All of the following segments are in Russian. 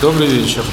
Добрый вечер.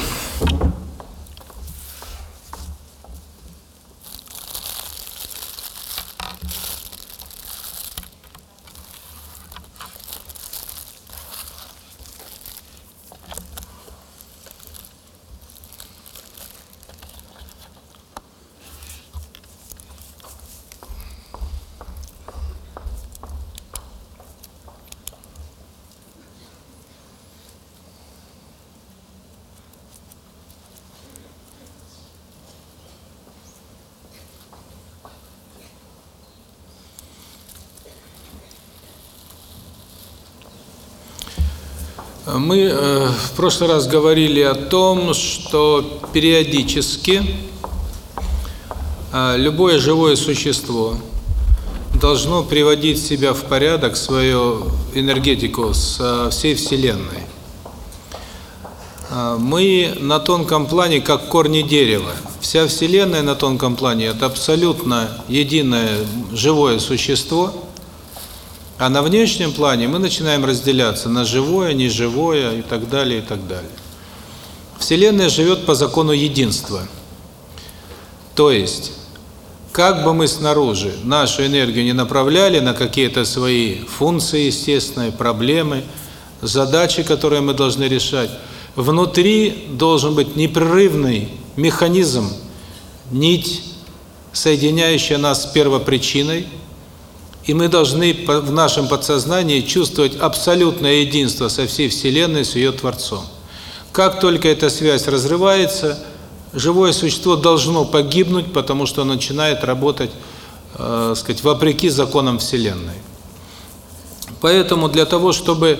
Мы э, в прошлый раз говорили о том, что периодически э, любое живое существо должно приводить себя в порядок, свою энергетику со всей Вселенной. Э, мы на тонком плане, как корни дерева. Вся Вселенная на тонком плане – это абсолютно единое живое существо – а на внешнем плане мы начинаем разделяться на живое, неживое и так далее, и так далее. Вселенная живет по закону единства. То есть, как бы мы снаружи нашу энергию не направляли на какие-то свои функции естественные, проблемы, задачи, которые мы должны решать, внутри должен быть непрерывный механизм, нить, соединяющая нас с первопричиной – и мы должны в нашем подсознании чувствовать абсолютное единство со всей Вселенной, с ее Творцом. Как только эта связь разрывается, живое существо должно погибнуть, потому что начинает работать, э, сказать, вопреки законам Вселенной. Поэтому для того, чтобы,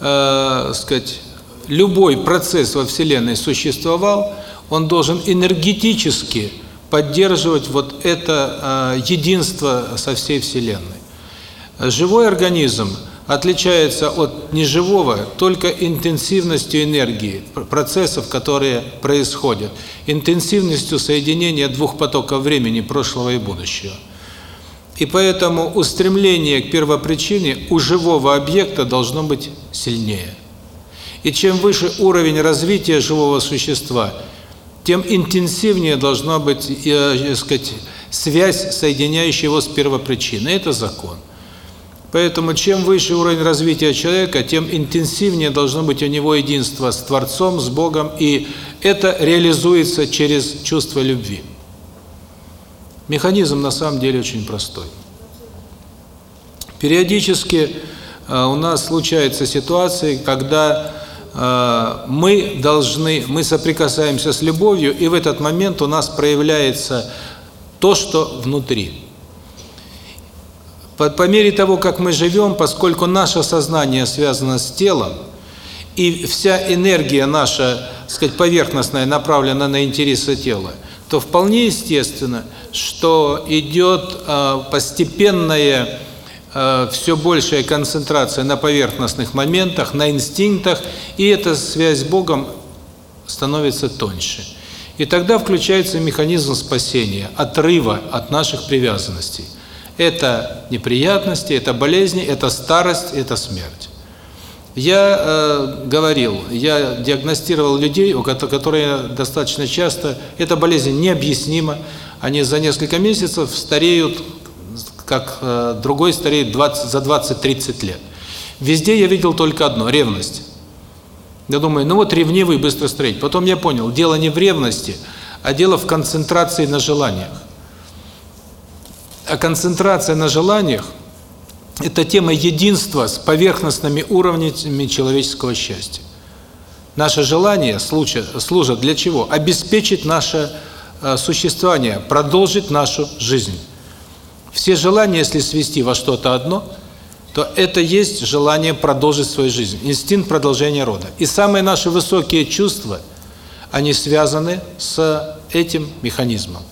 э, сказать, любой процесс во Вселенной существовал, он должен энергетически поддерживать вот это э, единство со всей Вселенной. Живой организм отличается от неживого только интенсивностью энергии, процессов, которые происходят, интенсивностью соединения двух потоков времени, прошлого и будущего. И поэтому устремление к первопричине у живого объекта должно быть сильнее. И чем выше уровень развития живого существа – тем интенсивнее должна быть, э, сказать, связь, соединяющая его с первопричиной. Это закон. Поэтому чем выше уровень развития человека, тем интенсивнее должно быть у него единство с Творцом, с Богом, и это реализуется через чувство любви. Механизм на самом деле очень простой. Периодически э, у нас случаются ситуации, когда Э, мы должны, мы соприкасаемся с любовью, и в этот момент у нас проявляется то, что внутри. По, по мере того, как мы живем, поскольку наше сознание связано с телом, и вся энергия наша, сказать, поверхностная направлена на интересы тела, то вполне естественно, что идет э, постепенное Э, все большая концентрация на поверхностных моментах, на инстинктах, и эта связь с Богом становится тоньше. И тогда включается механизм спасения, отрыва от наших привязанностей. Это неприятности, это болезни, это старость, это смерть. Я э, говорил, я диагностировал людей, у которые достаточно часто, эта болезнь необъяснима, они за несколько месяцев стареют как э, другой стареет 20, за 20-30 лет. Везде я видел только одно – ревность. Я думаю, ну вот ревнивый быстро стареет. Потом я понял, дело не в ревности, а дело в концентрации на желаниях. А концентрация на желаниях – это тема единства с поверхностными уровнями человеческого счастья. Наши желания служат для чего? Обеспечить наше э, существование, продолжить нашу жизнь. Все желания, если свести во что-то одно, то это есть желание продолжить свою жизнь, инстинкт продолжения рода. И самые наши высокие чувства, они связаны с этим механизмом.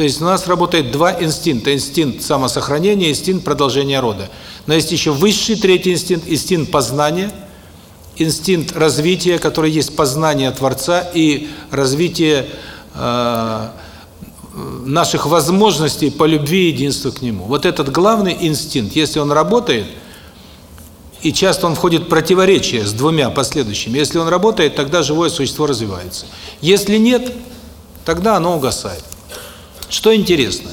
То есть у нас работает два инстинкта. Инстинкт самосохранения, инстинкт продолжения рода. Но есть еще высший третий инстинкт, инстинкт познания, инстинкт развития, который есть познание Творца и развитие э, наших возможностей по любви и единству к Нему. Вот этот главный инстинкт, если он работает, и часто он входит в противоречие с двумя последующими. Если он работает, тогда живое существо развивается. Если нет, тогда оно угасает. Что интересно?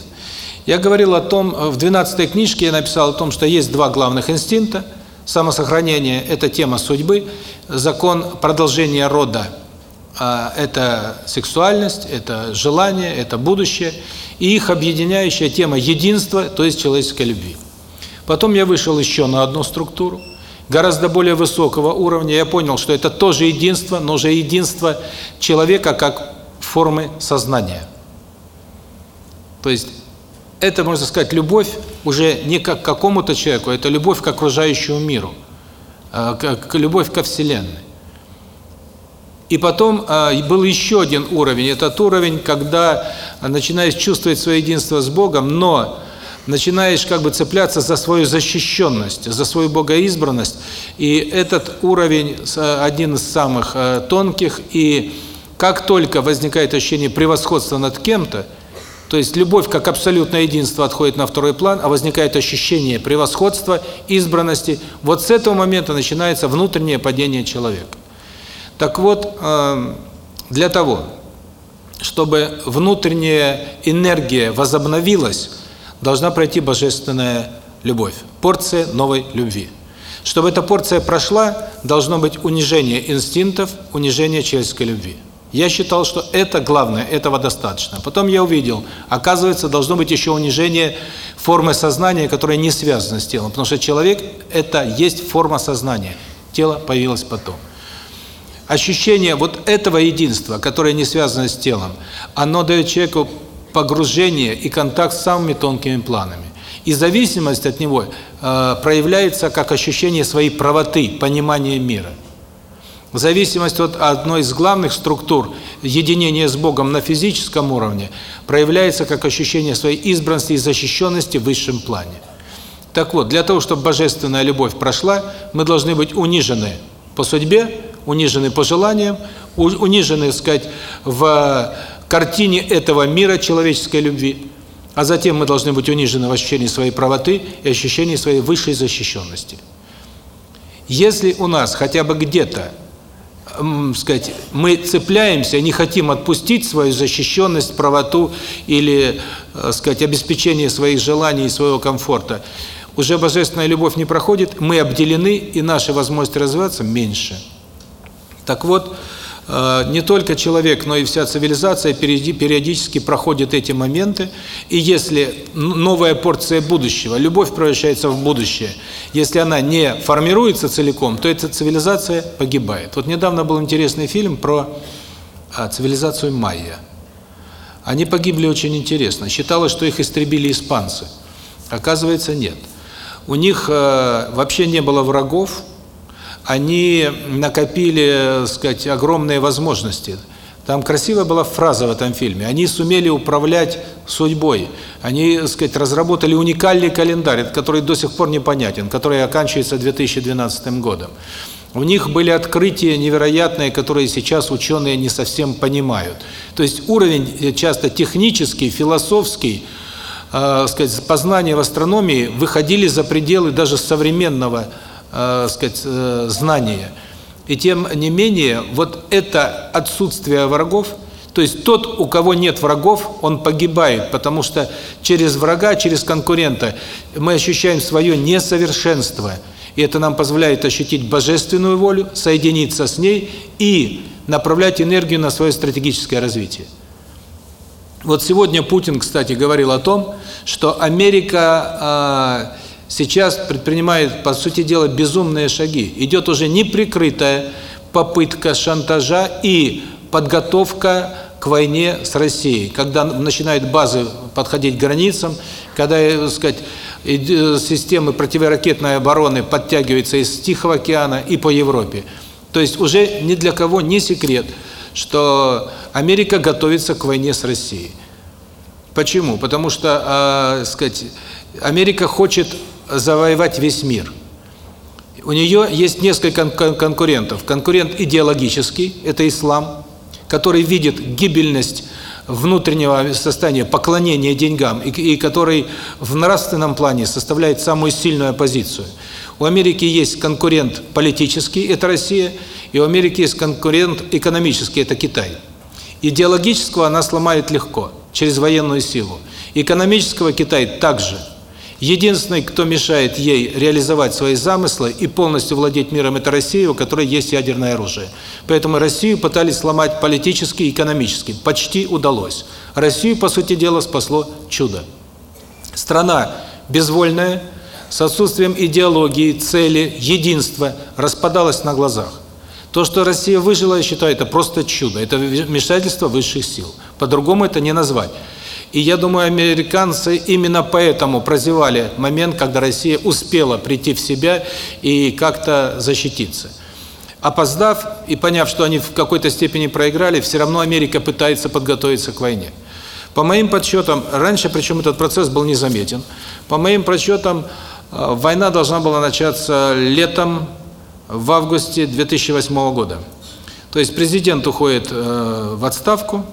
Я говорил о том, в 12 книжке я написал о том, что есть два главных инстинкта. Самосохранение – это тема судьбы, закон продолжения рода а, – это сексуальность, это желание, это будущее, и их объединяющая тема единства, то есть человеческой любви. Потом я вышел еще на одну структуру, гораздо более высокого уровня. Я понял, что это тоже единство, но уже единство человека как формы сознания. То есть это, можно сказать, любовь уже не как к какому-то человеку, это любовь к окружающему миру, а, как любовь ко Вселенной. И потом э, был еще один уровень, этот уровень, когда начинаешь чувствовать свое единство с Богом, но начинаешь как бы цепляться за свою защищенность, за свою богоизбранность, и этот уровень один из самых э, тонких, и как только возникает ощущение превосходства над кем-то, то есть любовь как абсолютное единство отходит на второй план, а возникает ощущение превосходства, избранности, вот с этого момента начинается внутреннее падение человека. Так вот, эм, для того, чтобы внутренняя энергия возобновилась, должна пройти божественная любовь, порция новой любви. Чтобы эта порция прошла, должно быть унижение инстинктов, унижение человеческой любви. Я считал, что это главное, этого достаточно. Потом я увидел, оказывается, должно быть еще унижение формы сознания, которая не связана с телом, потому что человек – это есть форма сознания, тело появилось потом. Ощущение вот этого единства, которое не связано с телом, оно дает человеку погружение и контакт с самыми тонкими планами. И зависимость от него э, проявляется как ощущение своей правоты, понимания мира. Зависимость от одной из главных структур единения с Богом на физическом уровне проявляется как ощущение своей избранности и защищенности в высшем плане. Так вот, для того, чтобы божественная любовь прошла, мы должны быть унижены по судьбе, унижены по желаниям, унижены, сказать, в картине этого мира человеческой любви, а затем мы должны быть унижены в ощущении своей правоты и ощущении своей высшей защищенности. Если у нас хотя бы где-то, сказать, мы цепляемся, не хотим отпустить свою защищенность, правоту или, э, сказать, обеспечение своих желаний и своего комфорта, уже божественная любовь не проходит, мы обделены, и наши возможности развиваться меньше. Так вот, не только человек, но и вся цивилизация периодически проходит эти моменты, и если новая порция будущего, любовь превращается в будущее, если она не формируется целиком, то эта цивилизация погибает. Вот недавно был интересный фильм про а, цивилизацию майя. Они погибли очень интересно. Считалось, что их истребили испанцы. Оказывается, нет. У них э, вообще не было врагов, они накопили, сказать, огромные возможности. Там красивая была фраза в этом фильме. Они сумели управлять судьбой. Они, сказать, разработали уникальный календарь, который до сих пор непонятен, который оканчивается 2012 годом. У них были открытия невероятные, которые сейчас ученые не совсем понимают. То есть уровень э, часто технический, философский, э, сказать, познания в астрономии выходили за пределы даже современного э, сказать, э, знания. И тем не менее, вот это отсутствие врагов, то есть тот, у кого нет врагов, он погибает, потому что через врага, через конкурента мы ощущаем свое несовершенство. И это нам позволяет ощутить божественную волю, соединиться с ней и направлять энергию на свое стратегическое развитие. Вот сегодня Путин, кстати, говорил о том, что Америка э, сейчас предпринимает, по сути дела, безумные шаги. Идет уже неприкрытая попытка шантажа и подготовка к войне с Россией, когда начинают базы подходить к границам, когда, э, так сказать, э, системы противоракетной обороны подтягиваются из Тихого океана и по Европе. То есть уже ни для кого не секрет, что Америка готовится к войне с Россией. Почему? Потому что, э, сказать, Америка хочет завоевать весь мир. У нее есть несколько конкурентов. Конкурент идеологический – это ислам, который видит гибельность внутреннего состояния поклонения деньгам, и, и который в нравственном плане составляет самую сильную оппозицию. У Америки есть конкурент политический, это Россия, и у Америки есть конкурент экономический, это Китай. Идеологического она сломает легко, через военную силу. Экономического Китай также – Единственный, кто мешает ей реализовать свои замыслы и полностью владеть миром, это Россия, у которой есть ядерное оружие. Поэтому Россию пытались сломать политически и экономически. Почти удалось. Россию, по сути дела, спасло чудо. Страна безвольная, с отсутствием идеологии, цели, единства, распадалась на глазах. То, что Россия выжила, я считаю, это просто чудо. Это вмешательство высших сил. По-другому это не назвать. И я думаю, американцы именно поэтому прозевали момент, когда Россия успела прийти в себя и как-то защититься. Опоздав и поняв, что они в какой-то степени проиграли, все равно Америка пытается подготовиться к войне. По моим подсчетам, раньше, причем этот процесс был незаметен, по моим подсчетам, э, война должна была начаться летом, в августе 2008 года. То есть президент уходит э, в отставку,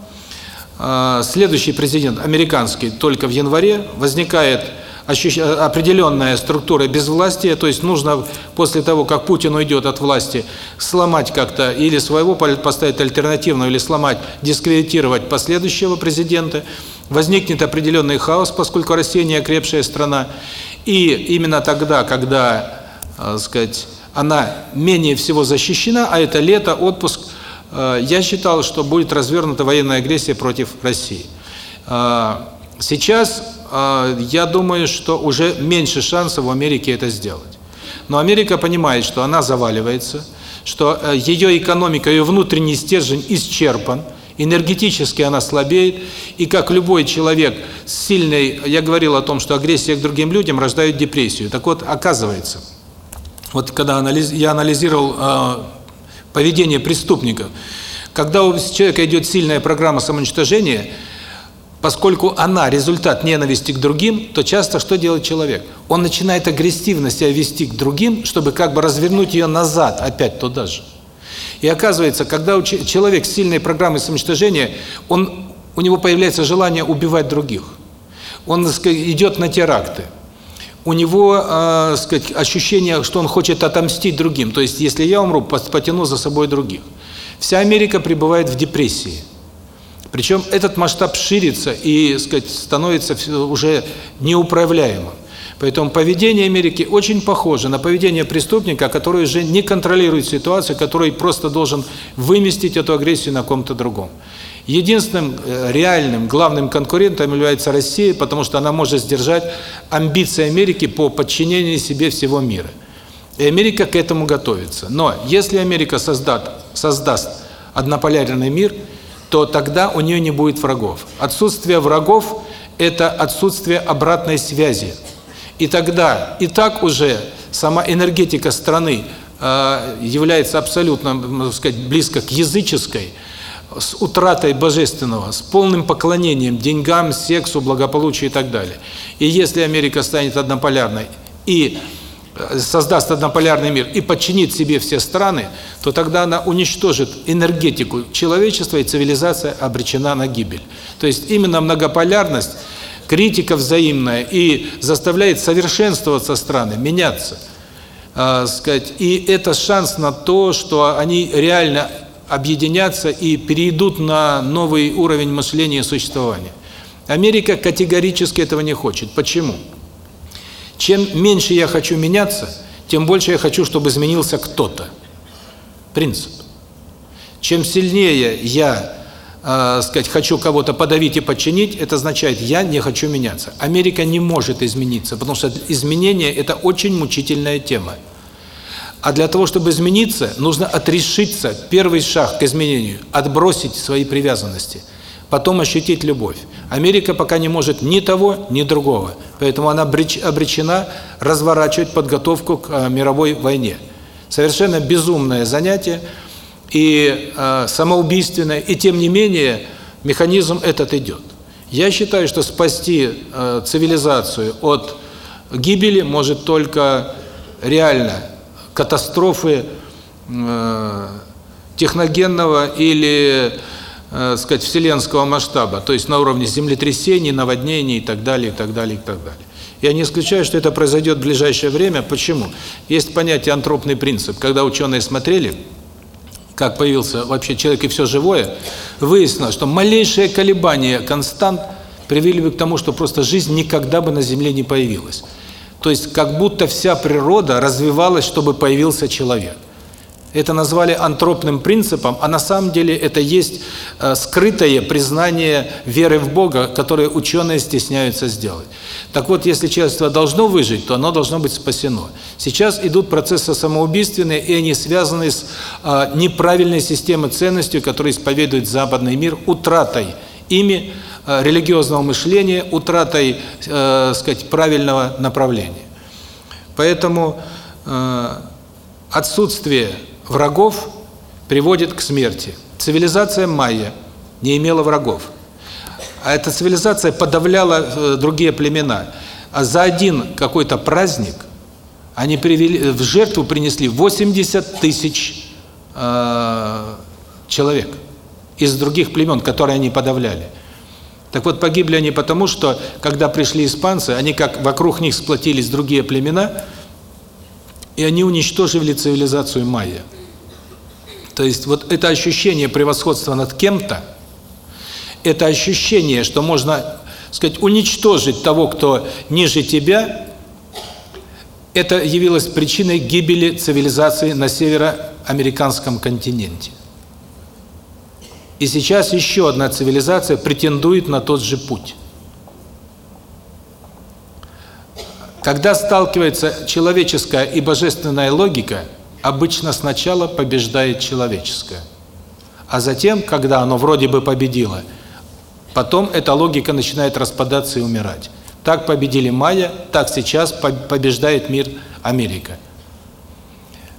следующий президент, американский, только в январе, возникает определенная структура безвластия, то есть нужно после того, как Путин уйдет от власти, сломать как-то или своего поставить альтернативного, или сломать, дискредитировать последующего президента. Возникнет определенный хаос, поскольку Россия не окрепшая страна. И именно тогда, когда, так сказать, она менее всего защищена, а это лето, отпуск – Э, я считал, что будет развернута военная агрессия против России. Э, сейчас э, я думаю, что уже меньше шансов в Америке это сделать. Но Америка понимает, что она заваливается, что ее экономика, ее внутренний стержень исчерпан, энергетически она слабеет, и как любой человек с сильной, я говорил о том, что агрессия к другим людям рождает депрессию. Так вот, оказывается, вот когда я анализировал поведение преступников. Когда у человека идет сильная программа самоуничтожения, поскольку она результат ненависти к другим, то часто что делает человек? Он начинает агрессивно себя вести к другим, чтобы как бы развернуть ее назад, опять туда же. И оказывается, когда у человека с сильной программой самоуничтожения, он, у него появляется желание убивать других. Он идет на теракты у него, э, сказать, ощущение, что он хочет отомстить другим. То есть, если я умру, потяну за собой других. Вся Америка пребывает в депрессии. Причем этот масштаб ширится и, сказать, становится уже неуправляемым. Поэтому поведение Америки очень похоже на поведение преступника, который уже не контролирует ситуацию, который просто должен выместить эту агрессию на ком-то другом. Единственным э, реальным главным конкурентом является Россия, потому что она может сдержать амбиции Америки по подчинению себе всего мира. И Америка к этому готовится. Но если Америка создаст, создаст однополярный мир, то тогда у нее не будет врагов. Отсутствие врагов – это отсутствие обратной связи. И тогда и так уже сама энергетика страны э, является абсолютно, можно сказать, близко к языческой – с утратой божественного, с полным поклонением деньгам, сексу, благополучию и так далее. И если Америка станет однополярной и э, создаст однополярный мир и подчинит себе все страны, то тогда она уничтожит энергетику человечества, и цивилизация обречена на гибель. То есть именно многополярность, критика взаимная и заставляет совершенствоваться страны, меняться. Э, сказать, и это шанс на то, что они реально объединятся и перейдут на новый уровень мышления и существования. Америка категорически этого не хочет. Почему? Чем меньше я хочу меняться, тем больше я хочу, чтобы изменился кто-то. Принцип. Чем сильнее я, э, сказать, хочу кого-то подавить и подчинить, это означает, я не хочу меняться. Америка не может измениться, потому что изменение – это очень мучительная тема. А для того, чтобы измениться, нужно отрешиться, первый шаг к изменению, отбросить свои привязанности, потом ощутить любовь. Америка пока не может ни того, ни другого, поэтому она обречена разворачивать подготовку к э, мировой войне. Совершенно безумное занятие и э, самоубийственное, и тем не менее механизм этот идет. Я считаю, что спасти э, цивилизацию от гибели может только реально катастрофы э, техногенного или э, сказать, вселенского масштаба, то есть на уровне землетрясений, наводнений и так далее, и так далее, и так далее. Я не исключаю, что это произойдет в ближайшее время. Почему? Есть понятие антропный принцип. Когда ученые смотрели, как появился вообще человек и все живое, выяснилось, что малейшее колебание констант привели бы к тому, что просто жизнь никогда бы на Земле не появилась. То есть как будто вся природа развивалась, чтобы появился человек. Это назвали антропным принципом, а на самом деле это есть э, скрытое признание веры в Бога, которое ученые стесняются сделать. Так вот, если человечество должно выжить, то оно должно быть спасено. Сейчас идут процессы самоубийственные, и они связаны с э, неправильной системой ценностей, которую исповедует западный мир, утратой ими религиозного мышления, утратой, э, сказать, правильного направления. Поэтому э, отсутствие врагов приводит к смерти. Цивилизация майя не имела врагов. А эта цивилизация подавляла э, другие племена. А за один какой-то праздник они привели в жертву принесли 80 тысяч э, человек из других племен, которые они подавляли. Так вот, погибли они потому, что, когда пришли испанцы, они как вокруг них сплотились другие племена, и они уничтожили цивилизацию майя. То есть вот это ощущение превосходства над кем-то, это ощущение, что можно, сказать, уничтожить того, кто ниже тебя, это явилось причиной гибели цивилизации на североамериканском континенте. И сейчас еще одна цивилизация претендует на тот же путь. Когда сталкивается человеческая и божественная логика, обычно сначала побеждает человеческая. А затем, когда оно вроде бы победило, потом эта логика начинает распадаться и умирать. Так победили майя, так сейчас побеждает мир Америка.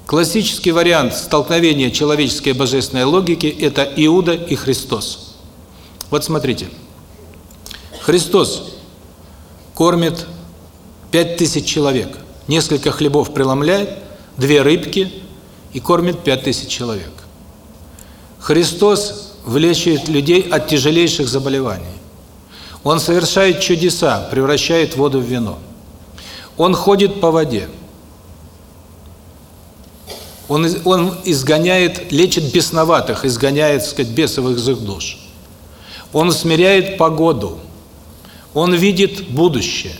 Классический вариант столкновения человеческой и божественной логики – это Иуда и Христос. Вот смотрите. Христос кормит пять тысяч человек, несколько хлебов преломляет, две рыбки и кормит пять тысяч человек. Христос вылечивает людей от тяжелейших заболеваний. Он совершает чудеса, превращает воду в вино. Он ходит по воде. Он, он изгоняет, лечит бесноватых, изгоняет, так сказать, бесовых их душ. Он смиряет погоду. Он видит будущее.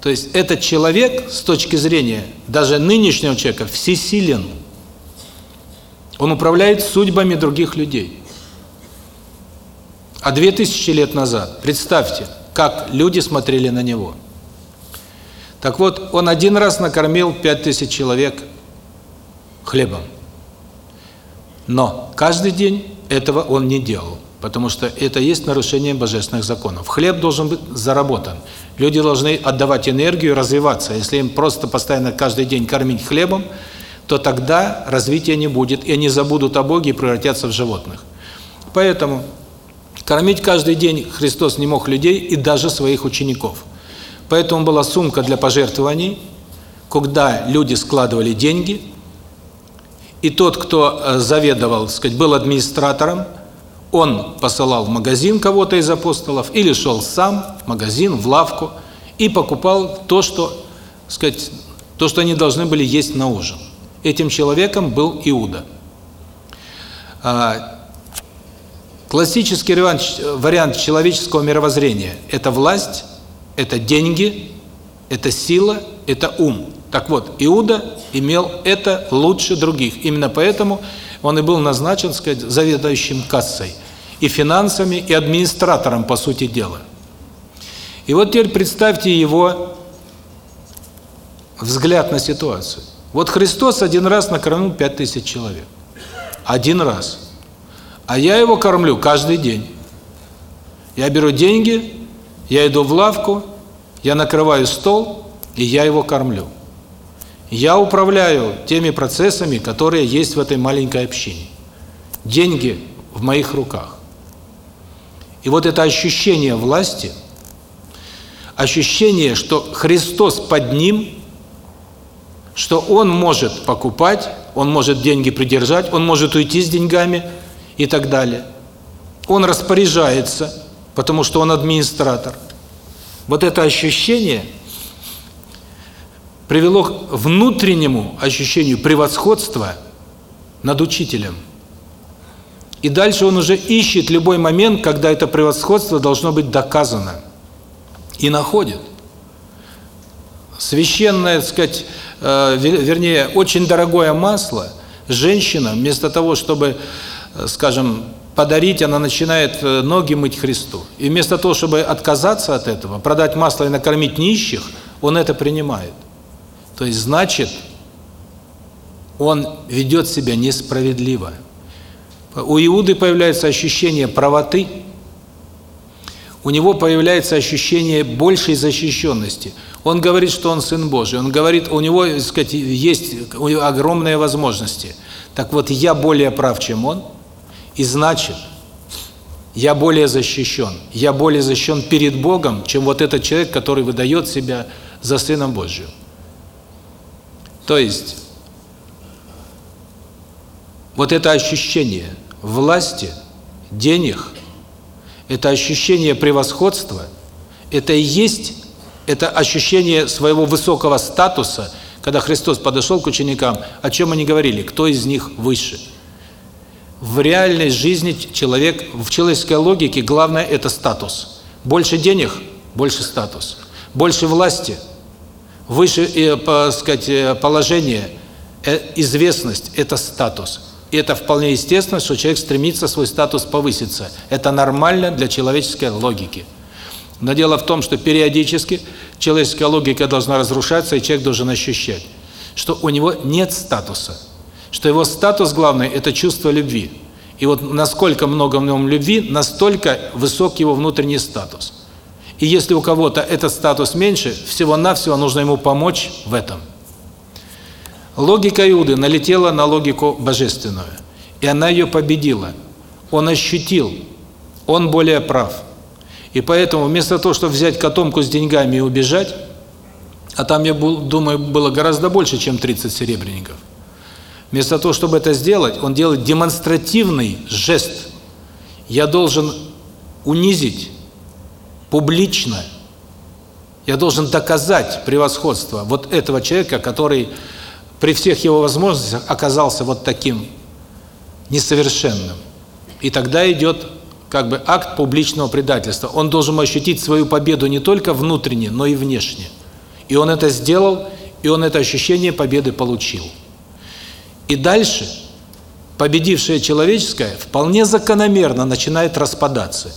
То есть этот человек, с точки зрения даже нынешнего человека, всесилен. Он управляет судьбами других людей. А две тысячи лет назад, представьте, как люди смотрели на него. Так вот, он один раз накормил пять тысяч человек хлебом. Но каждый день этого он не делал, потому что это есть нарушение божественных законов. Хлеб должен быть заработан. Люди должны отдавать энергию, развиваться. Если им просто постоянно каждый день кормить хлебом, то тогда развития не будет, и они забудут о Боге и превратятся в животных. Поэтому кормить каждый день Христос не мог людей и даже своих учеников. Поэтому была сумка для пожертвований, куда люди складывали деньги, и тот, кто э, заведовал, сказать, был администратором, он посылал в магазин кого-то из апостолов или шел сам в магазин, в лавку и покупал то, что, сказать, то, что они должны были есть на ужин. Этим человеком был Иуда. А, классический вариант человеческого мировоззрения – это власть, это деньги, это сила, это ум. Так вот, Иуда имел это лучше других. Именно поэтому он и был назначен, сказать, заведующим кассой. И финансами, и администратором, по сути дела. И вот теперь представьте его взгляд на ситуацию. Вот Христос один раз накормил пять тысяч человек. Один раз. А я его кормлю каждый день. Я беру деньги, я иду в лавку, я накрываю стол, и я его кормлю. Я управляю теми процессами, которые есть в этой маленькой общине. Деньги в моих руках. И вот это ощущение власти, ощущение, что Христос под ним, что Он может покупать, Он может деньги придержать, Он может уйти с деньгами и так далее. он распоряжается, потому что он администратор. Вот это ощущение привело к внутреннему ощущению превосходства над учителем. И дальше он уже ищет любой момент, когда это превосходство должно быть доказано. И находит. Священное, так сказать, э, вернее, очень дорогое масло женщина вместо того, чтобы, э, скажем, подарить, она начинает э, ноги мыть Христу. И вместо того, чтобы отказаться от этого, продать масло и накормить нищих, он это принимает. То есть, значит, он ведет себя несправедливо. У Иуды появляется ощущение правоты, у него появляется ощущение большей защищенности. Он говорит, что он Сын Божий, он говорит, у него, так сказать, есть огромные возможности. Так вот, я более прав, чем он, и значит, я более защищен. Я более защищен перед Богом, чем вот этот человек, который выдает себя за Сына Божьего. То есть, вот это ощущение власти, денег, это ощущение превосходства, это и есть это ощущение своего высокого статуса, когда Христос подошел к ученикам, о чем они говорили, кто из них выше – в реальной жизни человек, в человеческой логике главное это статус. Больше денег – больше статус. Больше власти – выше э, по, сказать, э, положение, э, известность – это статус. И это вполне естественно, что человек стремится свой статус повыситься. Это нормально для человеческой логики. Но дело в том, что периодически человеческая логика должна разрушаться, и человек должен ощущать, что у него нет статуса – что его статус главный – это чувство любви. И вот насколько много в нем любви, настолько высок его внутренний статус. И если у кого-то этот статус меньше, всего-навсего нужно ему помочь в этом. Логика Иуды налетела на логику божественную, и она ее победила. Он ощутил, он более прав. И поэтому вместо того, чтобы взять котомку с деньгами и убежать, а там, я думаю, было гораздо больше, чем 30 серебряников – Вместо того, чтобы это сделать, он делает демонстративный жест. Я должен унизить публично, я должен доказать превосходство вот этого человека, который при всех его возможностях оказался вот таким несовершенным. И тогда идет как бы акт публичного предательства. Он должен ощутить свою победу не только внутренне, но и внешне. И он это сделал, и он это ощущение победы получил. И дальше победившее человеческое вполне закономерно начинает распадаться.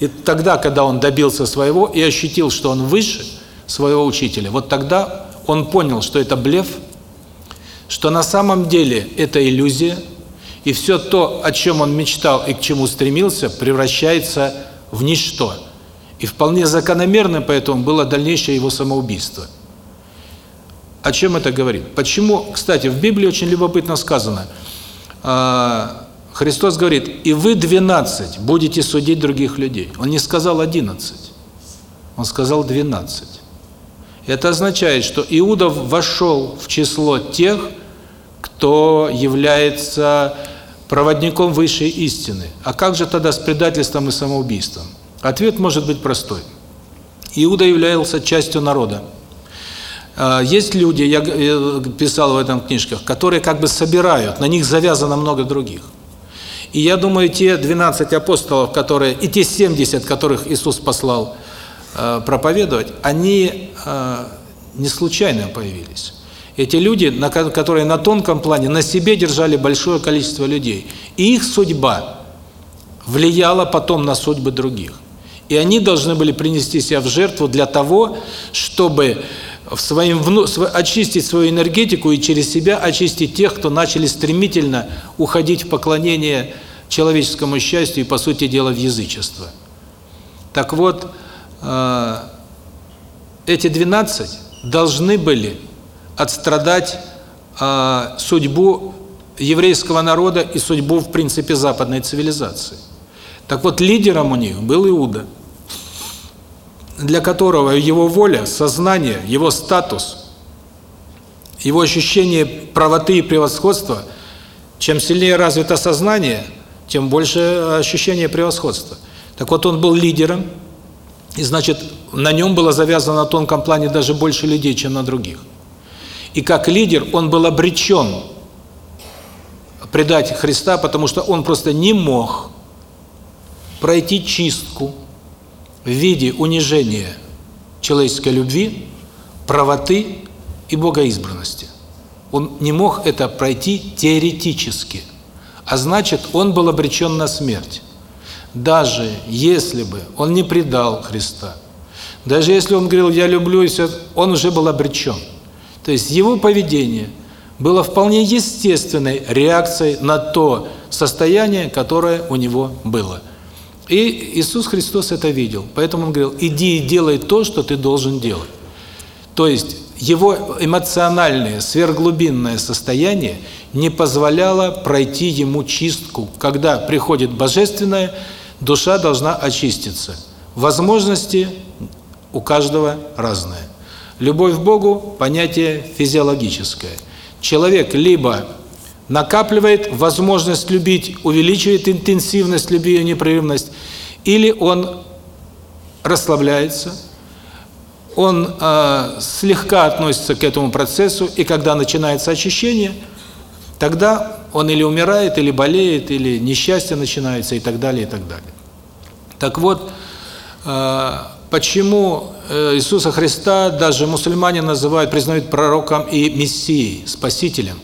И тогда, когда он добился своего и ощутил, что он выше своего учителя, вот тогда он понял, что это блеф, что на самом деле это иллюзия, и все то, о чем он мечтал и к чему стремился, превращается в ничто. И вполне закономерным поэтому было дальнейшее его самоубийство. О чем это говорит? Почему, кстати, в Библии очень любопытно сказано, а, Христос говорит, и вы 12 будете судить других людей. Он не сказал 11, он сказал 12. Это означает, что Иуда вошел в число тех, кто является проводником высшей истины. А как же тогда с предательством и самоубийством? Ответ может быть простой. Иуда являлся частью народа. А, есть люди, я писал в этом книжках, которые как бы собирают, на них завязано много других. И я думаю, те 12 апостолов, которые и те 70, которых Иисус послал э, проповедовать, они э, не случайно появились. Эти люди, на которые на тонком плане на себе держали большое количество людей. И их судьба влияла потом на судьбы других. И они должны были принести себя в жертву для того, чтобы в своим очистить свою энергетику и через себя очистить тех, кто начали стремительно уходить в поклонение человеческому счастью и, по сути дела, в язычество. Так вот, э, эти 12 должны были отстрадать э, судьбу еврейского народа и судьбу, в принципе, западной цивилизации. Так вот, лидером у них был Иуда для которого его воля, сознание, его статус, его ощущение правоты и превосходства, чем сильнее развито сознание, тем больше ощущение превосходства. Так вот, он был лидером, и значит, на нем было завязано на тонком плане даже больше людей, чем на других. И как лидер он был обречен предать Христа, потому что он просто не мог пройти чистку в виде унижения человеческой любви, правоты и богоизбранности. Он не мог это пройти теоретически, а значит, он был обречен на смерть. Даже если бы он не предал Христа, даже если он говорил «я люблю», и он уже был обречен. То есть его поведение было вполне естественной реакцией на то состояние, которое у него было. И Иисус Христос это видел. Поэтому Он говорил, иди и делай то, что ты должен делать. То есть его эмоциональное, сверхглубинное состояние не позволяло пройти ему чистку. Когда приходит Божественное, душа должна очиститься. Возможности у каждого разные. Любовь к Богу – понятие физиологическое. Человек либо накапливает возможность любить, увеличивает интенсивность любви и непрерывность, или он расслабляется, он э, слегка относится к этому процессу, и когда начинается очищение, тогда он или умирает, или болеет, или несчастье начинается, и так далее, и так далее. Так вот, э, почему Иисуса Христа даже мусульмане называют, признают пророком и мессией, спасителем?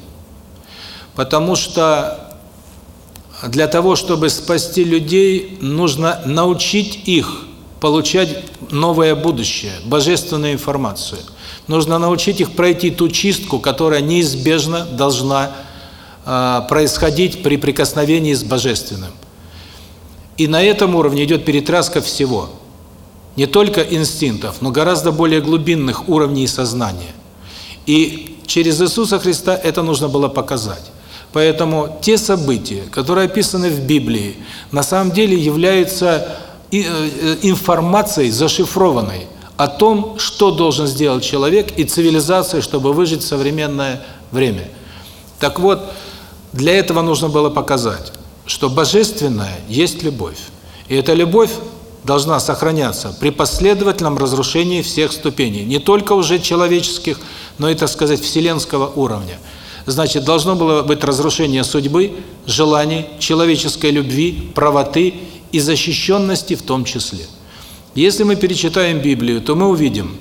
Потому что для того, чтобы спасти людей, нужно научить их получать новое будущее, божественную информацию. Нужно научить их пройти ту чистку, которая неизбежно должна э, происходить при прикосновении с Божественным. И на этом уровне идет перетраска всего. Не только инстинктов, но гораздо более глубинных уровней сознания. И через Иисуса Христа это нужно было показать. Поэтому те события, которые описаны в Библии, на самом деле являются информацией зашифрованной о том, что должен сделать человек и цивилизация, чтобы выжить в современное время. Так вот, для этого нужно было показать, что божественное есть любовь. И эта любовь должна сохраняться при последовательном разрушении всех ступеней, не только уже человеческих, но и, так сказать, вселенского уровня. Значит, должно было быть разрушение судьбы, желаний, человеческой любви, правоты и защищенности в том числе. Если мы перечитаем Библию, то мы увидим,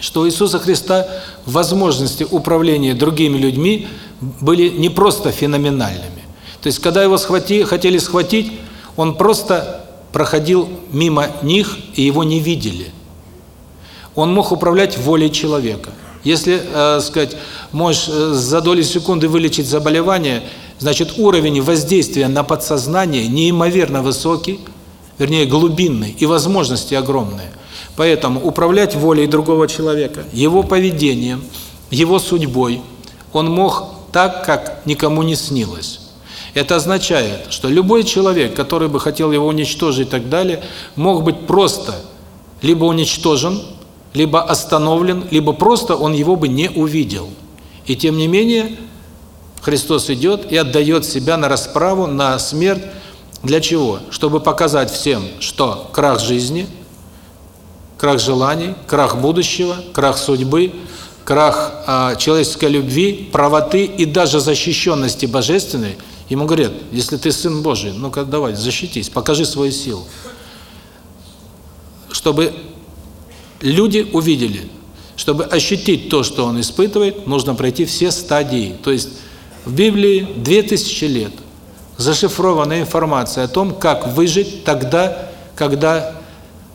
что у Иисуса Христа возможности управления другими людьми были не просто феноменальными. То есть, когда его схвати, хотели схватить, он просто проходил мимо них, и его не видели. Он мог управлять волей человека. Если, э, сказать, можешь э, за доли секунды вылечить заболевание, значит, уровень воздействия на подсознание неимоверно высокий, вернее, глубинный, и возможности огромные. Поэтому управлять волей другого человека, его поведением, его судьбой, он мог так, как никому не снилось. Это означает, что любой человек, который бы хотел его уничтожить и так далее, мог быть просто либо уничтожен, либо остановлен, либо просто он его бы не увидел. И тем не менее, Христос идет и отдает себя на расправу, на смерть. Для чего? Чтобы показать всем, что крах жизни, крах желаний, крах будущего, крах судьбы, крах э, человеческой любви, правоты и даже защищенности божественной. Ему говорят, если ты Сын Божий, ну-ка давай, защитись, покажи свою силу. Чтобы люди увидели, чтобы ощутить то, что он испытывает, нужно пройти все стадии. То есть в Библии 2000 лет зашифрованная информация о том, как выжить тогда, когда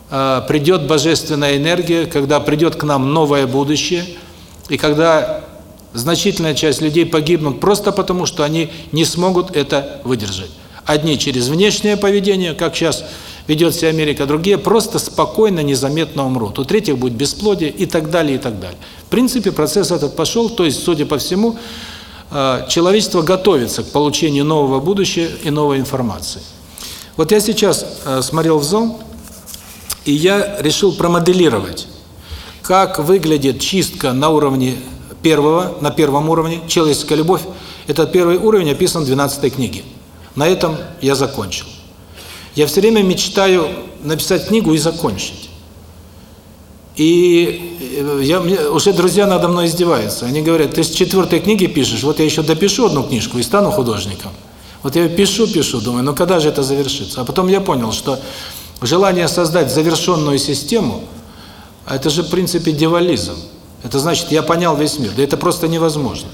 э, придет божественная энергия, когда придет к нам новое будущее, и когда значительная часть людей погибнут просто потому, что они не смогут это выдержать. Одни через внешнее поведение, как сейчас ведет себя Америка, другие просто спокойно, незаметно умрут. У третьих будет бесплодие и так далее, и так далее. В принципе, процесс этот пошел, то есть, судя по всему, человечество готовится к получению нового будущего и новой информации. Вот я сейчас э, смотрел в зон, и я решил промоделировать, как выглядит чистка на уровне первого, на первом уровне, человеческая любовь. Этот первый уровень описан в 12 книге. На этом я закончил. Я все время мечтаю написать книгу и закончить. И э, я, уже друзья надо мной издеваются. Они говорят, ты с четвертой книги пишешь, вот я еще допишу одну книжку и стану художником. Вот я пишу, пишу, думаю, ну когда же это завершится? А потом я понял, что желание создать завершенную систему, это же в принципе девализм. Это значит, я понял весь мир. Да это просто невозможно.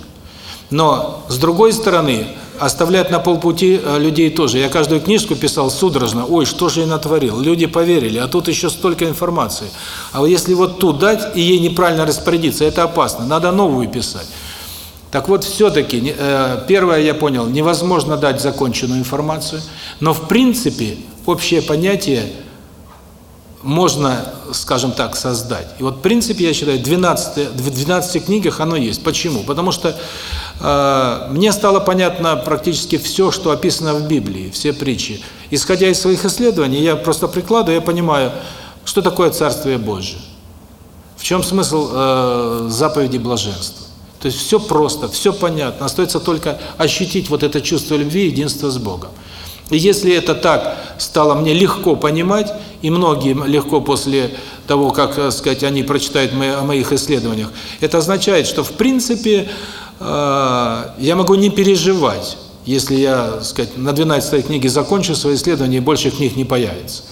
Но, с другой стороны, оставлять на полпути э, людей тоже. Я каждую книжку писал судорожно, ой, что же я натворил. Люди поверили, а тут еще столько информации. А если вот тут дать и ей неправильно распорядиться, это опасно, надо новую писать. Так вот, все-таки, э, первое я понял, невозможно дать законченную информацию, но в принципе общее понятие можно, скажем так, создать. И вот в принципе, я считаю, 12, в 12 книгах оно есть. Почему? Потому что мне стало понятно практически все, что описано в Библии, все притчи. Исходя из своих исследований, я просто прикладываю, я понимаю, что такое Царствие Божие. В чем смысл э, заповеди блаженства? То есть все просто, все понятно, остается только ощутить вот это чувство любви и единства с Богом. И если это так стало мне легко понимать, и многим легко после того, как, так сказать, они прочитают мои, о моих исследованиях, это означает, что в принципе э, я могу не переживать, если я, так сказать, на 12 книге закончу свои исследования, и больше книг не появится.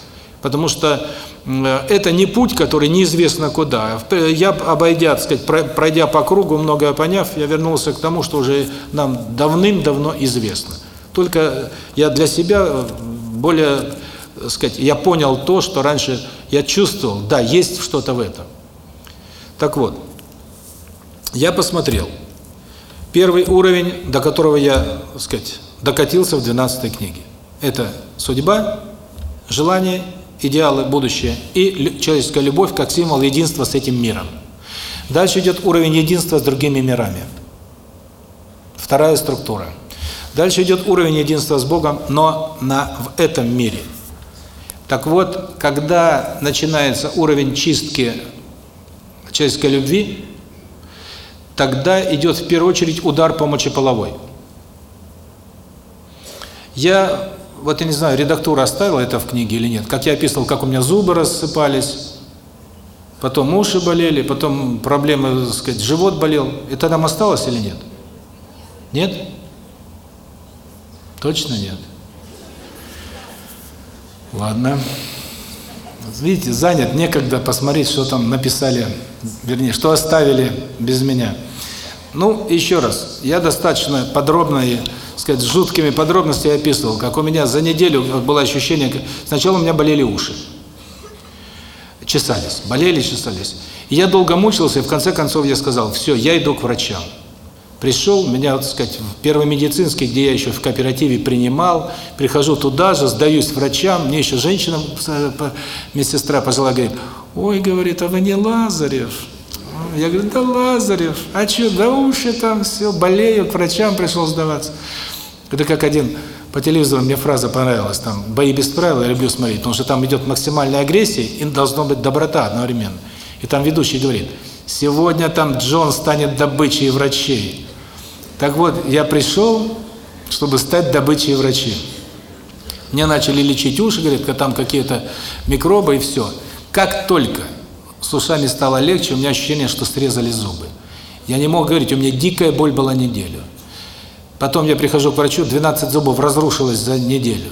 Потому что э, это не путь, который неизвестно куда. Я, обойдя, так сказать, пройдя по кругу, многое поняв, я вернулся к тому, что уже нам давным-давно известно. Только я для себя более, сказать, я понял то, что раньше я чувствовал, да, есть что-то в этом. Так вот, я посмотрел. Первый уровень, до которого я, сказать, докатился в 12 книге. Это судьба, желание, идеалы, будущее и человеческая любовь как символ единства с этим миром. Дальше идет уровень единства с другими мирами. Вторая структура – Дальше идет уровень единства с Богом, но на в этом мире. Так вот, когда начинается уровень чистки человеческой любви, тогда идет в первую очередь удар по мочеполовой. Я, вот я не знаю, редактура оставила это в книге или нет, как я описывал, как у меня зубы рассыпались, потом уши болели, потом проблемы, так сказать, живот болел. Это там осталось или нет? Нет? Точно нет? Ладно. Видите, занят, некогда посмотреть, что там написали, вернее, что оставили без меня. Ну, еще раз, я достаточно подробно и, сказать, с жуткими подробностями описывал, как у меня за неделю было ощущение, сначала у меня болели уши, чесались, болели, чесались. И я долго мучился, и в конце концов я сказал, все, я иду к врачам. Пришел, меня, так сказать, в первый медицинский, где я еще в кооперативе принимал, прихожу туда же, сдаюсь врачам, мне еще женщина, медсестра пожилая, говорит, ой, говорит, а вы не Лазарев? Я говорю, да Лазарев, а что, да уши там, все, болею, к врачам пришел сдаваться. Это как один по телевизору мне фраза понравилась, там, бои без правил я люблю смотреть, потому что там идет максимальная агрессия и должна быть доброта одновременно. И там ведущий говорит, сегодня там Джон станет добычей врачей. Так вот, я пришел, чтобы стать добычей врачей. Мне начали лечить уши, говорят, там какие-то микробы и все. Как только с ушами стало легче, у меня ощущение, что срезали зубы. Я не мог говорить, у меня дикая боль была неделю. Потом я прихожу к врачу, 12 зубов разрушилось за неделю.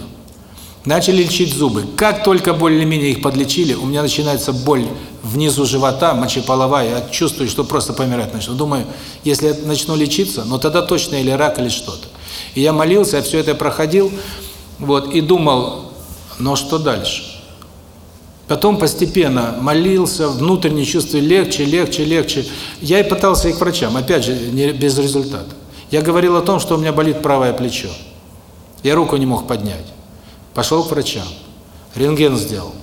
Начали лечить зубы. Как только более-менее их подлечили, у меня начинается боль внизу живота, мочеполовая, я чувствую, что просто помирать начну. Думаю, если я начну лечиться, ну тогда точно или рак, или что-то. И я молился, я все это проходил, вот, и думал, но что дальше? Потом постепенно молился, внутренне чувствую легче, легче, легче. Я и пытался их к врачам, опять же, не без результата. Я говорил о том, что у меня болит правое плечо. Я руку не мог поднять. Пошел к врачам. Рентген сделал.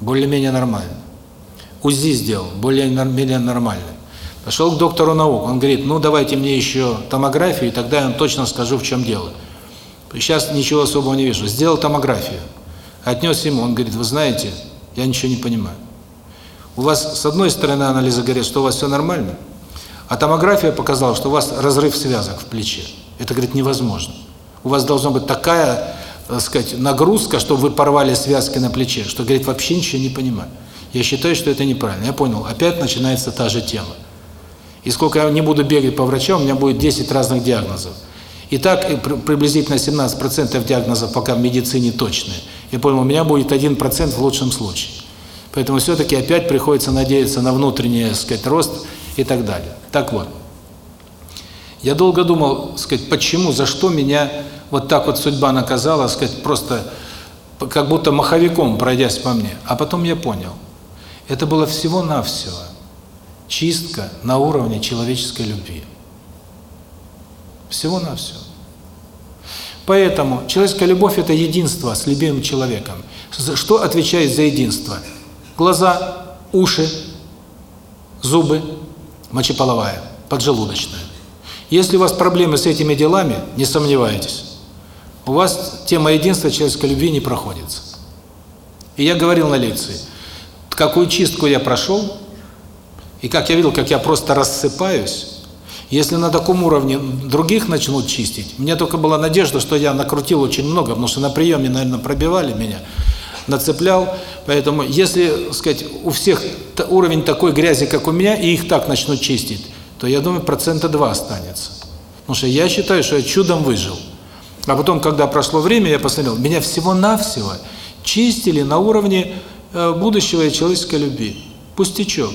Более-менее нормально. УЗИ сделал. Более-менее нормально. Пошел к доктору наук. Он говорит, ну давайте мне еще томографию, и тогда я вам точно скажу, в чем дело. Сейчас ничего особого не вижу. Сделал томографию. Отнес ему. Он говорит, вы знаете, я ничего не понимаю. У вас с одной стороны анализы говорят, что у вас все нормально, а томография показала, что у вас разрыв связок в плече. Это, говорит, невозможно. У вас должна быть такая, так сказать, нагрузка, что вы порвали связки на плече, что, говорит, вообще ничего не понимаю. Я считаю, что это неправильно. Я понял, опять начинается та же тема. И сколько я не буду бегать по врачам, у меня будет 10 разных диагнозов. И так приблизительно 17% диагнозов пока в медицине точные. Я понял, у меня будет 1% в лучшем случае. Поэтому все-таки опять приходится надеяться на внутренний, так сказать, рост и так далее. Так вот. Я долго думал, сказать, почему, за что меня вот так вот судьба наказала, сказать, просто как будто маховиком пройдясь по мне. А потом я понял. Это было всего-навсего чистка на уровне человеческой любви. Всего-навсего. Поэтому человеческая любовь – это единство с любимым человеком. Что отвечает за единство? Глаза, уши, зубы, мочеполовая, поджелудочная. Если у вас проблемы с этими делами, не сомневайтесь, у вас тема единства человеческой любви не проходится. И я говорил на лекции, какую чистку я прошел, и как я видел, как я просто рассыпаюсь, если на таком уровне других начнут чистить, у меня только была надежда, что я накрутил очень много, потому что на приеме, наверное, пробивали меня, нацеплял. Поэтому, если, сказать, у всех уровень такой грязи, как у меня, и их так начнут чистить, то, я думаю, процента два останется. Потому что я считаю, что я чудом выжил. А потом, когда прошло время, я посмотрел, меня всего-навсего чистили на уровне э, будущего и человеческой любви. Пустячок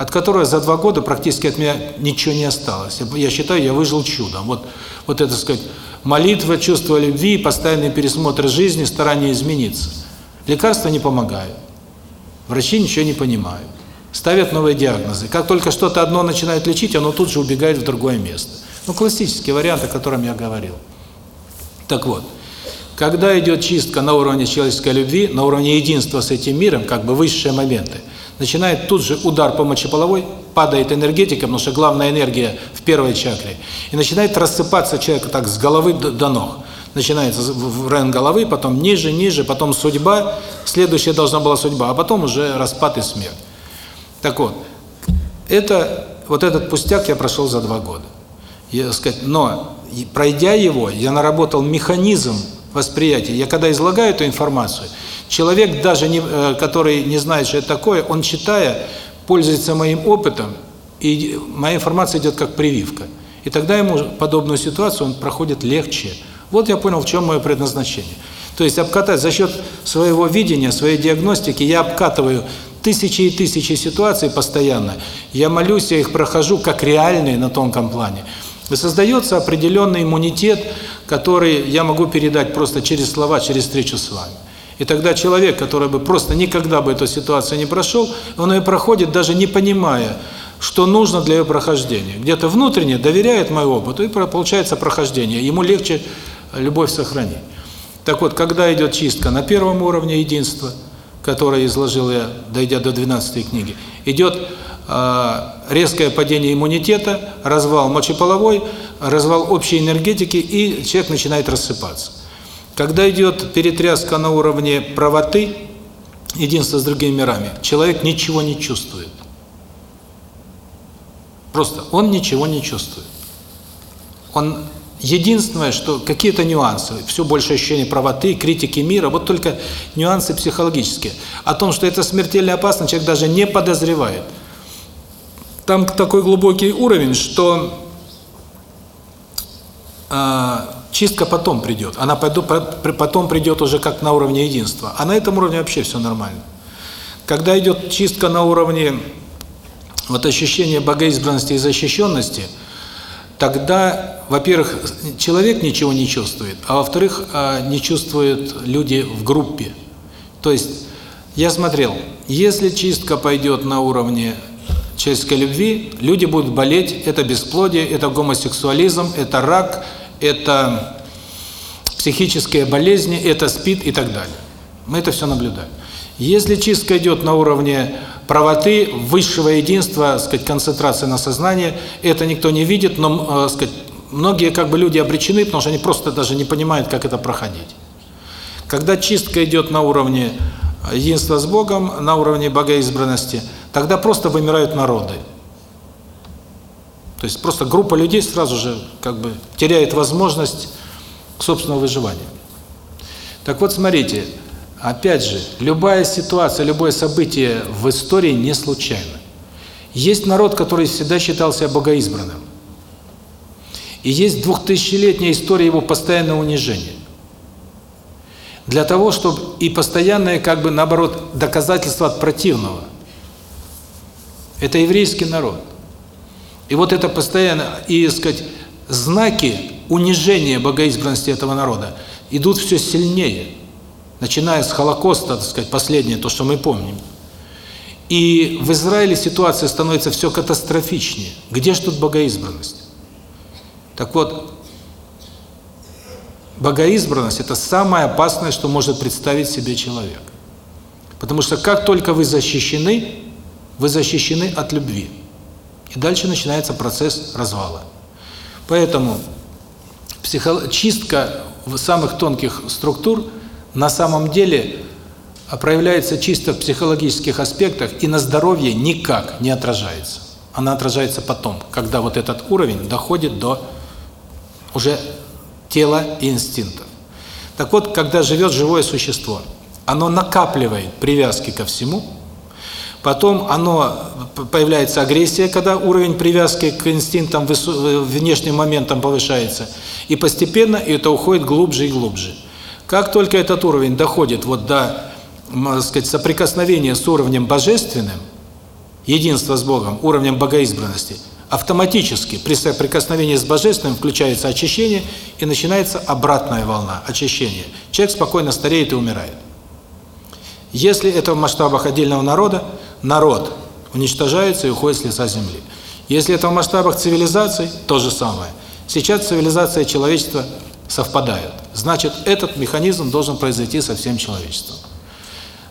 от которой за два года практически от меня ничего не осталось. Я считаю, я выжил чудом. Вот, вот это, сказать, молитва, чувство любви, постоянный пересмотр жизни, старание измениться. Лекарства не помогают. Врачи ничего не понимают. Ставят новые диагнозы. Как только что-то одно начинает лечить, оно тут же убегает в другое место. Ну, классический вариант, о котором я говорил. Так вот, когда идет чистка на уровне человеческой любви, на уровне единства с этим миром, как бы высшие моменты – начинает тут же удар по мочеполовой, падает энергетика, потому что главная энергия в первой чакре, и начинает рассыпаться человек так с головы до, ног. Начинается в район головы, потом ниже, ниже, потом судьба, следующая должна была судьба, а потом уже распад и смерть. Так вот, это вот этот пустяк я прошел за два года. Я, сказать, но пройдя его, я наработал механизм восприятия. Я когда излагаю эту информацию, Человек, даже не, э, который не знает, что это такое, он читая, пользуется моим опытом, и моя информация идет как прививка. И тогда ему подобную ситуацию он проходит легче. Вот я понял, в чем мое предназначение. То есть обкатать за счет своего видения, своей диагностики, я обкатываю тысячи и тысячи ситуаций постоянно. Я молюсь, я их прохожу как реальные на тонком плане. И создается определенный иммунитет, который я могу передать просто через слова, через встречу с вами. И тогда человек, который бы просто никогда бы эту ситуацию не прошел, он ее проходит, даже не понимая, что нужно для ее прохождения. Где-то внутренне доверяет моему опыту, и получается прохождение. Ему легче любовь сохранить. Так вот, когда идет чистка на первом уровне единства, которое изложил я, дойдя до 12 книги, идет резкое падение иммунитета, развал мочеполовой, развал общей энергетики, и человек начинает рассыпаться. Когда идет перетряска на уровне правоты, единства с другими мирами, человек ничего не чувствует. Просто он ничего не чувствует. Он единственное, что какие-то нюансы, все больше ощущение правоты, критики мира, вот только нюансы психологические. О том, что это смертельно опасно, человек даже не подозревает. Там такой глубокий уровень, что а, Чистка потом придет. Она потом придет уже как на уровне единства. А на этом уровне вообще все нормально. Когда идет чистка на уровне вот ощущения богоизбранности и защищенности, тогда, во-первых, человек ничего не чувствует, а во-вторых, а, не чувствуют люди в группе. То есть, я смотрел, если чистка пойдет на уровне человеческой любви, люди будут болеть, это бесплодие, это гомосексуализм, это рак – это психические болезни, это СПИД и так далее. Мы это все наблюдаем. Если чистка идет на уровне правоты, высшего единства, сказать, концентрации на сознании, это никто не видит, но, э, сказать, многие как бы люди обречены, потому что они просто даже не понимают, как это проходить. Когда чистка идет на уровне единства с Богом, на уровне богоизбранности, тогда просто вымирают народы. То есть просто группа людей сразу же как бы теряет возможность к собственному выживанию. Так вот, смотрите, опять же, любая ситуация, любое событие в истории не случайно. Есть народ, который всегда считал себя богоизбранным. И есть двухтысячелетняя история его постоянного унижения. Для того, чтобы и постоянное, как бы, наоборот, доказательство от противного. Это еврейский народ. И вот это постоянно, и, сказать, знаки унижения богоизбранности этого народа идут все сильнее, начиная с Холокоста, так сказать, последнее, то, что мы помним. И в Израиле ситуация становится все катастрофичнее. Где же тут богоизбранность? Так вот, богоизбранность – это самое опасное, что может представить себе человек. Потому что как только вы защищены, вы защищены от любви. И дальше начинается процесс развала. Поэтому психо... чистка самых тонких структур на самом деле проявляется чисто в психологических аспектах и на здоровье никак не отражается. Она отражается потом, когда вот этот уровень доходит до уже тела и инстинктов. Так вот, когда живет живое существо, оно накапливает привязки ко всему – Потом оно появляется агрессия, когда уровень привязки к инстинктам, внешним моментам повышается, и постепенно это уходит глубже и глубже. Как только этот уровень доходит вот до, сказать, соприкосновения с уровнем божественным, единства с Богом, уровнем богоизбранности, автоматически при соприкосновении с божественным включается очищение и начинается обратная волна очищения. Человек спокойно стареет и умирает. Если это в масштабах отдельного народа, народ уничтожается и уходит с лица земли. Если это в масштабах цивилизаций, то же самое. Сейчас цивилизация и человечество совпадают. Значит, этот механизм должен произойти со всем человечеством.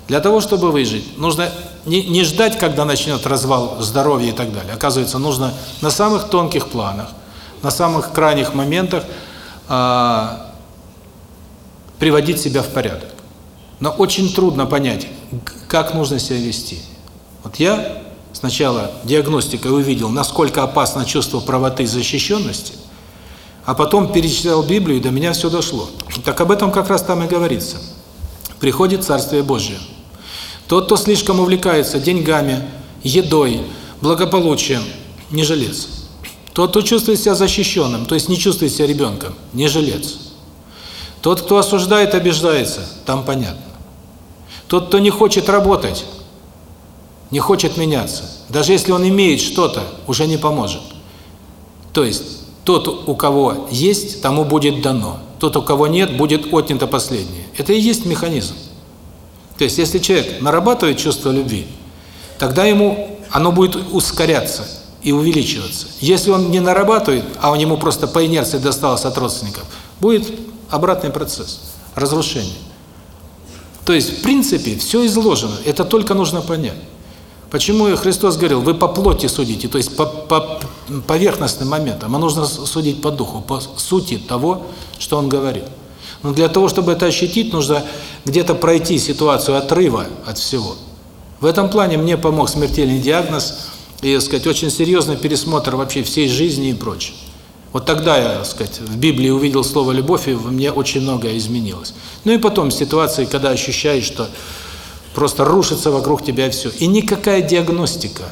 Для того, чтобы выжить, нужно не, не ждать, когда начнет развал здоровья и так далее. Оказывается, нужно на самых тонких планах, на самых крайних моментах э, приводить себя в порядок. Но очень трудно понять, как нужно себя вести. Вот я сначала диагностикой увидел, насколько опасно чувство правоты и защищенности, а потом перечитал Библию, и до меня все дошло. Так об этом как раз там и говорится. Приходит Царствие Божие. Тот, кто слишком увлекается деньгами, едой, благополучием, не жилец. Тот, кто чувствует себя защищенным, то есть не чувствует себя ребенком, не жилец. Тот, кто осуждает, обижается, там понятно. Тот, кто не хочет работать, не хочет меняться. Даже если он имеет что-то, уже не поможет. То есть, тот, у кого есть, тому будет дано. Тот, у кого нет, будет отнято последнее. Это и есть механизм. То есть, если человек нарабатывает чувство любви, тогда ему оно будет ускоряться и увеличиваться. Если он не нарабатывает, а он ему просто по инерции досталось от родственников, будет обратный процесс, разрушение. То есть, в принципе, все изложено, это только нужно понять. Почему Христос говорил, вы по плоти судите, то есть по, по поверхностным моментам, а нужно судить по духу, по сути того, что Он говорит. Но для того, чтобы это ощутить, нужно где-то пройти ситуацию отрыва от всего. В этом плане мне помог смертельный диагноз и, сказать, очень серьезный пересмотр вообще всей жизни и прочее. Вот тогда я, так сказать, в Библии увидел слово «любовь», и мне очень многое изменилось. Ну и потом ситуации, когда ощущаешь, что Просто рушится вокруг тебя все. И никакая диагностика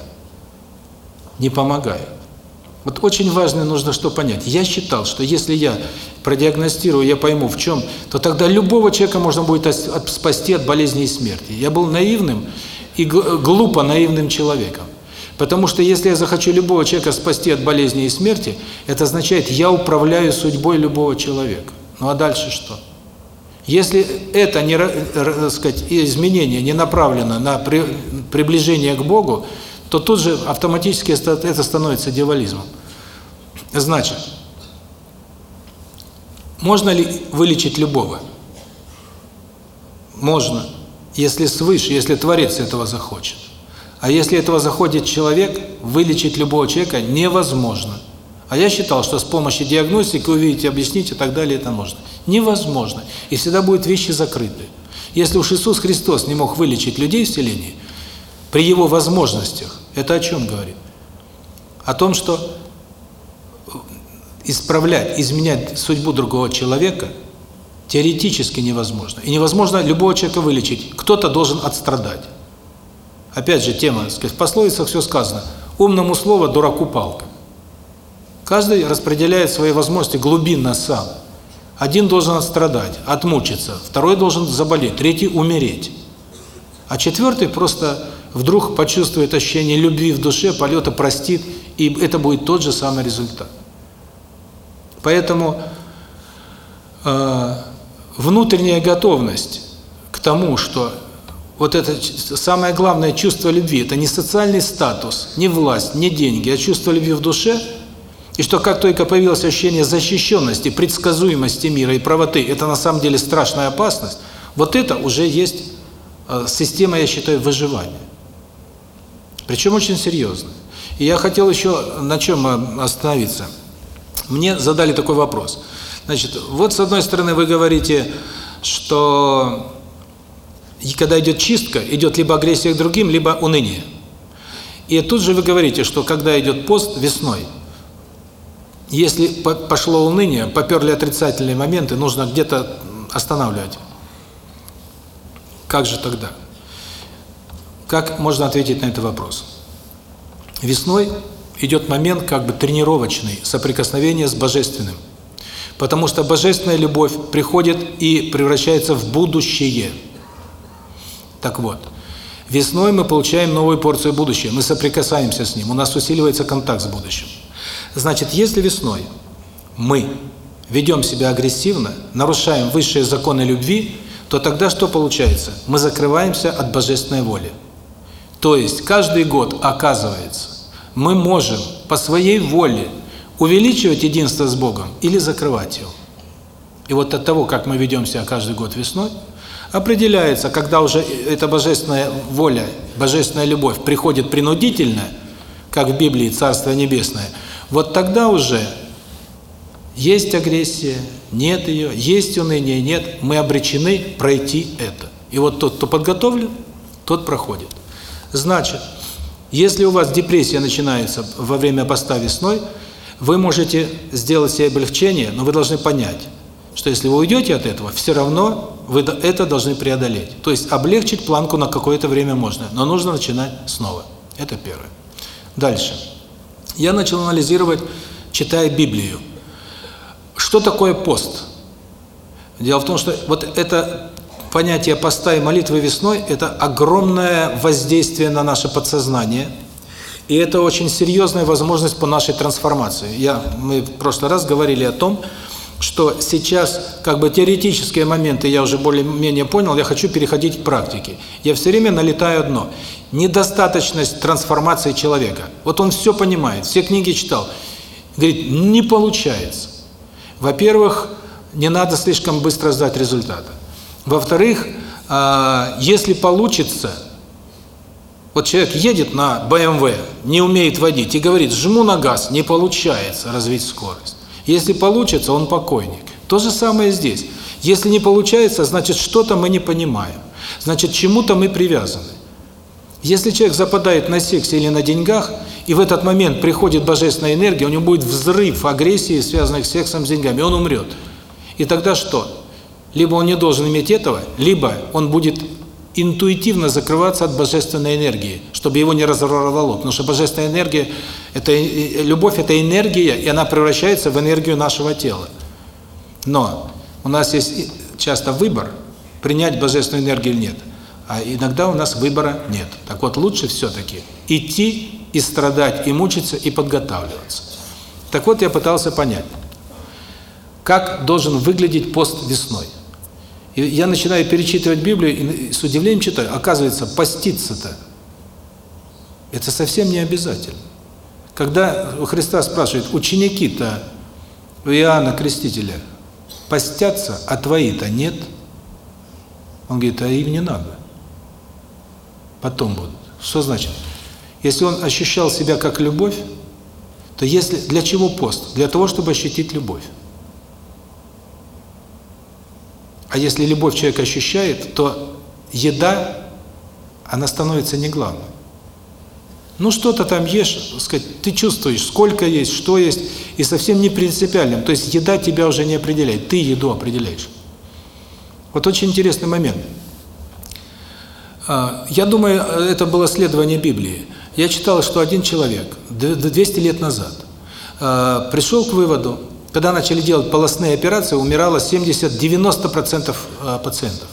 не помогает. Вот очень важно нужно что понять. Я считал, что если я продиагностирую, я пойму в чем, то тогда любого человека можно будет спасти от болезни и смерти. Я был наивным и глупо наивным человеком. Потому что если я захочу любого человека спасти от болезни и смерти, это означает, я управляю судьбой любого человека. Ну а дальше что? Если это не, сказать, изменение не направлено на при, приближение к Богу, то тут же автоматически это становится дьяволизмом. Значит, можно ли вылечить любого? Можно, если свыше, если Творец этого захочет. А если этого заходит человек, вылечить любого человека невозможно. А я считал, что с помощью диагностики увидеть, объяснить и так далее это можно. Невозможно. И всегда будут вещи закрыты. Если уж Иисус Христос не мог вылечить людей в селении, при Его возможностях, это о чем говорит? О том, что исправлять, изменять судьбу другого человека Теоретически невозможно. И невозможно любого человека вылечить. Кто-то должен отстрадать. Опять же, тема, так сказать, в пословицах все сказано. Умному слово, дураку палка. Каждый распределяет свои возможности глубинно сам. Один должен отстрадать, отмучиться, второй должен заболеть, третий умереть. А четвертый просто вдруг почувствует ощущение любви в душе, полета простит, и это будет тот же самый результат. Поэтому э, внутренняя готовность к тому, что вот это самое главное чувство любви, это не социальный статус, не власть, не деньги, а чувство любви в душе, и что как только появилось ощущение защищенности, предсказуемости мира и правоты, это на самом деле страшная опасность, вот это уже есть э, система, я считаю, выживания. Причем очень серьезно. И я хотел еще на чем э, остановиться. Мне задали такой вопрос. Значит, вот с одной стороны вы говорите, что и когда идет чистка, идет либо агрессия к другим, либо уныние. И тут же вы говорите, что когда идет пост весной, если пошло уныние, поперли отрицательные моменты, нужно где-то останавливать. Как же тогда? Как можно ответить на этот вопрос? Весной идет момент как бы тренировочный, соприкосновение с Божественным. Потому что Божественная любовь приходит и превращается в будущее – так вот, весной мы получаем новую порцию будущего, мы соприкасаемся с ним, у нас усиливается контакт с будущим. Значит, если весной мы ведем себя агрессивно, нарушаем высшие законы любви, то тогда что получается? Мы закрываемся от божественной воли. То есть каждый год, оказывается, мы можем по своей воле увеличивать единство с Богом или закрывать его. И вот от того, как мы ведем себя каждый год весной, определяется, когда уже эта божественная воля, божественная любовь приходит принудительно, как в Библии Царство Небесное, вот тогда уже есть агрессия, нет ее, есть уныние, нет, мы обречены пройти это. И вот тот, кто подготовлен, тот проходит. Значит, если у вас депрессия начинается во время поста весной, вы можете сделать себе облегчение, но вы должны понять, что если вы уйдете от этого, все равно вы это должны преодолеть. То есть облегчить планку на какое-то время можно, но нужно начинать снова. Это первое. Дальше. Я начал анализировать, читая Библию. Что такое пост? Дело в том, что вот это понятие поста и молитвы весной – это огромное воздействие на наше подсознание, и это очень серьезная возможность по нашей трансформации. Я, мы в прошлый раз говорили о том, что что сейчас как бы теоретические моменты я уже более-менее понял, я хочу переходить к практике. Я все время налетаю одно – недостаточность трансформации человека. Вот он все понимает, все книги читал. Говорит, не получается. Во-первых, не надо слишком быстро ждать результата. Во-вторых, а, если получится, вот человек едет на БМВ, не умеет водить и говорит, жму на газ, не получается развить скорость. Если получится, он покойник. То же самое здесь. Если не получается, значит, что-то мы не понимаем. Значит, чему-то мы привязаны. Если человек западает на сексе или на деньгах, и в этот момент приходит божественная энергия, у него будет взрыв агрессии, связанных с сексом, с деньгами, он умрет. И тогда что? Либо он не должен иметь этого, либо он будет интуитивно закрываться от божественной энергии, чтобы его не разорвало, потому что божественная энергия это любовь это энергия, и она превращается в энергию нашего тела. Но у нас есть часто выбор принять божественную энергию или нет. А иногда у нас выбора нет. Так вот лучше все таки идти и страдать, и мучиться, и подготавливаться. Так вот я пытался понять, как должен выглядеть пост весной. И я начинаю перечитывать Библию и с удивлением читаю. Оказывается, поститься-то это совсем не обязательно. Когда у Христа спрашивают, ученики-то Иоанна Крестителя постятся, а твои-то нет? Он говорит, а им не надо. Потом будут. Что значит? Если он ощущал себя как любовь, то если для чего пост? Для того, чтобы ощутить любовь. А если любовь человек ощущает, то еда, она становится не главной. Ну что-то там ешь, сказать, ты чувствуешь, сколько есть, что есть, и совсем не принципиальным. То есть еда тебя уже не определяет, ты еду определяешь. Вот очень интересный момент. А, я думаю, это было следование Библии. Я читал, что один человек 200 лет назад а, пришел к выводу, когда начали делать полостные операции, умирало 70-90% а, пациентов.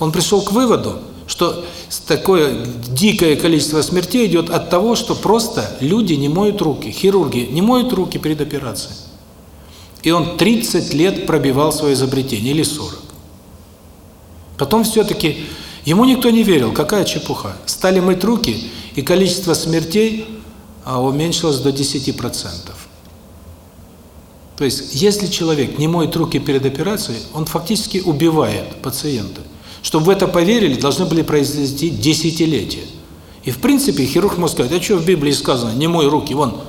Он пришел к выводу, что такое дикое количество смертей идет от того, что просто люди не моют руки, хирурги не моют руки перед операцией. И он 30 лет пробивал свое изобретение, или 40. Потом все-таки ему никто не верил, какая чепуха. Стали мыть руки, и количество смертей а, уменьшилось до 10%. То есть, если человек не моет руки перед операцией, он фактически убивает пациента. Чтобы в это поверили, должны были произойти десятилетия. И в принципе хирург может сказать, а что в Библии сказано, не мой руки, вон,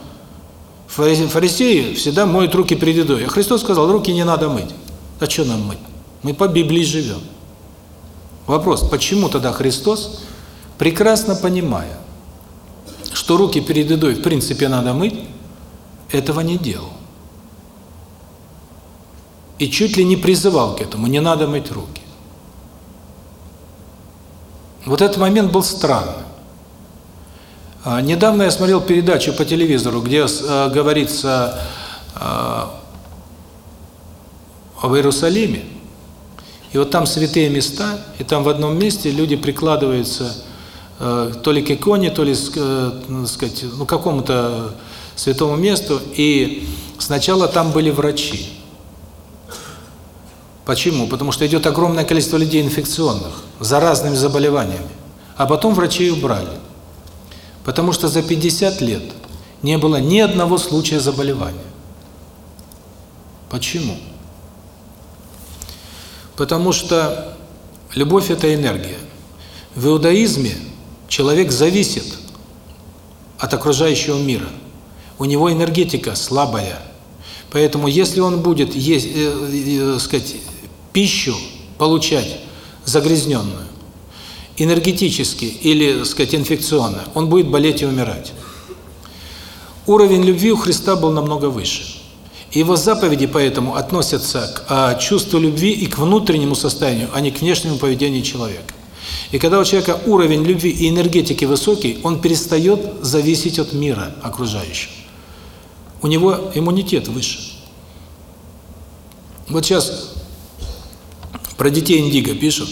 фарисеи всегда моют руки перед едой. А Христос сказал, руки не надо мыть. А что нам мыть? Мы по Библии живем. Вопрос, почему тогда Христос, прекрасно понимая, что руки перед едой в принципе надо мыть, этого не делал? И чуть ли не призывал к этому, не надо мыть руки. Вот этот момент был странным. А, недавно я смотрел передачу по телевизору, где а, говорится а, об Иерусалиме. И вот там святые места, и там в одном месте люди прикладываются то ли к иконе, то ли, ну, сказать, ну, какому-то святому месту. И сначала там были врачи. Почему? Потому что идет огромное количество людей инфекционных, заразными заболеваниями. А потом врачей убрали. Потому что за 50 лет не было ни одного случая заболевания. Почему? Потому что любовь – это энергия. В иудаизме человек зависит от окружающего мира. У него энергетика слабая. Поэтому если он будет есть, э, э, сказать, пищу получать загрязненную, энергетически или, сказать, инфекционно, он будет болеть и умирать. Уровень любви у Христа был намного выше. Его заповеди поэтому относятся к а, чувству любви и к внутреннему состоянию, а не к внешнему поведению человека. И когда у человека уровень любви и энергетики высокий, он перестает зависеть от мира окружающего. У него иммунитет выше. Вот сейчас про детей индиго пишут,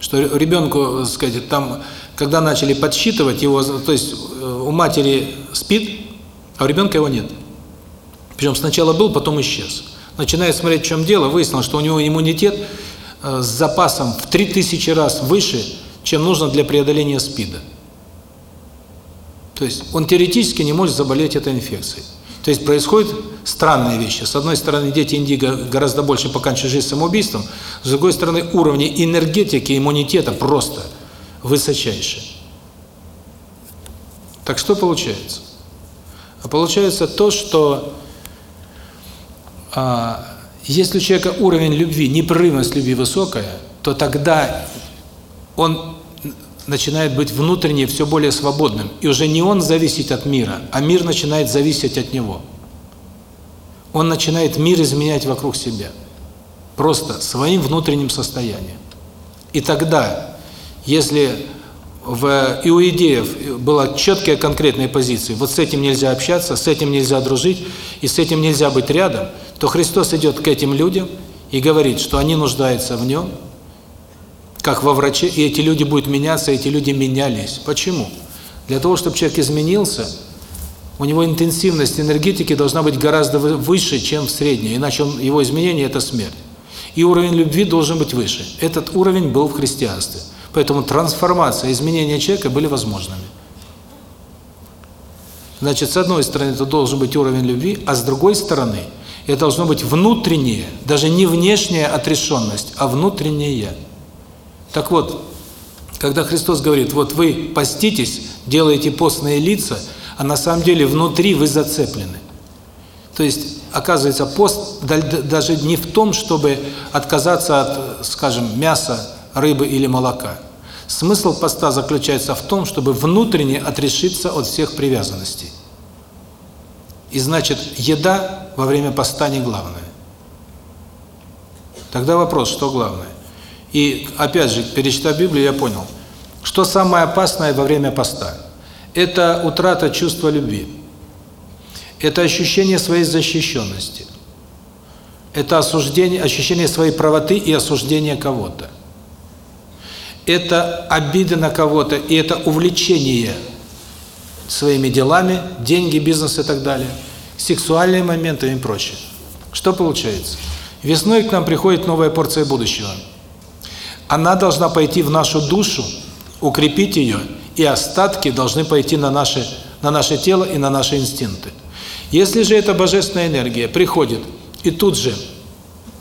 что ребенку, сказать, там, когда начали подсчитывать его, то есть э, у матери спит, а у ребенка его нет. Причем сначала был, потом исчез. Начиная смотреть, в чем дело, выяснилось, что у него иммунитет э, с запасом в 3000 раз выше, чем нужно для преодоления СПИДа. То есть он теоретически не может заболеть этой инфекцией. То есть происходят странные вещи. С одной стороны, дети индиго гораздо больше поканчивают жизнь самоубийством, с другой стороны, уровни энергетики, иммунитета просто высочайшие. Так что получается? А получается то, что а, если у человека уровень любви, непрерывность любви высокая, то тогда он начинает быть внутренне все более свободным. И уже не он зависит от мира, а мир начинает зависеть от него. Он начинает мир изменять вокруг себя. Просто своим внутренним состоянием. И тогда, если в иудеев была четкая конкретная позиция, вот с этим нельзя общаться, с этим нельзя дружить, и с этим нельзя быть рядом, то Христос идет к этим людям и говорит, что они нуждаются в Нем, как во враче, и эти люди будут меняться, эти люди менялись. Почему? Для того, чтобы человек изменился, у него интенсивность энергетики должна быть гораздо выше, чем в средней, иначе он, его изменение – это смерть. И уровень любви должен быть выше. Этот уровень был в христианстве. Поэтому трансформация, изменения человека были возможными. Значит, с одной стороны, это должен быть уровень любви, а с другой стороны, это должно быть внутреннее, даже не внешняя отрешенность, а внутреннее. Так вот, когда Христос говорит, вот вы поститесь, делаете постные лица, а на самом деле внутри вы зацеплены. То есть, оказывается, пост даже не в том, чтобы отказаться от, скажем, мяса, рыбы или молока. Смысл поста заключается в том, чтобы внутренне отрешиться от всех привязанностей. И значит, еда во время поста не главное. Тогда вопрос, что главное? И опять же, перечитав Библию, я понял, что самое опасное во время поста – это утрата чувства любви, это ощущение своей защищенности, это осуждение, ощущение своей правоты и осуждение кого-то. Это обиды на кого-то, и это увлечение своими делами, деньги, бизнес и так далее, сексуальные моменты и прочее. Что получается? Весной к нам приходит новая порция будущего. Она должна пойти в нашу душу, укрепить ее, и остатки должны пойти на наше, на наше тело и на наши инстинкты. Если же эта божественная энергия приходит и тут же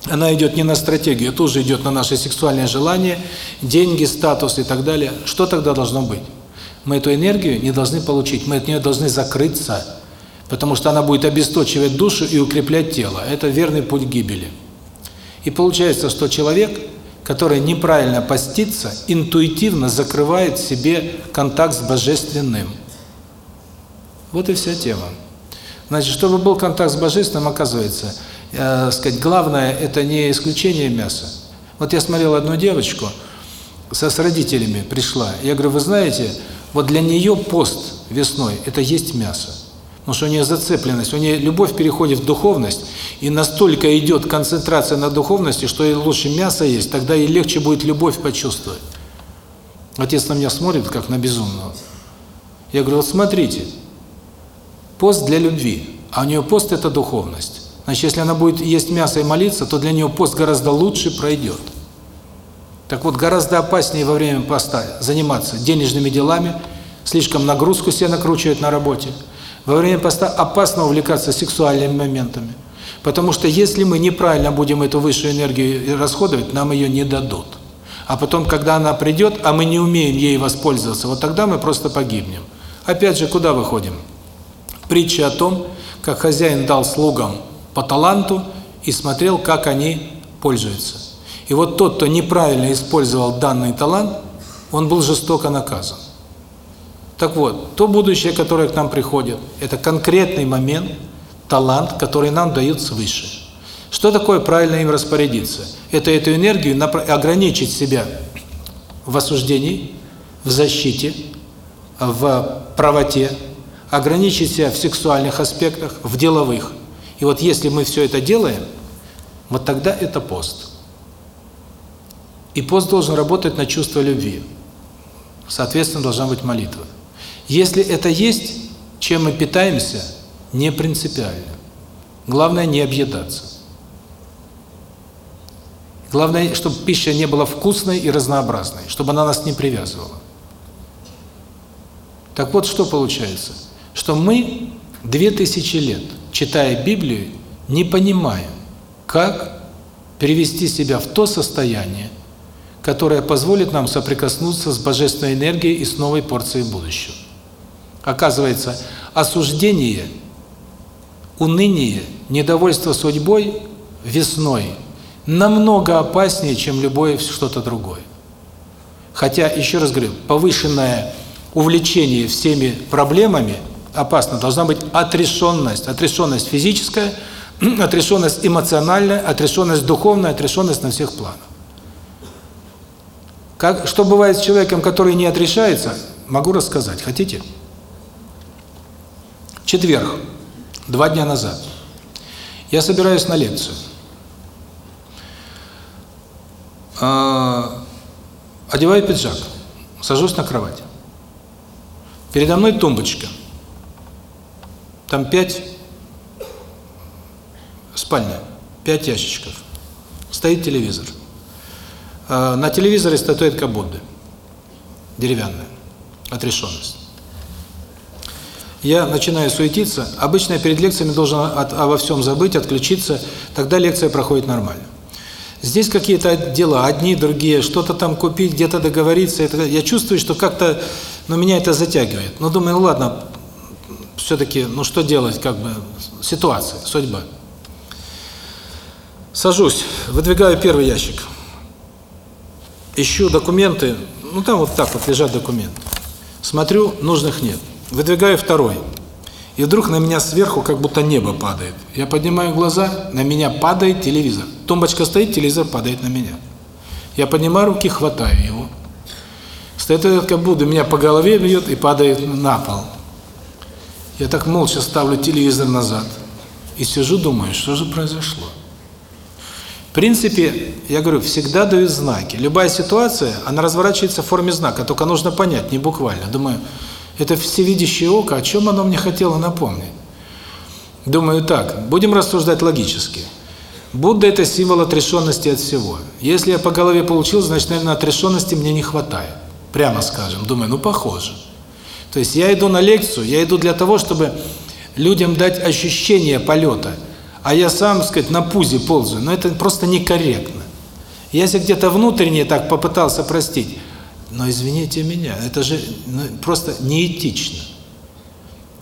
она идет не на стратегию, тут же идет на наши сексуальные желания, деньги, статус и так далее. Что тогда должно быть? Мы эту энергию не должны получить, мы от нее должны закрыться, потому что она будет обесточивать душу и укреплять тело. Это верный путь гибели. И получается, что человек, который неправильно постится, интуитивно закрывает себе контакт с Божественным. Вот и вся тема. Значит, чтобы был контакт с Божественным, оказывается – э, сказать, главное это не исключение мяса. Вот я смотрел одну девочку, со с родителями пришла. Я говорю, вы знаете, вот для нее пост весной это есть мясо. Потому что у нее зацепленность, у нее любовь переходит в духовность, и настолько идет концентрация на духовности, что ей лучше мясо есть, тогда ей легче будет любовь почувствовать. Отец на меня смотрит, как на безумного. Я говорю, вот смотрите, пост для любви, а у нее пост – это духовность. Значит, если она будет есть мясо и молиться, то для нее пост гораздо лучше пройдет. Так вот, гораздо опаснее во время поста заниматься денежными делами, слишком нагрузку себе накручивать на работе. Во время поста опасно увлекаться сексуальными моментами. Потому что если мы неправильно будем эту высшую энергию расходовать, нам ее не дадут. А потом, когда она придет, а мы не умеем ей воспользоваться, вот тогда мы просто погибнем. Опять же, куда выходим? Притча о том, как хозяин дал слугам по таланту и смотрел, как они пользуются. И вот тот, кто неправильно использовал данный талант, он был жестоко наказан. Так вот, то будущее, которое к нам приходит, это конкретный момент, талант, который нам дают свыше. Что такое правильно им распорядиться? Это эту энергию ограничить себя в осуждении, в защите, в правоте, ограничить себя в сексуальных аспектах, в деловых. И вот если мы все это делаем, вот тогда это пост. И пост должен работать на чувство любви. Соответственно, должна быть молитва. Если это есть, чем мы питаемся, не принципиально. Главное не объедаться. Главное, чтобы пища не была вкусной и разнообразной, чтобы она нас не привязывала. Так вот, что получается? Что мы две тысячи лет – читая Библию, не понимаем, как привести себя в то состояние, которое позволит нам соприкоснуться с божественной энергией и с новой порцией будущего. Оказывается, осуждение, уныние, недовольство судьбой весной намного опаснее, чем любое что-то другое. Хотя, еще раз говорю, повышенное увлечение всеми проблемами – опасно. Должна быть отрешенность. Отрешенность физическая, отрешенность эмоциональная, отрешенность духовная, отрешенность на всех планах. Как, что бывает с человеком, который не отрешается, могу рассказать. Хотите? Четверг, два дня назад. Я собираюсь на лекцию. А, одеваю пиджак, сажусь на кровать. Передо мной тумбочка. Там пять спальня, пять ящичков. Стоит телевизор. А, на телевизоре статуэтка Будды. Деревянная. Отрешенность. Я начинаю суетиться. Обычно я перед лекциями должен от, обо всем забыть, отключиться. Тогда лекция проходит нормально. Здесь какие-то дела, одни, другие, что-то там купить, где-то договориться. Это, я чувствую, что как-то, ну, меня это затягивает. Но ну, думаю, ну ладно, все-таки, ну что делать, как бы, ситуация, судьба. Сажусь, выдвигаю первый ящик. Ищу документы, ну там вот так вот лежат документы. Смотрю, нужных нет. Выдвигаю второй. И вдруг на меня сверху как будто небо падает. Я поднимаю глаза, на меня падает телевизор. Тумбочка стоит, телевизор падает на меня. Я поднимаю руки, хватаю его. Стоит этот как будто меня по голове бьет и падает на пол. Я так молча ставлю телевизор назад и сижу, думаю, что же произошло. В принципе, я говорю, всегда дают знаки. Любая ситуация, она разворачивается в форме знака, только нужно понять, не буквально. Думаю, это всевидящее око, о чем оно мне хотело напомнить? Думаю так, будем рассуждать логически. Будда – это символ отрешенности от всего. Если я по голове получил, значит, наверное, отрешенности мне не хватает. Прямо скажем. Думаю, ну, похоже. То есть я иду на лекцию, я иду для того, чтобы людям дать ощущение полета, а я сам, так сказать, на пузе ползаю. Но это просто некорректно. Если где-то внутренне так попытался простить, но извините меня, это же ну, просто неэтично.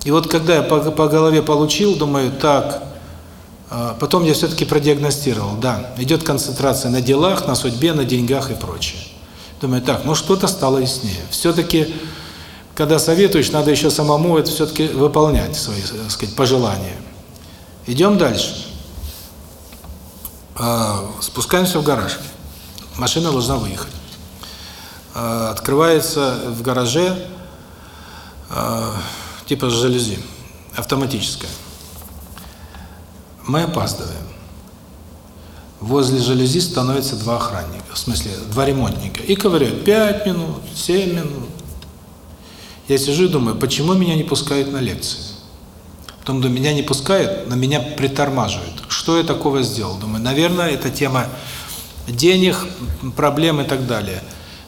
И вот когда я по, по голове получил, думаю, так, а, потом я все-таки продиагностировал, да, идет концентрация на делах, на судьбе, на деньгах и прочее. Думаю, так, ну что-то стало яснее. Все-таки, когда советуешь, надо еще самому это все-таки выполнять, свои, так сказать, пожелания. Идем дальше. А, спускаемся в гараж. Машина должна выехать. А, открывается в гараже типа жалюзи, автоматическая. Мы опаздываем. Возле жалюзи становятся два охранника, в смысле, два ремонтника. И говорят, пять минут, семь минут. Я сижу и думаю, почему меня не пускают на лекции? Потом думаю, меня не пускают, на меня притормаживают. Что я такого сделал? Думаю, наверное, это тема денег, проблем и так далее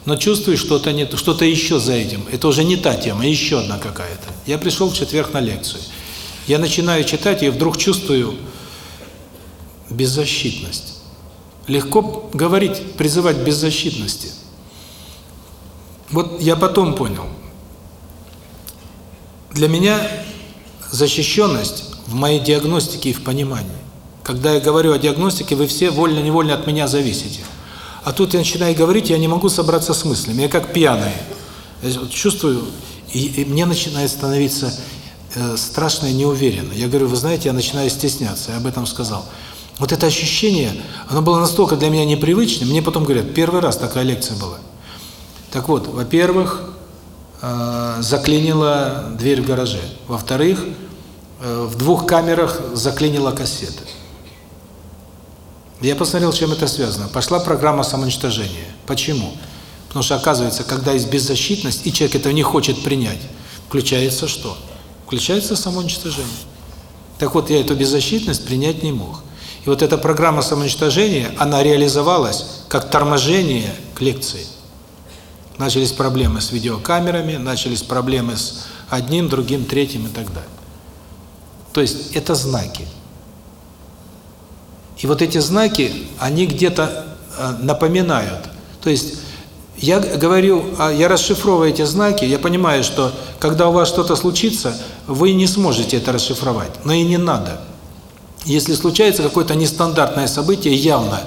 но чувствую что-то нет, что-то еще за этим. Это уже не та тема, еще одна какая-то. Я пришел в четверг на лекцию. Я начинаю читать и вдруг чувствую беззащитность. Легко говорить, призывать беззащитности. Вот я потом понял. Для меня защищенность в моей диагностике и в понимании. Когда я говорю о диагностике, вы все вольно-невольно от меня зависите. А тут я начинаю говорить, я не могу собраться с мыслями. Я как пьяный. Я чувствую, и, и мне начинает становиться э, страшно и неуверенно. Я говорю, вы знаете, я начинаю стесняться, я об этом сказал. Вот это ощущение, оно было настолько для меня непривычным, мне потом говорят, первый раз такая лекция была. Так вот, во-первых, э, заклинила дверь в гараже. Во-вторых, э, в двух камерах заклинила кассеты. Я посмотрел, чем это связано. Пошла программа самоуничтожения. Почему? Потому что, оказывается, когда есть беззащитность, и человек этого не хочет принять, включается что? Включается самоуничтожение. Так вот, я эту беззащитность принять не мог. И вот эта программа самоуничтожения, она реализовалась как торможение к лекции. Начались проблемы с видеокамерами, начались проблемы с одним, другим, третьим и так далее. То есть это знаки. И вот эти знаки, они где-то э, напоминают. То есть я говорю, а я расшифровываю эти знаки, я понимаю, что когда у вас что-то случится, вы не сможете это расшифровать, но и не надо. Если случается какое-то нестандартное событие, явно,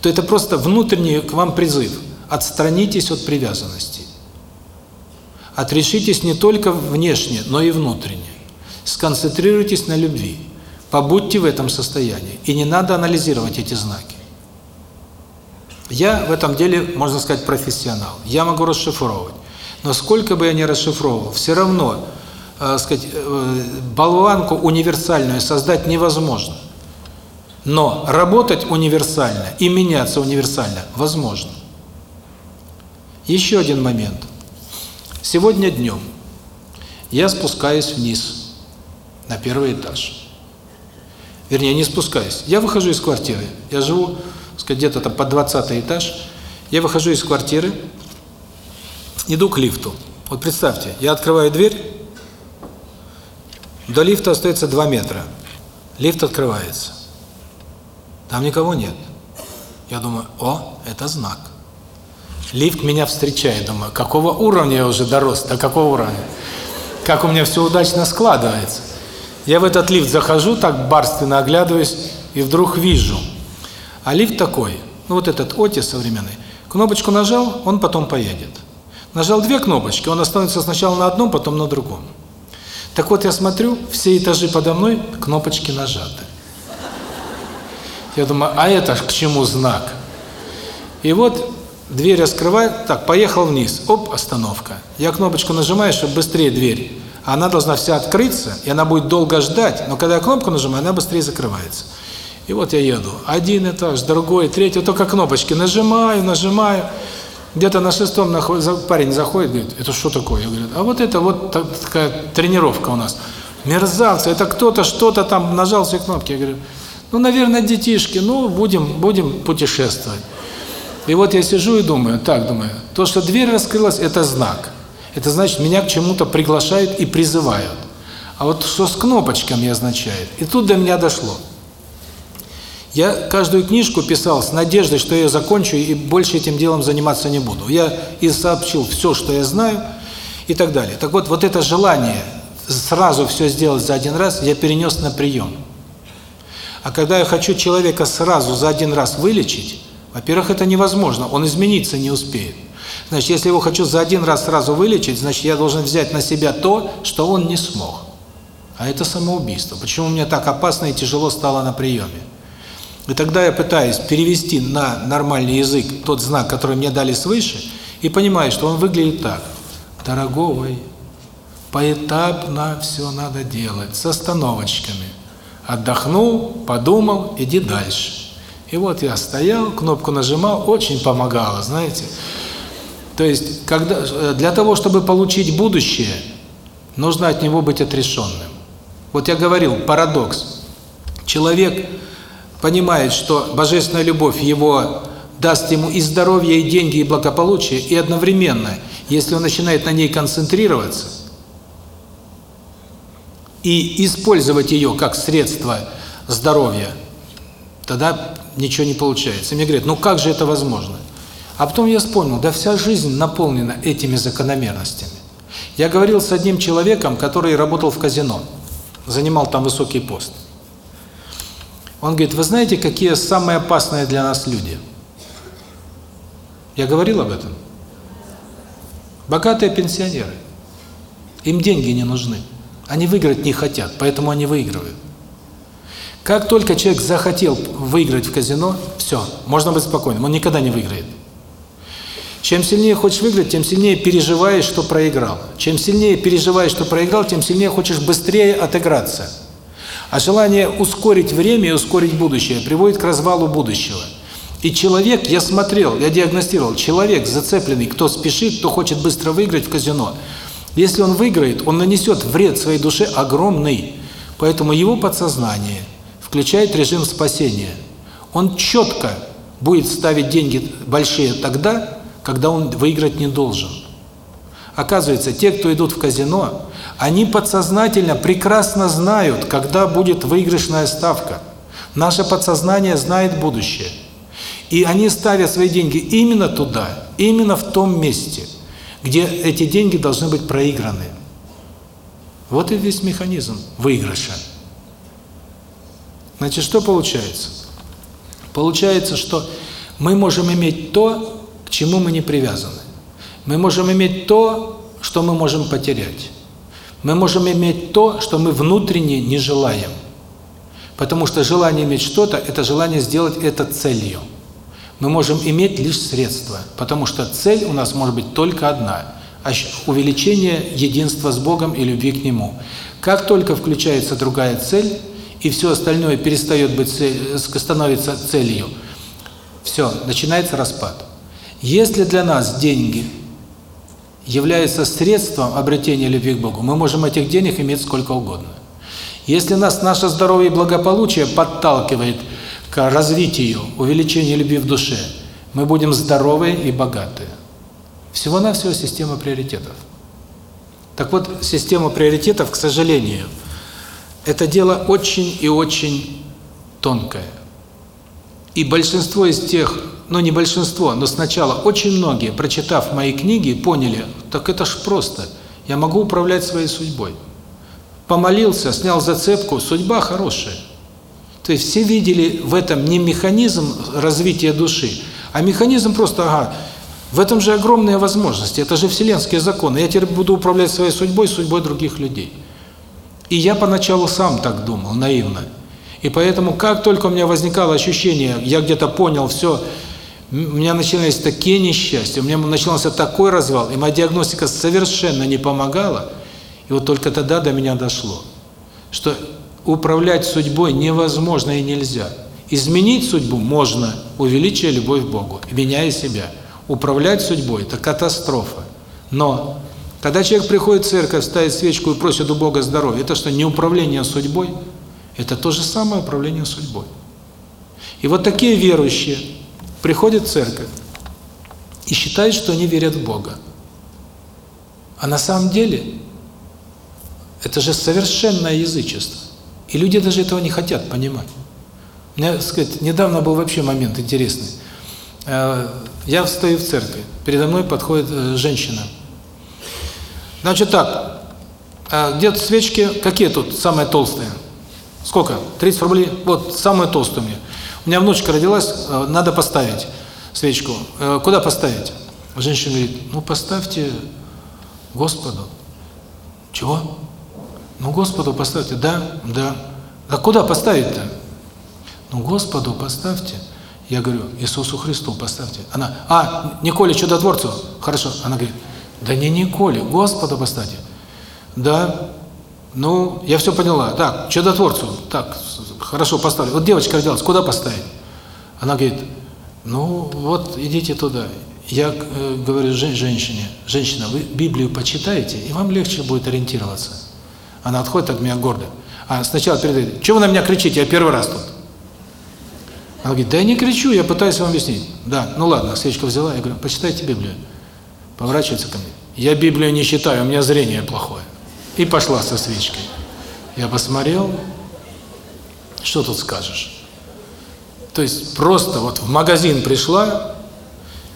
то это просто внутренний к вам призыв. Отстранитесь от привязанности. Отрешитесь не только внешне, но и внутренне. Сконцентрируйтесь на любви. Побудьте в этом состоянии. И не надо анализировать эти знаки. Я в этом деле, можно сказать, профессионал. Я могу расшифровывать. Но сколько бы я ни расшифровывал, все равно, э, сказать, э, болванку универсальную создать невозможно. Но работать универсально и меняться универсально возможно. Еще один момент. Сегодня днем я спускаюсь вниз на первый этаж. Вернее, не спускаюсь. Я выхожу из квартиры. Я живу, сказать, где-то там под 20 этаж. Я выхожу из квартиры, иду к лифту. Вот представьте, я открываю дверь, до лифта остается 2 метра. Лифт открывается. Там никого нет. Я думаю, о, это знак. Лифт меня встречает, думаю, какого уровня я уже дорос, до какого уровня? Как у меня все удачно складывается. Я в этот лифт захожу, так барственно оглядываюсь, и вдруг вижу. А лифт такой, ну вот этот Отис современный, кнопочку нажал, он потом поедет. Нажал две кнопочки, он останется сначала на одном, потом на другом. Так вот, я смотрю, все этажи подо мной кнопочки нажаты. Я думаю, а это к чему знак? И вот дверь раскрываю, так, поехал вниз, оп, остановка. Я кнопочку нажимаю, чтобы быстрее дверь. Она должна вся открыться, и она будет долго ждать, но когда я кнопку нажимаю, она быстрее закрывается. И вот я еду. Один этаж, другой, третий, вот только кнопочки нажимаю, нажимаю. Где-то на шестом наход... парень заходит, говорит, это что такое? Я говорю, а вот это вот так- такая тренировка у нас. Мерзавцы, это кто-то что-то там нажал все кнопки. Я говорю, ну, наверное, детишки, ну, будем, будем путешествовать. И вот я сижу и думаю, так думаю, то, что дверь раскрылась, это знак. Это значит, меня к чему-то приглашают и призывают. А вот что с кнопочками означает? И тут до меня дошло. Я каждую книжку писал с надеждой, что я закончу и больше этим делом заниматься не буду. Я и сообщил все, что я знаю и так далее. Так вот, вот это желание сразу все сделать за один раз я перенес на прием. А когда я хочу человека сразу за один раз вылечить, во-первых, это невозможно, он измениться не успеет. Значит, если его хочу за один раз сразу вылечить, значит, я должен взять на себя то, что он не смог. А это самоубийство. Почему мне так опасно и тяжело стало на приеме? И тогда я пытаюсь перевести на нормальный язык тот знак, который мне дали свыше, и понимаю, что он выглядит так. Дорогой, поэтапно все надо делать, с остановочками. Отдохнул, подумал, иди дальше. И вот я стоял, кнопку нажимал, очень помогало, знаете. То есть, когда э, для того, чтобы получить будущее, нужно от него быть отрешенным. Вот я говорил, парадокс. Человек понимает, что божественная любовь его даст ему и здоровье, и деньги, и благополучие, и одновременно, если он начинает на ней концентрироваться и использовать ее как средство здоровья, тогда ничего не получается. И мне говорят, ну как же это возможно? А потом я вспомнил, да вся жизнь наполнена этими закономерностями. Я говорил с одним человеком, который работал в казино, занимал там высокий пост. Он говорит, вы знаете, какие самые опасные для нас люди? Я говорил об этом. Богатые пенсионеры. Им деньги не нужны. Они выиграть не хотят, поэтому они выигрывают. Как только человек захотел выиграть в казино, все, можно быть спокойным, он никогда не выиграет. Чем сильнее хочешь выиграть, тем сильнее переживаешь, что проиграл. Чем сильнее переживаешь, что проиграл, тем сильнее хочешь быстрее отыграться. А желание ускорить время и ускорить будущее приводит к развалу будущего. И человек, я смотрел, я диагностировал, человек зацепленный, кто спешит, кто хочет быстро выиграть в казино, если он выиграет, он нанесет вред своей душе огромный. Поэтому его подсознание включает режим спасения. Он четко будет ставить деньги большие тогда, когда он выиграть не должен. Оказывается, те, кто идут в казино, они подсознательно прекрасно знают, когда будет выигрышная ставка. Наше подсознание знает будущее. И они ставят свои деньги именно туда, именно в том месте, где эти деньги должны быть проиграны. Вот и весь механизм выигрыша. Значит, что получается? Получается, что мы можем иметь то, чему мы не привязаны. Мы можем иметь то, что мы можем потерять. Мы можем иметь то, что мы внутренне не желаем. Потому что желание иметь что-то – это желание сделать это целью. Мы можем иметь лишь средства, потому что цель у нас может быть только одна – увеличение единства с Богом и любви к Нему. Как только включается другая цель, и все остальное перестает быть становится целью, все, начинается распад. Если для нас деньги являются средством обретения любви к Богу, мы можем этих денег иметь сколько угодно. Если нас наше здоровье и благополучие подталкивает к развитию, увеличению любви в душе, мы будем здоровые и богатые. Всего-навсего система приоритетов. Так вот, система приоритетов, к сожалению, это дело очень и очень тонкое. И большинство из тех, ну не большинство, но сначала очень многие, прочитав мои книги, поняли, так это ж просто, я могу управлять своей судьбой. Помолился, снял зацепку, судьба хорошая. То есть все видели в этом не механизм развития души, а механизм просто, ага, в этом же огромные возможности, это же вселенские законы, я теперь буду управлять своей судьбой, судьбой других людей. И я поначалу сам так думал, наивно. И поэтому, как только у меня возникало ощущение, я где-то понял все, у меня начинались такие несчастья, у меня начался такой развал, и моя диагностика совершенно не помогала, и вот только тогда до меня дошло, что управлять судьбой невозможно и нельзя. Изменить судьбу можно, увеличивая любовь к Богу, меняя себя. Управлять судьбой – это катастрофа. Но когда человек приходит в церковь, ставит свечку и просит у Бога здоровья, это что, не управление судьбой? Это то же самое управление судьбой. И вот такие верующие приходят в церковь и считают, что они верят в Бога. А на самом деле это же совершенное язычество. И люди даже этого не хотят понимать. У меня, сказать, недавно был вообще момент интересный. Э, я стою в церкви, передо мной подходит э, женщина. Значит так, э, где-то свечки, какие тут самые толстые? Сколько? 30 рублей? Вот, самые толстые у меня. У меня внучка родилась, надо поставить свечку. Куда поставить? Женщина говорит, ну поставьте Господу. Чего? Ну Господу поставьте. Да, да. А куда поставить-то? Ну Господу поставьте. Я говорю, Иисусу Христу поставьте. Она, а, Николе Чудотворцу? Хорошо. Она говорит, да не Николе, Господу поставьте. Да, ну, я все поняла. Так, Чудотворцу. Так, хорошо, поставлю. Вот девочка родилась, куда поставить? Она говорит, ну, вот идите туда. Я э, говорю женщине, женщина, вы Библию почитаете, и вам легче будет ориентироваться. Она отходит от меня гордо. А сначала передает, что вы на меня кричите, я первый раз тут. Она говорит, да я не кричу, я пытаюсь вам объяснить. Да, ну ладно, свечку взяла, я говорю, почитайте Библию. Поворачивается ко мне. Я Библию не читаю, у меня зрение плохое. И пошла со свечкой. Я посмотрел, что тут скажешь? То есть просто вот в магазин пришла,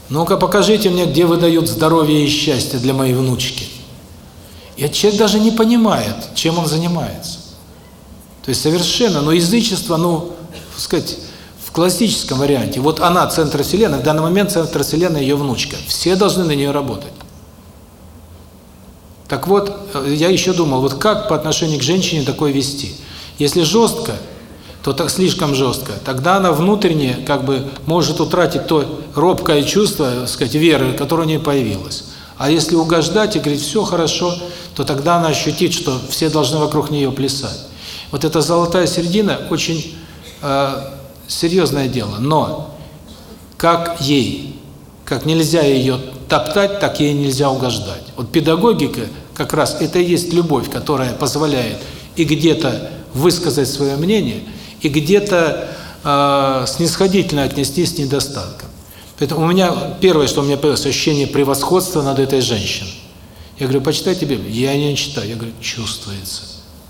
ну-ка покажите мне, где выдают здоровье и счастье для моей внучки. И человек даже не понимает, чем он занимается. То есть совершенно, но язычество, ну, сказать, классическом варианте, вот она центр Вселенной, в данный момент центр Вселенной ее внучка. Все должны на нее работать. Так вот, э, я еще думал, вот как по отношению к женщине такое вести? Если жестко, то так слишком жестко, тогда она внутренне как бы может утратить то робкое чувство, так сказать, веры, которое у нее появилось. А если угождать и говорить «все хорошо», то тогда она ощутит, что все должны вокруг нее плясать. Вот эта золотая середина очень э, серьезное дело, но как ей, как нельзя ее топтать, так ей нельзя угождать. Вот педагогика как раз это и есть любовь, которая позволяет и где-то высказать свое мнение, и где-то э, снисходительно отнестись к недостаткам. Поэтому у меня первое, что у меня появилось, ощущение превосходства над этой женщиной. Я говорю, почитайте Библию. Я не читаю. Я говорю, чувствуется.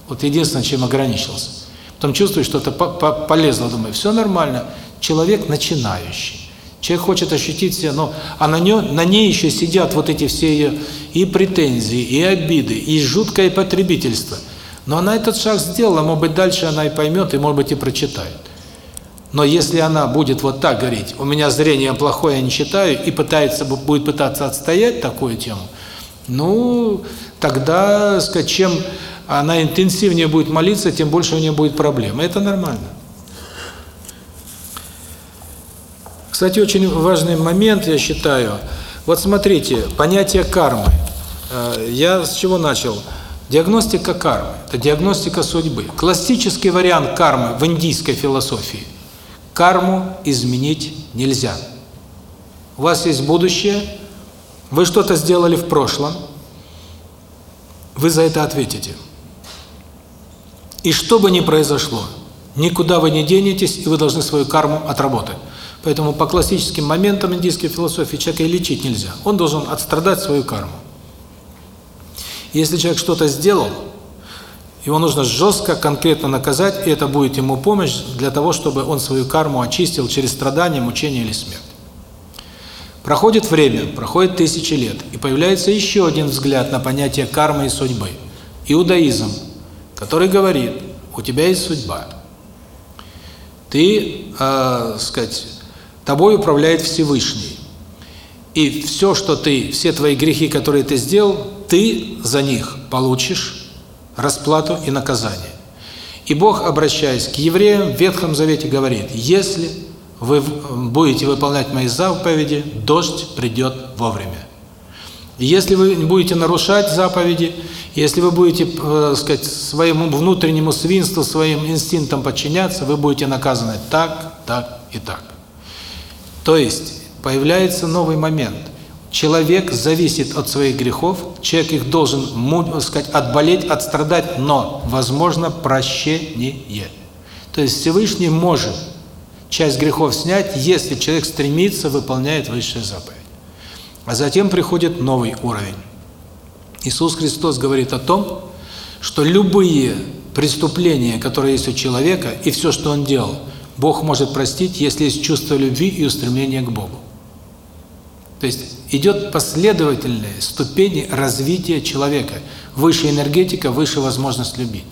Вот единственное, чем ограничился. Потом чувствуешь что-то полезно, думаю, все нормально. Человек начинающий. Человек хочет ощутить себя, но а на, нее, на ней еще сидят вот эти все ее и претензии, и обиды, и жуткое потребительство. Но она этот шаг сделала, может быть, дальше она и поймет, и, может быть, и прочитает. Но если она будет вот так говорить, у меня зрение плохое, я не читаю, и пытается будет пытаться отстоять такую тему, ну, тогда, сказать, чем она интенсивнее будет молиться, тем больше у нее будет проблем. Это нормально. Кстати, очень важный момент, я считаю. Вот смотрите, понятие кармы. Э, я с чего начал? Диагностика кармы – это диагностика судьбы. Классический вариант кармы в индийской философии – карму изменить нельзя. У вас есть будущее, вы что-то сделали в прошлом, вы за это ответите. И что бы ни произошло, никуда вы не денетесь, и вы должны свою карму отработать. Поэтому по классическим моментам индийской философии человека и лечить нельзя. Он должен отстрадать свою карму. Если человек что-то сделал, его нужно жестко, конкретно наказать, и это будет ему помощь для того, чтобы он свою карму очистил через страдания, мучения или смерть. Проходит время, проходит тысячи лет, и появляется еще один взгляд на понятие кармы и судьбы. Иудаизм – который говорит, у тебя есть судьба. Ты, э, сказать, тобой управляет Всевышний. И все, что ты, все твои грехи, которые ты сделал, ты за них получишь расплату и наказание. И Бог, обращаясь к евреям в Ветхом Завете, говорит, если вы будете выполнять мои заповеди, дождь придет вовремя. Если вы будете нарушать заповеди, если вы будете, э, сказать, своему внутреннему свинству, своим инстинктам подчиняться, вы будете наказаны так, так и так. То есть появляется новый момент. Человек зависит от своих грехов, человек их должен, сказать, отболеть, отстрадать, но возможно прощение. То есть Всевышний может часть грехов снять, если человек стремится, выполняет высшие заповеди. А затем приходит новый уровень. Иисус Христос говорит о том, что любые преступления, которые есть у человека, и все, что он делал, Бог может простить, если есть чувство любви и устремление к Богу. То есть идет последовательные ступени развития человека. Выше энергетика, выше возможность любить.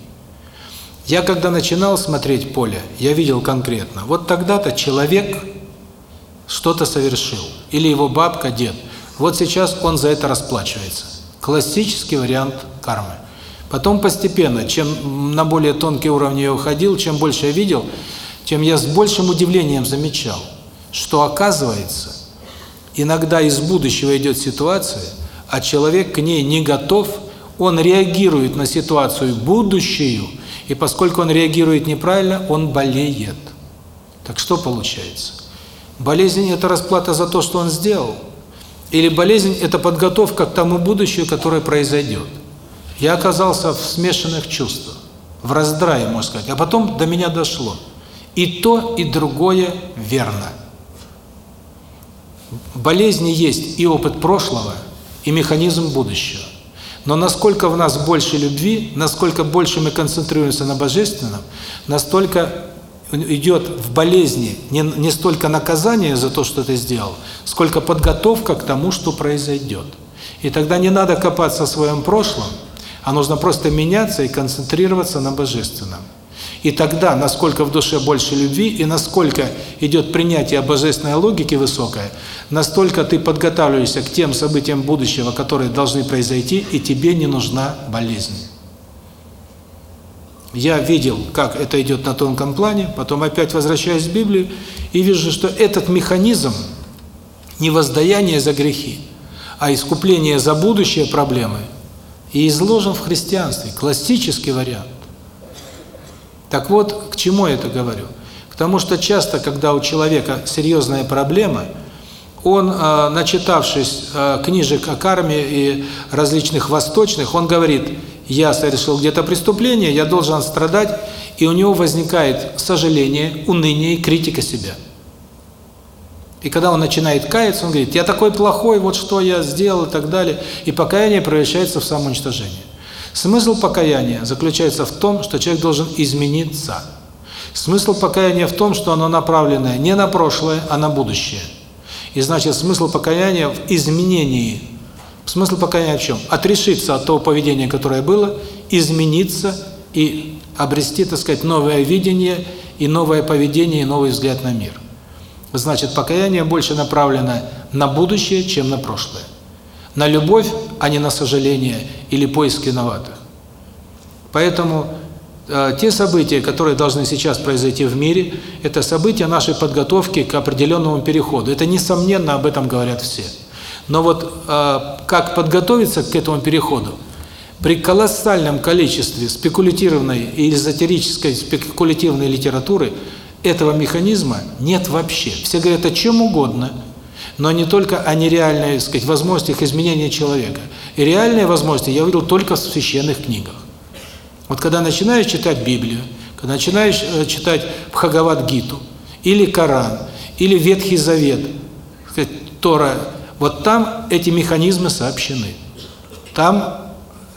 Я когда начинал смотреть поле, я видел конкретно, вот тогда-то человек что-то совершил, или его бабка, дед. Вот сейчас он за это расплачивается. Классический вариант кармы. Потом постепенно, чем на более тонкие уровни я уходил, чем больше я видел, тем я с большим удивлением замечал, что оказывается, иногда из будущего идет ситуация, а человек к ней не готов, он реагирует на ситуацию будущую, и поскольку он реагирует неправильно, он болеет. Так что получается? Болезнь – это расплата за то, что он сделал? Или болезнь – это подготовка к тому будущему, которое произойдет? Я оказался в смешанных чувствах, в раздрае, можно сказать, а потом до меня дошло. И то, и другое верно. Болезни есть и опыт прошлого, и механизм будущего. Но насколько в нас больше любви, насколько больше мы концентрируемся на Божественном, настолько идет в болезни не, не столько наказание за то, что ты сделал, сколько подготовка к тому, что произойдет. И тогда не надо копаться в своем прошлом, а нужно просто меняться и концентрироваться на Божественном. И тогда, насколько в душе больше любви и насколько идет принятие божественной логики высокое, настолько ты подготавливаешься к тем событиям будущего, которые должны произойти, и тебе не нужна болезнь. Я видел, как это идет на тонком плане, потом опять возвращаюсь в Библию и вижу, что этот механизм не воздаяние за грехи, а искупление за будущие проблемы и изложен в христианстве, классический вариант. Так вот, к чему я это говорю? К тому, что часто, когда у человека серьезная проблема, он, э, начитавшись э, книжек о карме и различных восточных, он говорит, я совершил где-то преступление, я должен страдать, и у него возникает сожаление, уныние и критика себя. И когда он начинает каяться, он говорит, я такой плохой, вот что я сделал и так далее, и покаяние превращается в самоуничтожение. Смысл покаяния заключается в том, что человек должен измениться. Смысл покаяния в том, что оно направлено не на прошлое, а на будущее. И значит, смысл покаяния в изменении. Смысл покаяния в чем? Отрешиться от того поведения, которое было, измениться и обрести, так сказать, новое видение и новое поведение, и новый взгляд на мир. Значит, покаяние больше направлено на будущее, чем на прошлое на любовь, а не на сожаление или поиск виноватых. Поэтому э, те события, которые должны сейчас произойти в мире, это события нашей подготовки к определенному переходу. Это несомненно, об этом говорят все. Но вот э, как подготовиться к этому переходу? При колоссальном количестве спекулятивной и эзотерической спекулятивной литературы этого механизма нет вообще. Все говорят о чем угодно – но не только о нереальной, так сказать, возможностях изменения человека. И реальные возможности я увидел только в священных книгах. Вот когда начинаешь читать Библию, когда начинаешь э, читать Бхагавад-гиту, или Коран, или Ветхий Завет, сказать, Тора, вот там эти механизмы сообщены. Там,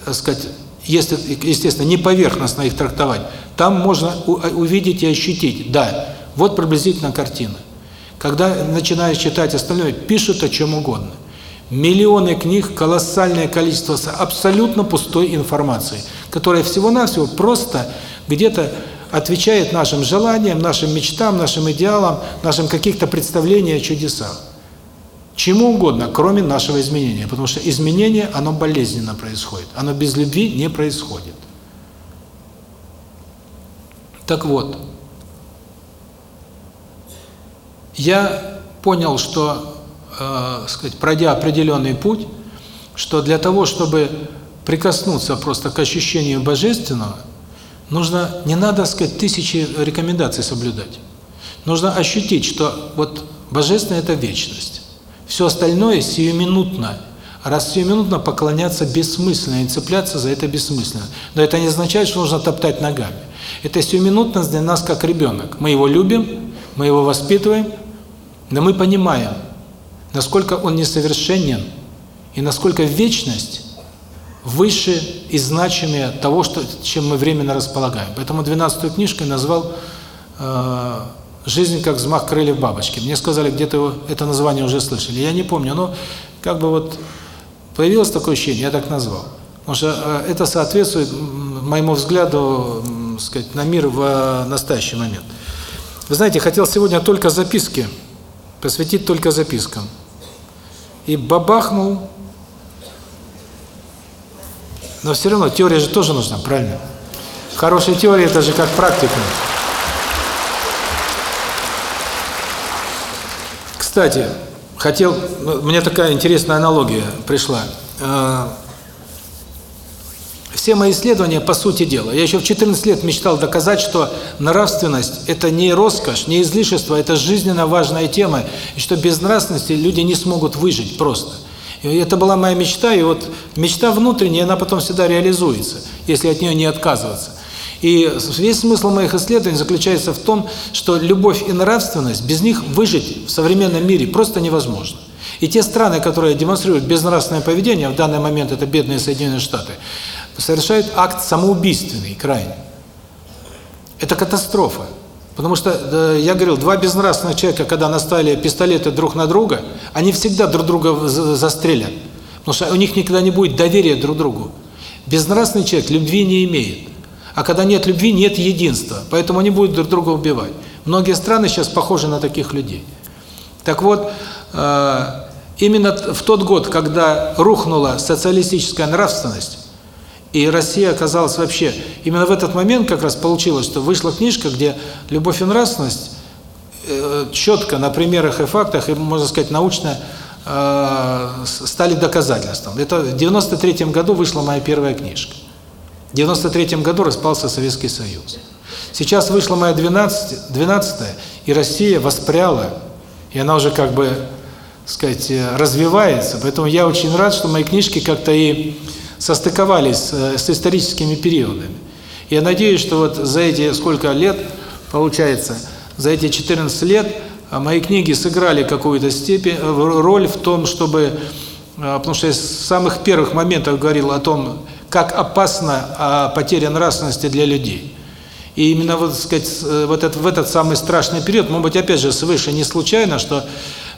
так сказать, если, естественно, не поверхностно их трактовать, там можно увидеть и ощутить, да, вот приблизительно картина. Когда начинаешь читать остальное, пишут о чем угодно. Миллионы книг, колоссальное количество абсолютно пустой информации, которая всего-навсего просто где-то отвечает нашим желаниям, нашим мечтам, нашим идеалам, нашим каких-то представлениям о чудесах. Чему угодно, кроме нашего изменения. Потому что изменение, оно болезненно происходит. Оно без любви не происходит. Так вот, я понял, что, э, сказать, пройдя определенный путь, что для того, чтобы прикоснуться просто к ощущению божественного, нужно не надо, сказать, тысячи рекомендаций соблюдать. Нужно ощутить, что вот божественное – это вечность. Все остальное сиюминутно. Раз сиюминутно поклоняться бессмысленно и цепляться за это бессмысленно. Но это не означает, что нужно топтать ногами. Это сиюминутность для нас как ребенок. Мы его любим, мы его воспитываем, но мы понимаем, насколько он несовершенен и насколько вечность выше и значимее того, что, чем мы временно располагаем. Поэтому 12 книжкой назвал э, «Жизнь как взмах крыльев бабочки». Мне сказали, где-то это название уже слышали. Я не помню, но как бы вот появилось такое ощущение, я так назвал. Потому что э, это соответствует моему взгляду, сказать, на мир в э, настоящий момент. Вы знаете, хотел сегодня только записки, посвятить только запискам. И бабахнул но все равно теория же тоже нужна, правильно? Хорошая теория – это же как практика. Кстати, хотел, мне такая интересная аналогия пришла. Все мои исследования, по сути дела, я еще в 14 лет мечтал доказать, что нравственность – это не роскошь, не излишество, это жизненно важная тема, и что без нравственности люди не смогут выжить просто. И это была моя мечта, и вот мечта внутренняя, она потом всегда реализуется, если от нее не отказываться. И весь смысл моих исследований заключается в том, что любовь и нравственность, без них выжить в современном мире просто невозможно. И те страны, которые демонстрируют безнравственное поведение, в данный момент это бедные Соединенные Штаты, совершают акт самоубийственный крайне. Это катастрофа. Потому что, я говорил, два безнравственных человека, когда наставили пистолеты друг на друга, они всегда друг друга застрелят. Потому что у них никогда не будет доверия друг другу. Безнравственный человек любви не имеет. А когда нет любви, нет единства. Поэтому они будут друг друга убивать. Многие страны сейчас похожи на таких людей. Так вот, э, именно в тот год, когда рухнула социалистическая нравственность, и Россия оказалась вообще... Именно в этот момент как раз получилось, что вышла книжка, где любовь и нравственность э, четко на примерах и фактах, и, можно сказать, научно э, стали доказательством. Это в 93 году вышла моя первая книжка. В 93 году распался Советский Союз. Сейчас вышла моя 12, 12 и Россия воспряла, и она уже как бы, сказать, развивается. Поэтому я очень рад, что мои книжки как-то и состыковались э, с историческими периодами. Я надеюсь, что вот за эти сколько лет, получается, за эти 14 лет э, мои книги сыграли какую-то степень, э, роль в том, чтобы, потому что я с самых первых моментов говорил о том, как опасна потеря нравственности для людей. И именно вот, сказать, вот этот, в этот самый страшный период, может быть, опять же, свыше не случайно, что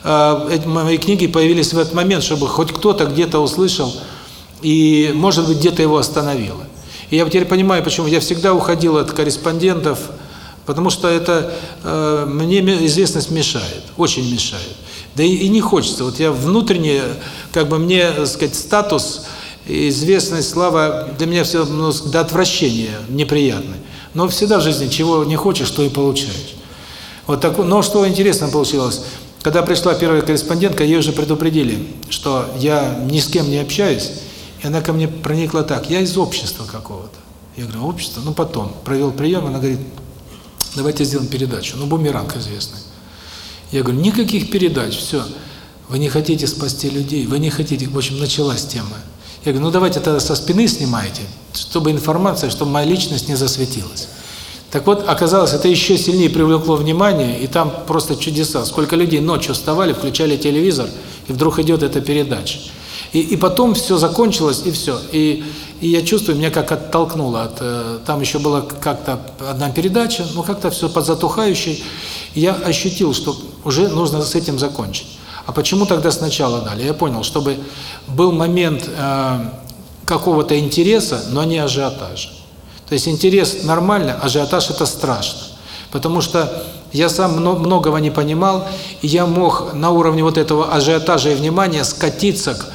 э, мои книги появились в этот момент, чтобы хоть кто-то где-то услышал, и, может быть, где-то его остановило. И я теперь понимаю, почему я всегда уходил от корреспондентов, потому что это э, мне известность мешает, очень мешает. Да и, и не хочется. Вот я внутренне, как бы мне, так сказать, статус, известность, слава для меня все ну, до отвращения неприятны. Но всегда в жизни чего не хочешь, то и получаешь. Вот так. Но что интересно получилось. Когда пришла первая корреспондентка, ее уже предупредили, что я ни с кем не общаюсь, и она ко мне проникла так, я из общества какого-то. Я говорю, общество? Ну, потом. Провел прием, она говорит, давайте сделаем передачу. Ну, бумеранг известный. Я говорю, никаких передач, все. Вы не хотите спасти людей, вы не хотите, в общем, началась тема. Я говорю, ну давайте тогда со спины снимайте, чтобы информация, чтобы моя личность не засветилась. Так вот, оказалось, это еще сильнее привлекло внимание, и там просто чудеса. Сколько людей ночью вставали, включали телевизор, и вдруг идет эта передача. И, и потом все закончилось, и все. И, и я чувствую, меня как оттолкнуло. От, э, там еще была как-то одна передача, но как-то все подзатухающей. И я ощутил, что уже нужно с этим закончить. А почему тогда сначала дали? Я понял, чтобы был момент э, какого-то интереса, но не ажиотажа. То есть интерес нормально, ажиотаж – это страшно. Потому что я сам многого не понимал, и я мог на уровне вот этого ажиотажа и внимания скатиться к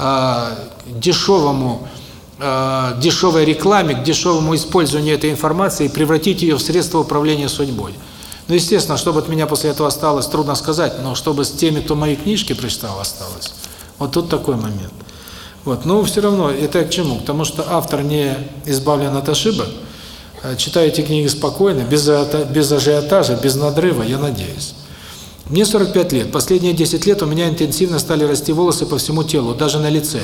э, дешевому, э, дешевой рекламе, к дешевому использованию этой информации и превратить ее в средство управления судьбой. Ну, естественно, что бы от меня после этого осталось, трудно сказать, но чтобы с теми, кто мои книжки прочитал, осталось. Вот тут такой момент. Вот, но все равно, это к чему? К тому, что автор не избавлен от ошибок, а читаете книги спокойно, без, без ажиотажа, без надрыва, я надеюсь. Мне 45 лет. Последние 10 лет у меня интенсивно стали расти волосы по всему телу, даже на лице.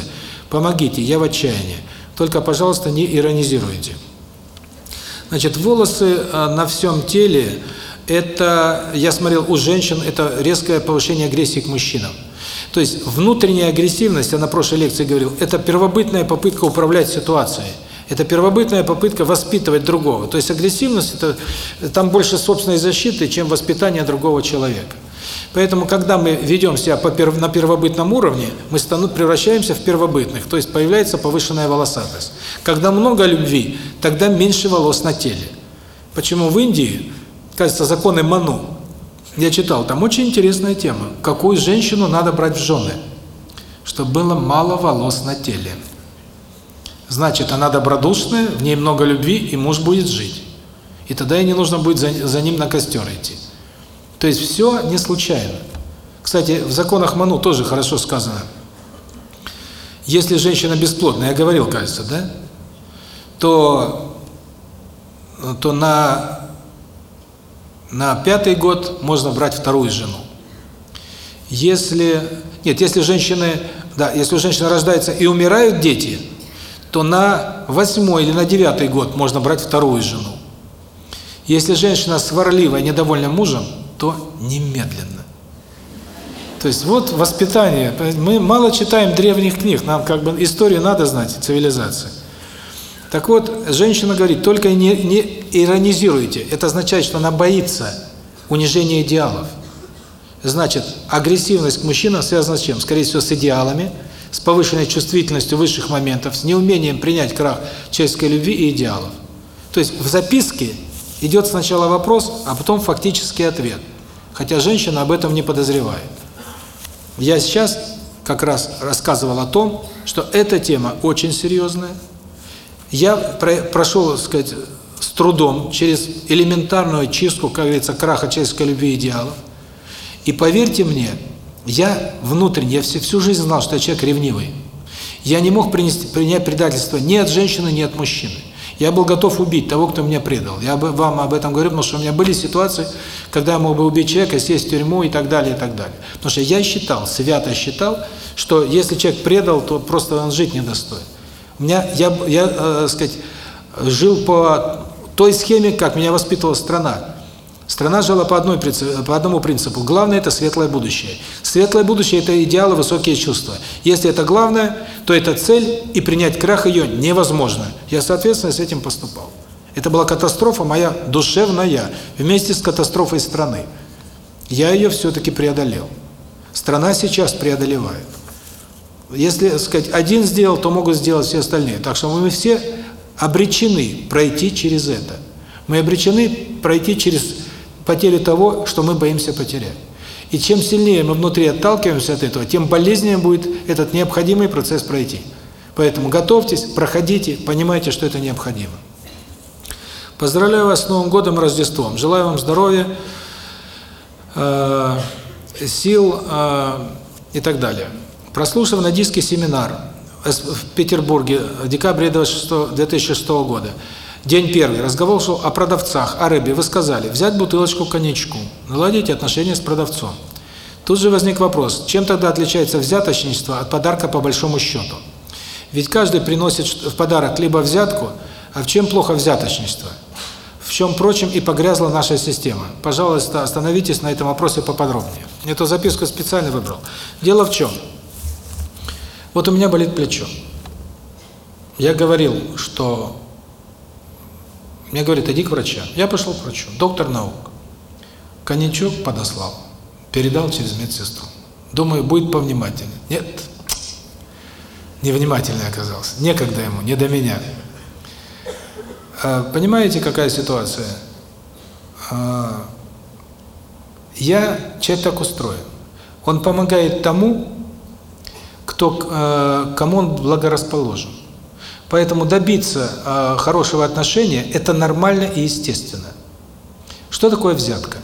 Помогите, я в отчаянии. Только, пожалуйста, не иронизируйте. Значит, волосы на всем теле – это, я смотрел, у женщин это резкое повышение агрессии к мужчинам. То есть внутренняя агрессивность, я на прошлой лекции говорил, это первобытная попытка управлять ситуацией. Это первобытная попытка воспитывать другого. То есть агрессивность – это там больше собственной защиты, чем воспитание другого человека. Поэтому, когда мы ведем себя по перв, на первобытном уровне, мы стану, превращаемся в первобытных, то есть появляется повышенная волосатость. Когда много любви, тогда меньше волос на теле. Почему в Индии, кажется, законы Ману, я читал, там очень интересная тема, какую женщину надо брать в жены, чтобы было мало волос на теле. Значит, она добродушная, в ней много любви, и муж будет жить. И тогда ей не нужно будет за, за ним на костер идти. То есть все не случайно. Кстати, в законах Ману тоже хорошо сказано. Если женщина бесплодная, я говорил, кажется, да? То, то на, на пятый год можно брать вторую жену. Если, нет, если женщины, да, если у женщины рождаются и умирают дети, то на восьмой или на девятый год можно брать вторую жену. Если женщина сварливая, недовольна мужем, то немедленно. То есть вот воспитание. Мы мало читаем древних книг, нам как бы историю надо знать, цивилизации. Так вот, женщина говорит, только не, не иронизируйте. Это означает, что она боится унижения идеалов. Значит, агрессивность к мужчинам связана с чем? Скорее всего, с идеалами, с повышенной чувствительностью высших моментов, с неумением принять крах человеческой любви и идеалов. То есть в записке идет сначала вопрос, а потом фактический ответ. Хотя женщина об этом не подозревает. Я сейчас как раз рассказывал о том, что эта тема очень серьезная. Я прошел, так сказать, с трудом через элементарную чистку, как говорится, краха человеческой любви идеалов. И поверьте мне, я внутренне, я всю, всю жизнь знал, что я человек ревнивый. Я не мог принести, принять предательство ни от женщины, ни от мужчины. Я был готов убить того, кто меня предал. Я вам об этом говорю, потому что у меня были ситуации, когда я мог бы убить человека, сесть в тюрьму и так далее, и так далее. Потому что я считал, свято считал, что если человек предал, то просто он жить не достоин. У меня, я, я э, сказать, жил по той схеме, как меня воспитывала страна. Страна жила по, одной, по одному принципу. Главное – это светлое будущее. Светлое будущее – это идеалы, высокие чувства. Если это главное, то это цель, и принять крах ее невозможно. Я, соответственно, с этим поступал. Это была катастрофа моя душевная, вместе с катастрофой страны. Я ее все-таки преодолел. Страна сейчас преодолевает. Если, сказать, один сделал, то могут сделать все остальные. Так что мы все обречены пройти через это. Мы обречены пройти через потерю того, что мы боимся потерять. И чем сильнее мы внутри отталкиваемся от этого, тем болезненнее будет этот необходимый процесс пройти. Поэтому готовьтесь, проходите, понимайте, что это необходимо. Поздравляю вас с Новым годом Рождеством. Желаю вам здоровья, э, сил э, и так далее. Прослушав на диске семинар в Петербурге в декабре 2006 года, День первый. Разговор шел о продавцах, о рыбе. Вы сказали, взять бутылочку коньячку, наладить отношения с продавцом. Тут же возник вопрос, чем тогда отличается взяточничество от подарка по большому счету? Ведь каждый приносит в подарок либо взятку, а в чем плохо взяточничество? В чем, прочем, и погрязла наша система. Пожалуйста, остановитесь на этом вопросе поподробнее. Эту записку специально выбрал. Дело в чем? Вот у меня болит плечо. Я говорил, что мне говорят, иди к врачу. Я пошел к врачу, доктор наук. Коньячок подослал, передал через медсестру. Думаю, будет повнимательнее. Нет, невнимательный оказался. Некогда ему, не до меня. А, понимаете, какая ситуация? А, я человек так устроен. Он помогает тому, кто, а, кому он благорасположен. Поэтому добиться э, хорошего отношения – это нормально и естественно. Что такое взятка?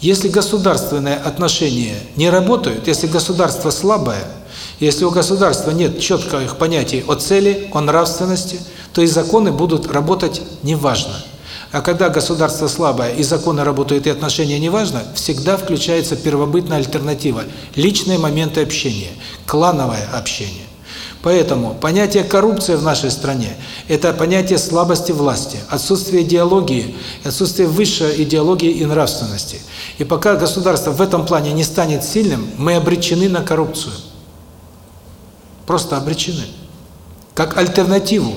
Если государственные отношения не работают, если государство слабое, если у государства нет четких понятий о цели, о нравственности, то и законы будут работать неважно. А когда государство слабое и законы работают и отношения неважно, всегда включается первобытная альтернатива – личные моменты общения, клановое общение. Поэтому понятие коррупция в нашей стране – это понятие слабости власти, отсутствие идеологии, отсутствие высшей идеологии и нравственности. И пока государство в этом плане не станет сильным, мы обречены на коррупцию. Просто обречены. Как альтернативу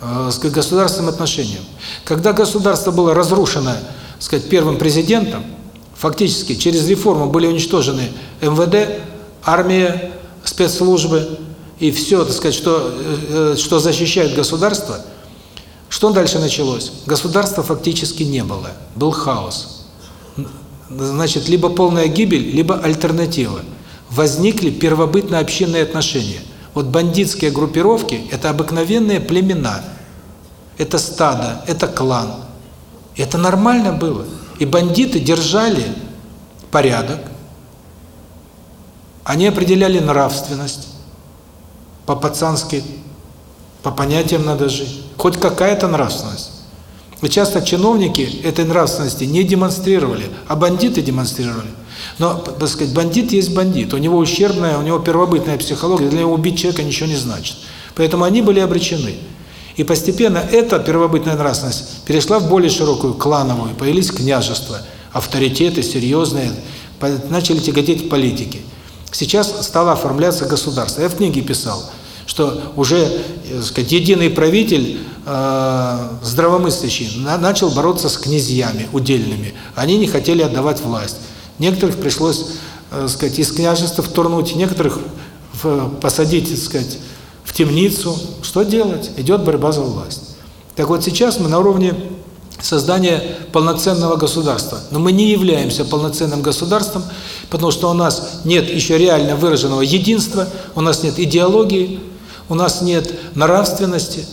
э, сказать, государственным отношениям. Когда государство было разрушено, сказать, первым президентом, фактически через реформу были уничтожены МВД, армия, спецслужбы и все, так сказать, что э, что защищает государство, что дальше началось? Государства фактически не было, был хаос. Значит, либо полная гибель, либо альтернатива. Возникли первобытно общинные отношения. Вот бандитские группировки – это обыкновенные племена, это стадо, это клан. Это нормально было. И бандиты держали порядок, они определяли нравственность, по-пацански, по понятиям надо жить. Хоть какая-то нравственность. И часто чиновники этой нравственности не демонстрировали, а бандиты демонстрировали. Но, так сказать, бандит есть бандит. У него ущербная, у него первобытная психология, для него убить человека ничего не значит. Поэтому они были обречены. И постепенно эта первобытная нравственность перешла в более широкую, клановую, появились княжества, авторитеты серьезные, начали тяготеть политики. Сейчас стало оформляться государство. Я в книге писал, что уже, так сказать, единый правитель, э, здравомыслящий, на, начал бороться с князьями удельными. Они не хотели отдавать власть. Некоторых пришлось, так сказать, из княжества вторнуть, некоторых в, посадить, сказать, в темницу. Что делать? Идет борьба за власть. Так вот сейчас мы на уровне создания полноценного государства. Но мы не являемся полноценным государством, потому что у нас нет еще реально выраженного единства, у нас нет идеологии, у нас нет нравственности.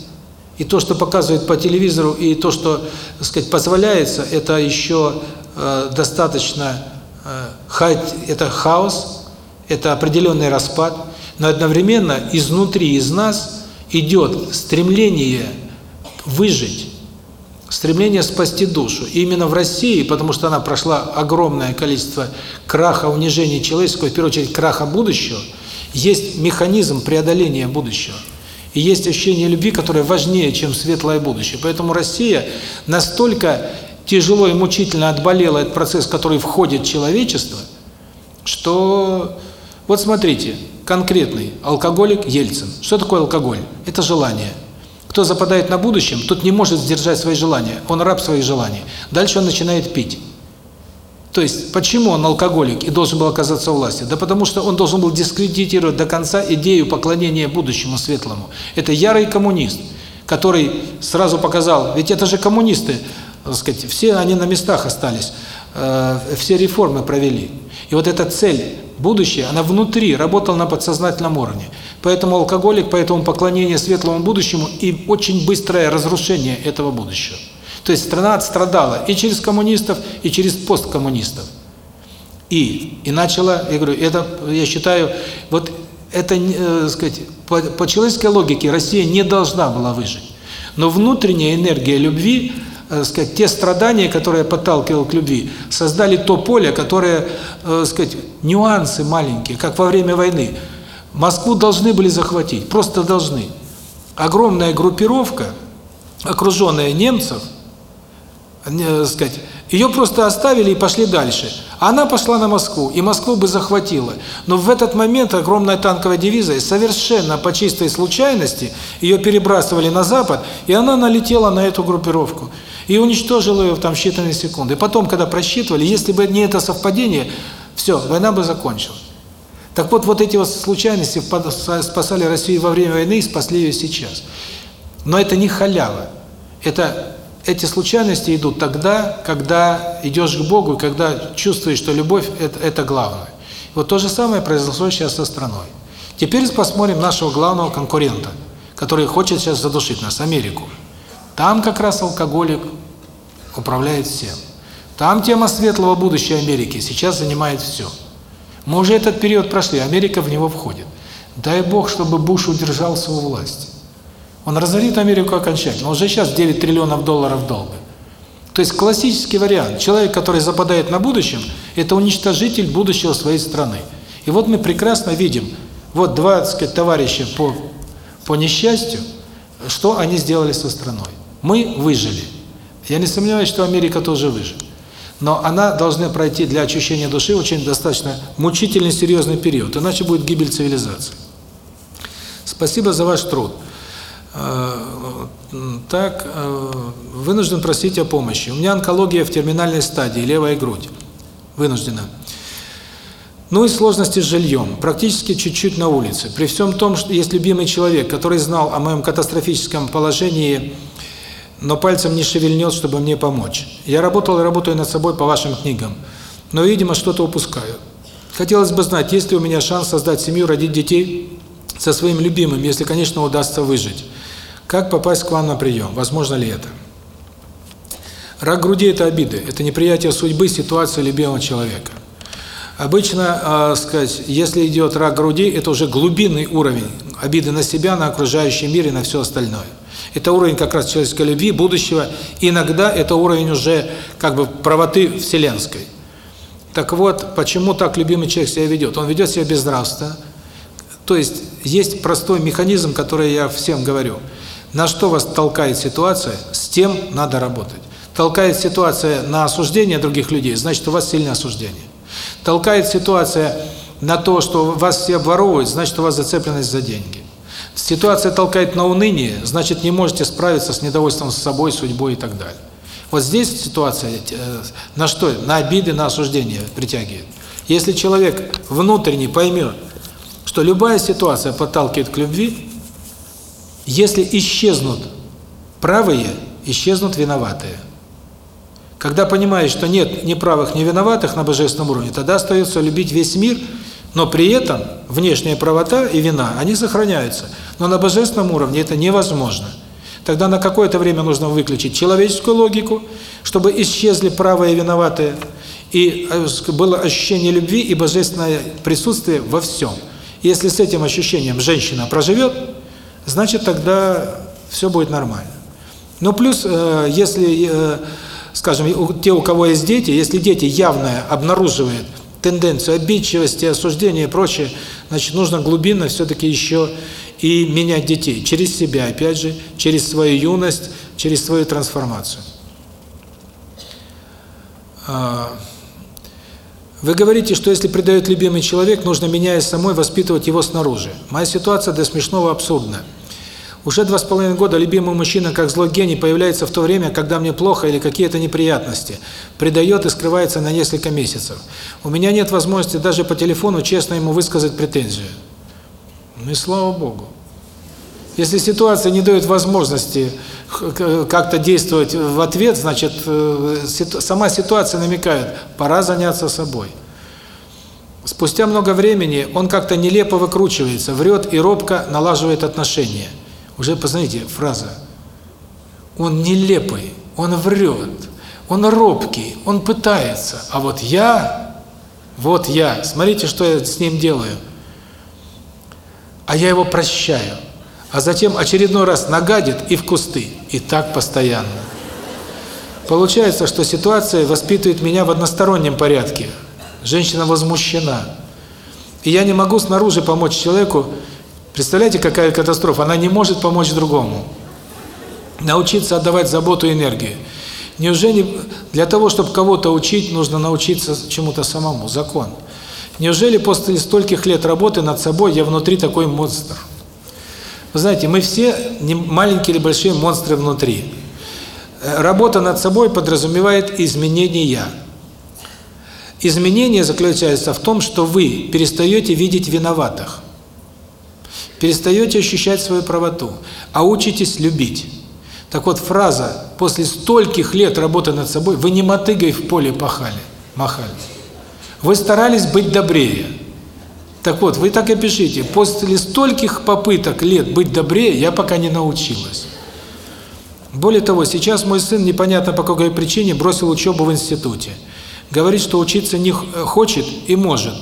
И то, что показывают по телевизору, и то, что, так сказать, позволяется, это еще э, достаточно э, ха это хаос, это определенный распад, но одновременно изнутри, из нас идет стремление выжить, стремление спасти душу. И именно в России, потому что она прошла огромное количество краха, унижений человеческого, в первую очередь краха будущего, есть механизм преодоления будущего. И есть ощущение любви, которое важнее, чем светлое будущее. Поэтому Россия настолько тяжело и мучительно отболела этот процесс, который входит в человечество, что... Вот смотрите, конкретный алкоголик Ельцин. Что такое алкоголь? Это желание. Кто западает на будущем, тот не может сдержать свои желания. Он раб своих желаний. Дальше он начинает пить. То есть, почему он алкоголик и должен был оказаться у власти? Да потому что он должен был дискредитировать до конца идею поклонения будущему светлому. Это ярый коммунист, который сразу показал, ведь это же коммунисты, так сказать, все они на местах остались, э, все реформы провели. И вот эта цель, будущее, она внутри, работала на подсознательном уровне. Поэтому алкоголик, поэтому поклонение светлому будущему и очень быстрое разрушение этого будущего. То есть страна отстрадала и через коммунистов, и через посткоммунистов. И и начала, я говорю, это я считаю, вот это, э, сказать, по, по человеческой логике Россия не должна была выжить. Но внутренняя энергия любви, э, сказать, те страдания, которые подталкивал к любви, создали то поле, которое, э, сказать, нюансы маленькие, как во время войны. Москву должны были захватить, просто должны. Огромная группировка, окруженная немцев, сказать, ее просто оставили и пошли дальше. Она пошла на Москву, и Москву бы захватила. Но в этот момент огромная танковая дивизия совершенно по чистой случайности ее перебрасывали на запад, и она налетела на эту группировку. И уничтожила ее в там считанные секунды. Потом, когда просчитывали, если бы не это совпадение, все, война бы закончилась. Так вот, вот эти вот случайности спасали Россию во время войны и спасли ее сейчас. Но это не халява. Это эти случайности идут тогда, когда идешь к Богу, когда чувствуешь, что любовь это, – это главное. Вот то же самое произошло сейчас со страной. Теперь посмотрим нашего главного конкурента, который хочет сейчас задушить нас, Америку. Там как раз алкоголик управляет всем. Там тема светлого будущего Америки сейчас занимает все. Мы уже этот период прошли, Америка в него входит. Дай Бог, чтобы Буш удержался у власти. Он разорит Америку окончательно. Уже сейчас 9 триллионов долларов долга. То есть классический вариант. Человек, который западает на будущем, это уничтожитель будущего своей страны. И вот мы прекрасно видим, вот два, так сказать, товарища по, по несчастью, что они сделали со страной. Мы выжили. Я не сомневаюсь, что Америка тоже выживет. Но она должна пройти для очищения души очень достаточно мучительный, серьезный период, иначе будет гибель цивилизации. Спасибо за ваш труд. Так, вынужден просить о помощи. У меня онкология в терминальной стадии, левая грудь. Вынуждена. Ну и сложности с жильем. Практически чуть-чуть на улице. При всем том, что есть любимый человек, который знал о моем катастрофическом положении, но пальцем не шевельнет, чтобы мне помочь. Я работал и работаю над собой по вашим книгам, но, видимо, что-то упускаю. Хотелось бы знать, есть ли у меня шанс создать семью, родить детей со своим любимым, если, конечно, удастся выжить. Как попасть к вам на прием? Возможно ли это? Рак груди – это обиды, это неприятие судьбы, ситуации любимого человека. Обычно, э, сказать, если идет рак груди, это уже глубинный уровень обиды на себя, на окружающий мир и на все остальное. Это уровень как раз человеческой любви, будущего. Иногда это уровень уже как бы правоты вселенской. Так вот, почему так любимый человек себя ведет? Он ведет себя безнравственно. То есть, есть простой механизм, который я всем говорю. На что вас толкает ситуация, с тем надо работать. Толкает ситуация на осуждение других людей, значит, у вас сильное осуждение. Толкает ситуация на то, что вас все обворовывают, значит, у вас зацепленность за деньги. Ситуация толкает на уныние, значит, не можете справиться с недовольством с собой, судьбой и так далее. Вот здесь ситуация э, на что? На обиды, на осуждение притягивает. Если человек внутренне поймет, что любая ситуация подталкивает к любви, если исчезнут правые, исчезнут виноватые. Когда понимаешь, что нет ни правых, ни виноватых на божественном уровне, тогда остается любить весь мир, но при этом внешняя правота и вина, они сохраняются. Но на божественном уровне это невозможно. Тогда на какое-то время нужно выключить человеческую логику, чтобы исчезли правые и виноватые, и э, было ощущение любви и божественное присутствие во всем. Если с этим ощущением женщина проживет, значит тогда все будет нормально. Но плюс, э, если, э, скажем, те, у кого есть дети, если дети явно обнаруживают тенденцию обидчивости, осуждения и прочее, значит, нужно глубинно все-таки еще и менять детей. Через себя, опять же, через свою юность, через свою трансформацию. А, вы говорите, что если предает любимый человек, нужно, меняясь самой, воспитывать его снаружи. Моя ситуация до смешного абсурдна. Уже два с половиной года любимый мужчина, как злой гений, появляется в то время, когда мне плохо или какие-то неприятности, предает и скрывается на несколько месяцев. У меня нет возможности даже по телефону честно ему высказать претензию. Ну и слава Богу. Если ситуация не дает возможности как-то действовать в ответ, значит, э, сама ситуация намекает, пора заняться собой. Спустя много времени он как-то нелепо выкручивается, врет и робко налаживает отношения. Уже посмотрите, фраза. Он нелепый, он врет, он робкий, он пытается. А вот я, вот я, смотрите, что я с ним делаю. А я его прощаю. А затем очередной раз нагадит и в кусты. И так постоянно. Получается, что ситуация воспитывает меня в одностороннем порядке. Женщина возмущена. И я не могу снаружи помочь человеку, Представляете, какая катастрофа? Она не может помочь другому. Научиться отдавать заботу и энергию. Неужели для того, чтобы кого-то учить, нужно научиться чему-то самому? Закон. Неужели после стольких лет работы над собой я внутри такой монстр? Вы знаете, мы все маленькие или большие монстры внутри. Работа над собой подразумевает изменения. Изменение заключается в том, что вы перестаете видеть виноватых перестаете ощущать свою правоту, а учитесь любить. Так вот, фраза «после стольких лет работы над собой» вы не мотыгой в поле пахали, махали. Вы старались быть добрее. Так вот, вы так и пишите «после стольких попыток лет быть добрее я пока не научилась». Более того, сейчас мой сын непонятно по какой причине бросил учебу в институте. Говорит, что учиться не хочет и может.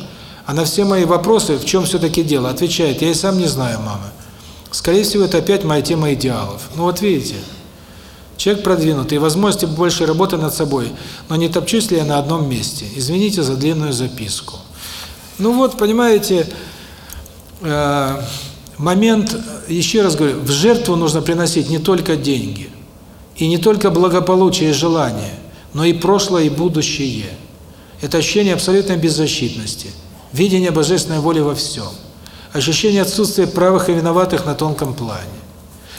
А на все мои вопросы, в чем все-таки дело, отвечает, я и сам не знаю, мама. Скорее всего, это опять моя тема идеалов. Ну вот видите, человек продвинутый, возможности больше работы над собой, но не топчусь ли я на одном месте? Извините за длинную записку. Ну вот, понимаете, э, момент, еще раз говорю, в жертву нужно приносить не только деньги, и не только благополучие и желание, но и прошлое, и будущее. Это ощущение абсолютной беззащитности, видение божественной воли во всем, ощущение отсутствия правых и виноватых на тонком плане,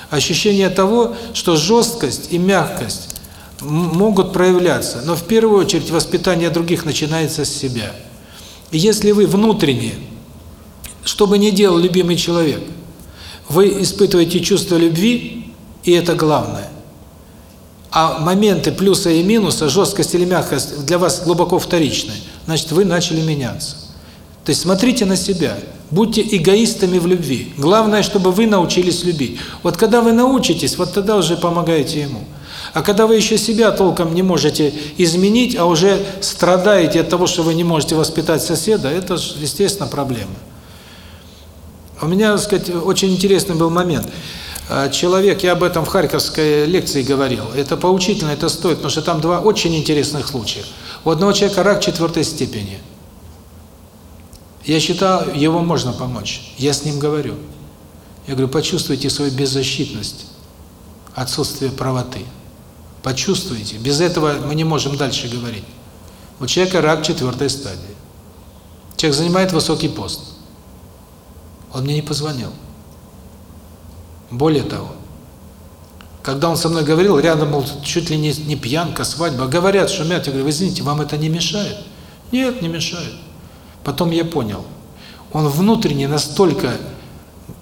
ощущение того, что жесткость и мягкость могут проявляться, но в первую очередь воспитание других начинается с себя. И если вы внутренне, что бы ни делал любимый человек, вы испытываете чувство любви, и это главное, а моменты плюса и минуса, жесткость или мягкость для вас глубоко вторичны, значит, вы начали меняться. То есть смотрите на себя, будьте эгоистами в любви. Главное, чтобы вы научились любить. Вот когда вы научитесь, вот тогда уже помогаете ему. А когда вы еще себя толком не можете изменить, а уже страдаете от того, что вы не можете воспитать соседа, это, естественно, проблема. У меня, так сказать, очень интересный был момент. А, человек, я об этом в Харьковской лекции говорил, это поучительно, это стоит, потому что там два очень интересных случая. У одного человека рак четвертой степени. Я считаю, его можно помочь. Я с ним говорю. Я говорю, почувствуйте свою беззащитность, отсутствие правоты. Почувствуйте. Без этого мы не можем дальше говорить. У человека рак четвертой стадии. Человек занимает высокий пост. Он мне не позвонил. Более того, когда он со мной говорил, рядом был чуть ли не, не пьянка, свадьба, говорят, шумят, я говорю, вы извините, вам это не мешает? Нет, не мешает. Потом я понял, он внутренне настолько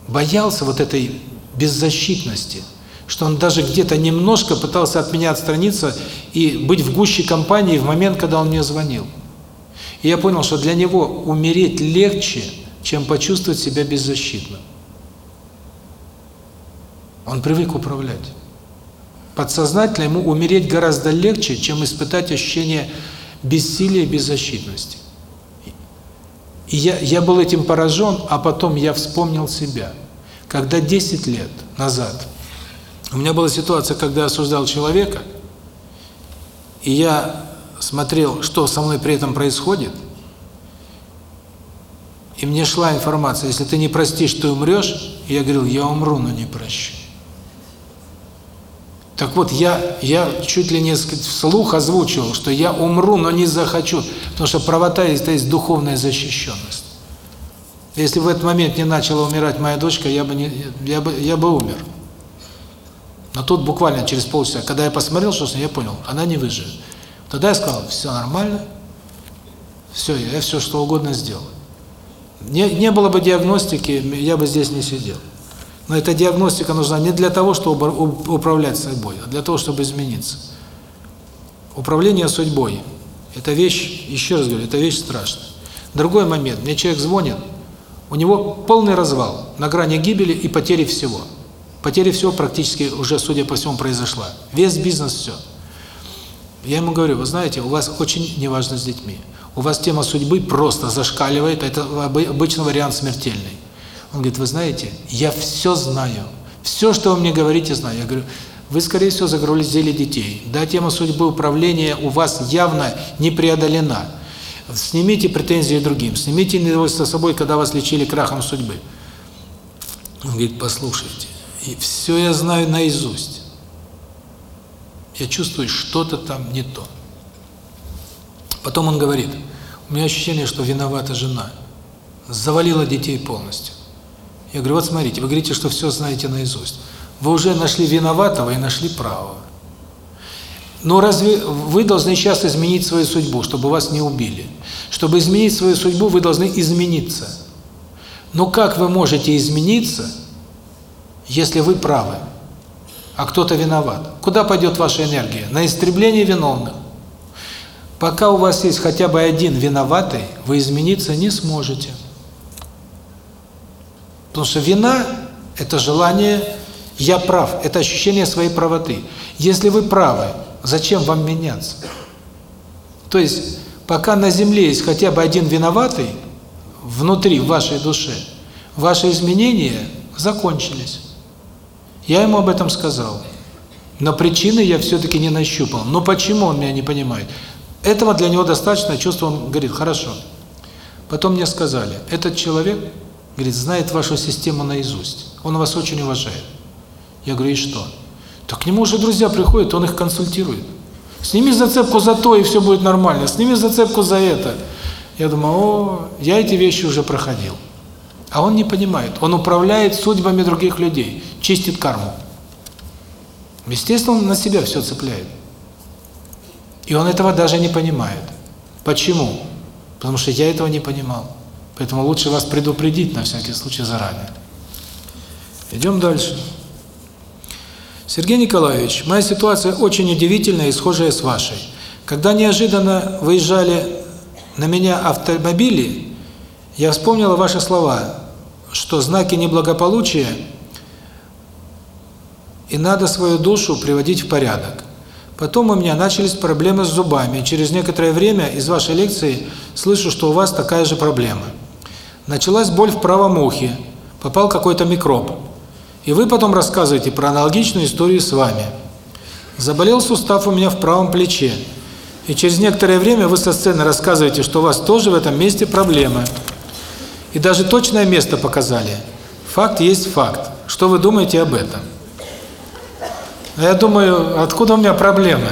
боялся вот этой беззащитности, что он даже где-то немножко пытался от меня отстраниться и быть в гуще компании в момент, когда он мне звонил. И я понял, что для него умереть легче, чем почувствовать себя беззащитным. Он привык управлять. Подсознательно ему умереть гораздо легче, чем испытать ощущение бессилия и беззащитности. И я, я был этим поражен, а потом я вспомнил себя. Когда 10 лет назад у меня была ситуация, когда я осуждал человека, и я смотрел, что со мной при этом происходит, и мне шла информация, если ты не простишь, ты умрешь, и я говорил, я умру, но не прощу. Так вот, я, я чуть ли не вслух озвучивал, что я умру, но не захочу, потому что правота – это есть духовная защищенность. Если в этот момент не начала умирать моя дочка, я бы, не, я бы, я бы умер. Но тут буквально через полчаса, когда я посмотрел, что с ней, я понял, она не выживет. Тогда я сказал, все нормально, все, я все что угодно сделал. Не, не было бы диагностики, я бы здесь не сидел. Но эта диагностика нужна не для того, чтобы управлять собой, а для того, чтобы измениться. Управление судьбой – это вещь, еще раз говорю, это вещь страшная. Другой момент. Мне человек звонит, у него полный развал, на грани гибели и потери всего. Потери всего практически уже, судя по всему, произошла. Весь бизнес – все. Я ему говорю, вы знаете, у вас очень неважно с детьми. У вас тема судьбы просто зашкаливает, это обычный вариант смертельный. Он говорит, вы знаете, я все знаю. Все, что вы мне говорите, знаю. Я говорю, вы, скорее всего, загрузили детей. Да, тема судьбы управления у вас явно не преодолена. Снимите претензии другим, снимите недовольство собой, когда вас лечили крахом судьбы. Он говорит, послушайте, и все я знаю наизусть. Я чувствую, что-то там не то. Потом он говорит, у меня ощущение, что виновата жена. Завалила детей полностью. Я говорю, вот смотрите, вы говорите, что все знаете наизусть. Вы уже нашли виноватого и нашли правого. Но разве вы должны сейчас изменить свою судьбу, чтобы вас не убили? Чтобы изменить свою судьбу, вы должны измениться. Но как вы можете измениться, если вы правы, а кто-то виноват? Куда пойдет ваша энергия? На истребление виновных. Пока у вас есть хотя бы один виноватый, вы измениться не сможете. Потому что вина – это желание Я прав. Это ощущение своей правоты. Если вы правы, зачем вам меняться? То есть, пока на земле есть хотя бы один виноватый, внутри, в вашей душе, ваши изменения закончились. Я ему об этом сказал. Но причины я все-таки не нащупал. Но почему он меня не понимает? Этого для него достаточно чувство, он говорит, хорошо. Потом мне сказали, этот человек, говорит, знает вашу систему наизусть. Он вас очень уважает. Я говорю, и что? Так к нему уже друзья приходят, он их консультирует. Сними зацепку за то, и все будет нормально. Сними зацепку за это. Я думаю, о, я эти вещи уже проходил. А он не понимает. Он управляет судьбами других людей, чистит карму. Естественно, он на себя все цепляет. И он этого даже не понимает. Почему? Потому что я этого не понимал. Поэтому лучше вас предупредить на всякий случай заранее. Идем дальше. Сергей Николаевич, моя ситуация очень удивительная и схожая с вашей. Когда неожиданно выезжали на меня автомобили, я вспомнила ваши слова, что знаки неблагополучия и надо свою душу приводить в порядок. Потом у меня начались проблемы с зубами. Через некоторое время из вашей лекции слышу, что у вас такая же проблема. Началась боль в правом ухе, попал какой-то микроб. И вы потом рассказываете про аналогичную историю с вами. Заболел сустав у меня в правом плече. И через некоторое время вы со сцены рассказываете, что у вас тоже в этом месте проблемы. И даже точное место показали. Факт есть факт. Что вы думаете об этом? Я думаю, откуда у меня проблемы?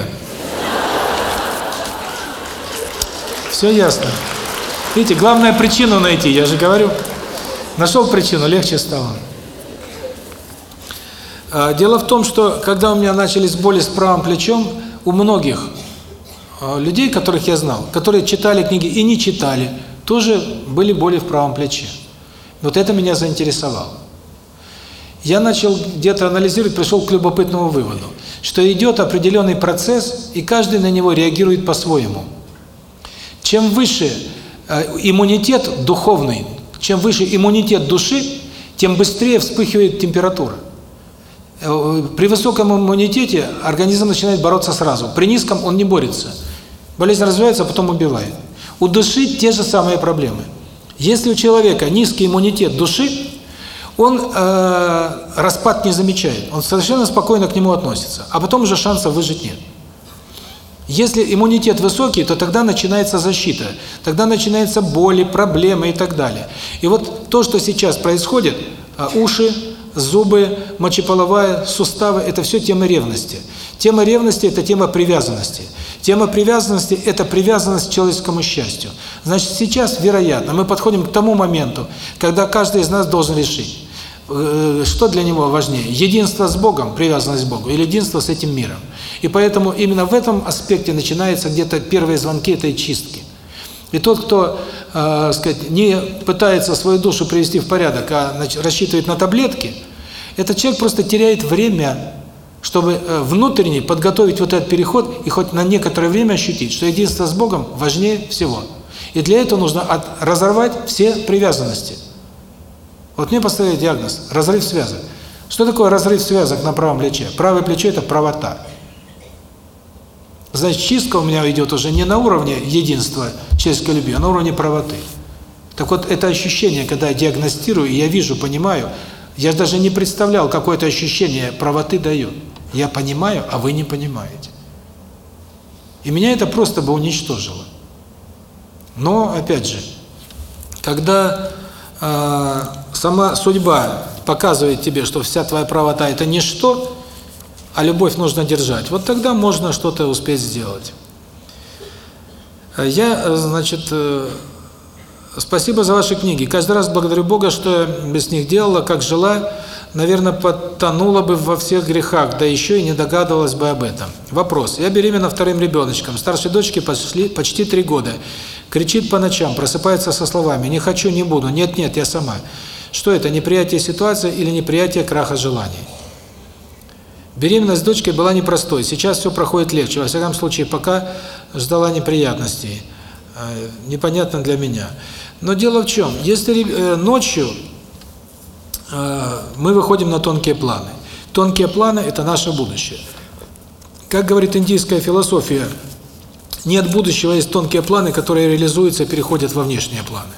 Все ясно. Видите, главное причину найти, я же говорю. Нашел причину, легче стало. А, дело в том, что когда у меня начались боли с правым плечом, у многих а, людей, которых я знал, которые читали книги и не читали, тоже были боли в правом плече. Вот это меня заинтересовало. Я начал где-то анализировать, пришел к любопытному выводу, что идет определенный процесс, и каждый на него реагирует по-своему. Чем выше иммунитет духовный, чем выше иммунитет души, тем быстрее вспыхивает температура. Э, при высоком иммунитете организм начинает бороться сразу, при низком он не борется. Болезнь развивается, а потом убивает. У души те же самые проблемы. Если у человека низкий иммунитет души, он э, распад не замечает, он совершенно спокойно к нему относится, а потом уже шансов выжить нет. Если иммунитет высокий, то тогда начинается защита, тогда начинаются боли, проблемы и так далее. И вот то, что сейчас происходит, э, уши, зубы, мочеполовая, суставы – это все темы ревности. Тема ревности – это тема привязанности. Тема привязанности – это привязанность к человеческому счастью. Значит, сейчас, вероятно, мы подходим к тому моменту, когда каждый из нас должен решить, что для него важнее – единство с Богом, привязанность к Богу, или единство с этим миром. И поэтому именно в этом аспекте начинаются где-то первые звонки этой чистки. И тот, кто, э, сказать, не пытается свою душу привести в порядок, а рассчитывает на таблетки, этот человек просто теряет время, чтобы э, внутренне подготовить вот этот переход и хоть на некоторое время ощутить, что единство с Богом важнее всего. И для этого нужно от, разорвать все привязанности. Вот мне поставили диагноз – разрыв связок. Что такое разрыв связок на правом плече? Правое плечо – это правота. Значит, чистка у меня идет уже не на уровне единства человеческой любви, а на уровне правоты. Так вот, это ощущение, когда я диагностирую, я вижу, понимаю, я даже не представлял, какое это ощущение правоты дает. Я понимаю, а вы не понимаете. И меня это просто бы уничтожило. Но, опять же, когда э, сама судьба показывает тебе, что вся твоя правота – это ничто, а любовь нужно держать, вот тогда можно что-то успеть сделать. Я, значит, э, спасибо за ваши книги. Каждый раз благодарю Бога, что я без них делала, как жила, наверное, потонула бы во всех грехах, да еще и не догадывалась бы об этом. Вопрос. Я беременна вторым ребеночком. Старшей дочке пошли почти три года. Кричит по ночам, просыпается со словами «не хочу, не буду, нет-нет, я сама». Что это, неприятие ситуации или неприятие краха желаний? Беременность дочкой была непростой, сейчас все проходит легче, во всяком случае, пока ждала неприятностей. Э, непонятно для меня. Но дело в чем, если э, ночью э, мы выходим на тонкие планы, Тонкие планы – это наше будущее. Как говорит индийская философия, нет будущего, есть тонкие планы, которые реализуются и переходят во внешние планы.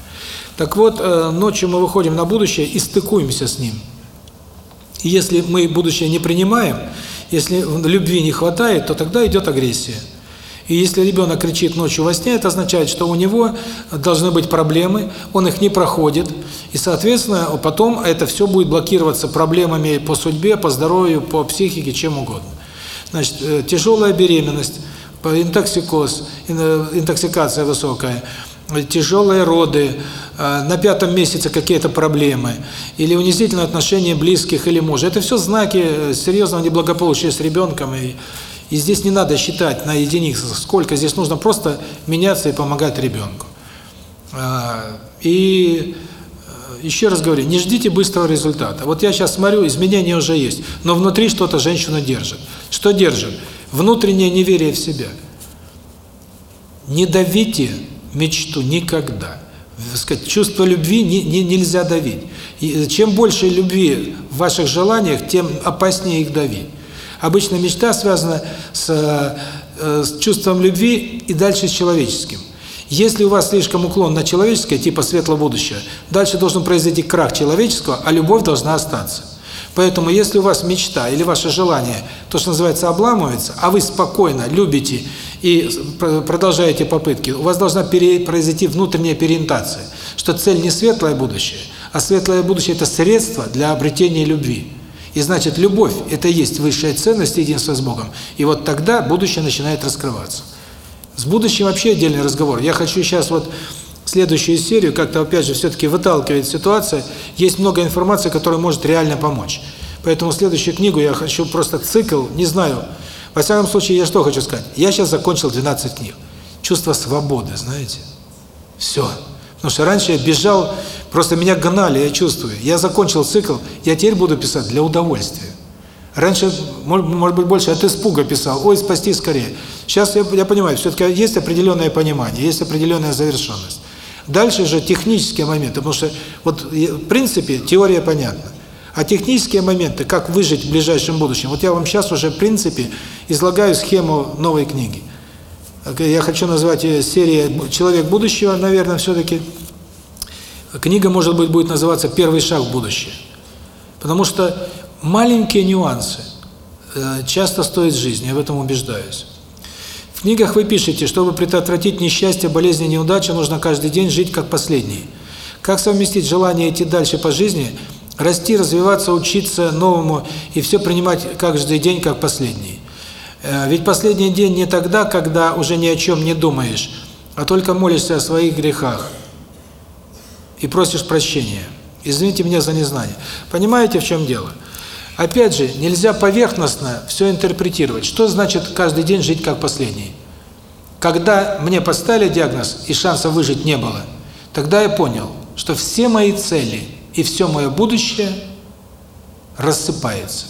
Так вот, э, ночью мы выходим на будущее и стыкуемся с ним. И если мы будущее не принимаем, если любви не хватает, то тогда идет агрессия. И если ребенок кричит ночью во сне, это означает, что у него должны быть проблемы, он их не проходит, и, соответственно, потом это все будет блокироваться проблемами по судьбе, по здоровью, по психике, чем угодно. Значит, э, тяжелая беременность, интоксикоз, э, интоксикация высокая, тяжелые роды, э, на пятом месяце какие-то проблемы, или унизительное отношение близких или мужа. Это все знаки серьезного неблагополучия с ребенком, и и здесь не надо считать на единицы, сколько, здесь нужно просто меняться и помогать ребенку. А, и э, еще раз говорю, не ждите быстрого результата. Вот я сейчас смотрю, изменения уже есть, но внутри что-то женщину держит. Что держит? Внутреннее неверие в себя. Не давите мечту никогда. Сказать, чувство любви не, не, нельзя давить. И чем больше любви в ваших желаниях, тем опаснее их давить. Обычно мечта связана с, э, с чувством любви и дальше с человеческим. Если у вас слишком уклон на человеческое, типа светлого будущего, дальше должен произойти крах человеческого, а любовь должна остаться. Поэтому, если у вас мечта или ваше желание, то, что называется, обламывается, а вы спокойно любите и продолжаете попытки, у вас должна произойти внутренняя переориентация, что цель не светлое будущее, а светлое будущее – это средство для обретения любви. И значит, любовь – это есть высшая ценность единства с Богом. И вот тогда будущее начинает раскрываться. С будущим вообще отдельный разговор. Я хочу сейчас вот следующую серию как-то, опять же, все-таки выталкивать ситуация. Есть много информации, которая может реально помочь. Поэтому следующую книгу я хочу просто цикл, не знаю. Во всяком случае, я что хочу сказать? Я сейчас закончил 12 книг. Чувство свободы, знаете? Все. Потому что раньше я бежал, просто меня гнали, я чувствую. Я закончил цикл, я теперь буду писать для удовольствия. Раньше, может быть, больше от испуга писал, ой, спасти скорее. Сейчас я, я понимаю, все-таки есть определенное понимание, есть определенная завершенность. Дальше же технические моменты, потому что вот в принципе теория понятна. А технические моменты, как выжить в ближайшем будущем, вот я вам сейчас уже в принципе излагаю схему новой книги. Я хочу назвать ее серия «Человек будущего», наверное, все-таки. Книга, может быть, будет называться «Первый шаг в будущее». Потому что маленькие нюансы э, часто стоят жизни, я в этом убеждаюсь. В книгах вы пишете, чтобы предотвратить несчастье, болезни, неудачи, нужно каждый день жить как последний. Как совместить желание идти дальше по жизни, расти, развиваться, учиться новому и все принимать каждый день как последний? Э, ведь последний день не тогда, когда уже ни о чем не думаешь, а только молишься о своих грехах и просишь прощения. Извините меня за незнание. Понимаете, в чем дело? Опять же, нельзя поверхностно все интерпретировать. Что значит каждый день жить как последний? Когда мне поставили диагноз и шансов выжить не было, тогда я понял, что все мои цели и все мое будущее рассыпается.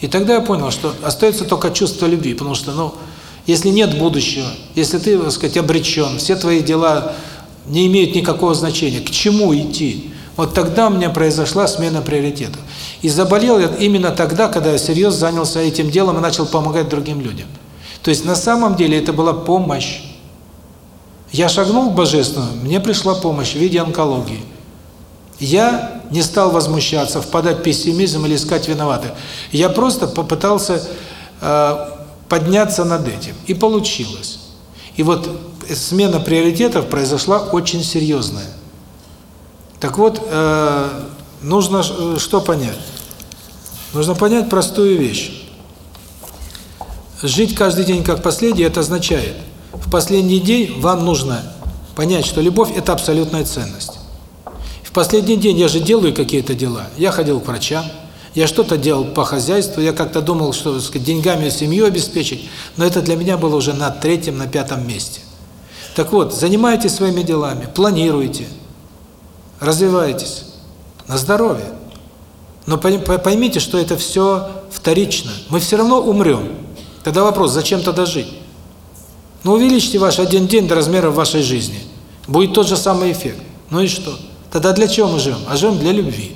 И тогда я понял, что остается только чувство любви, потому что, ну, если нет будущего, если ты, так сказать, обречен, все твои дела не имеют никакого значения, к чему идти? Вот тогда у меня произошла смена приоритетов. И заболел я именно тогда, когда я серьезно занялся этим делом и начал помогать другим людям. То есть на самом деле это была помощь. Я шагнул к Божественному, мне пришла помощь в виде онкологии. Я не стал возмущаться, впадать в пессимизм или искать виноватых. Я просто попытался э, подняться над этим. И получилось. И вот смена приоритетов произошла очень серьезная. Так вот, э, нужно э, что понять? Нужно понять простую вещь. Жить каждый день как последний, это означает, в последний день вам нужно понять, что любовь – это абсолютная ценность. В последний день я же делаю какие-то дела. Я ходил к врачам, я что-то делал по хозяйству, я как-то думал, что сказать, деньгами семью обеспечить, но это для меня было уже на третьем, на пятом месте. Так вот, занимайтесь своими делами, планируйте, развивайтесь на здоровье. Но поймите, что это все вторично. Мы все равно умрем. Тогда вопрос, зачем тогда жить? Ну, увеличьте ваш один день до размера вашей жизни. Будет тот же самый эффект. Ну и что? Тогда для чего мы живем? А живем для любви.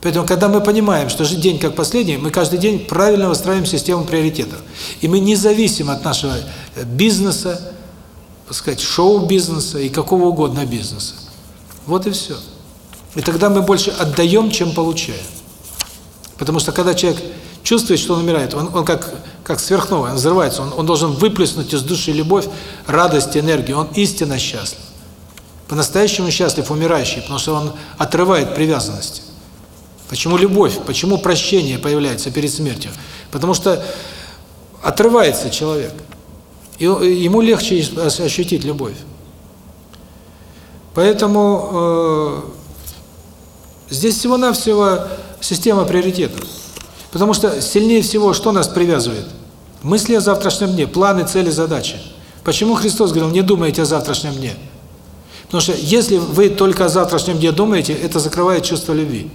Поэтому, когда мы понимаем, что жить день как последний, мы каждый день правильно выстраиваем систему приоритетов. И мы не зависим от нашего бизнеса, так сказать, шоу-бизнеса и какого угодно бизнеса. Вот и все. И тогда мы больше отдаем, чем получаем. Потому что когда человек чувствует, что он умирает, он, он как, как сверхновая, он взрывается, он, он должен выплеснуть из души любовь, радость, энергию, он истинно счастлив. По-настоящему счастлив умирающий, потому что он отрывает привязанности. Почему любовь, почему прощение появляется перед смертью? Потому что отрывается человек, и ему легче ощутить любовь. Поэтому э, здесь всего-навсего система приоритетов. Потому что сильнее всего что нас привязывает? Мысли о завтрашнем дне, планы, цели, задачи. Почему Христос говорил, не думайте о завтрашнем дне? Потому что если вы только о завтрашнем дне думаете, это закрывает чувство любви.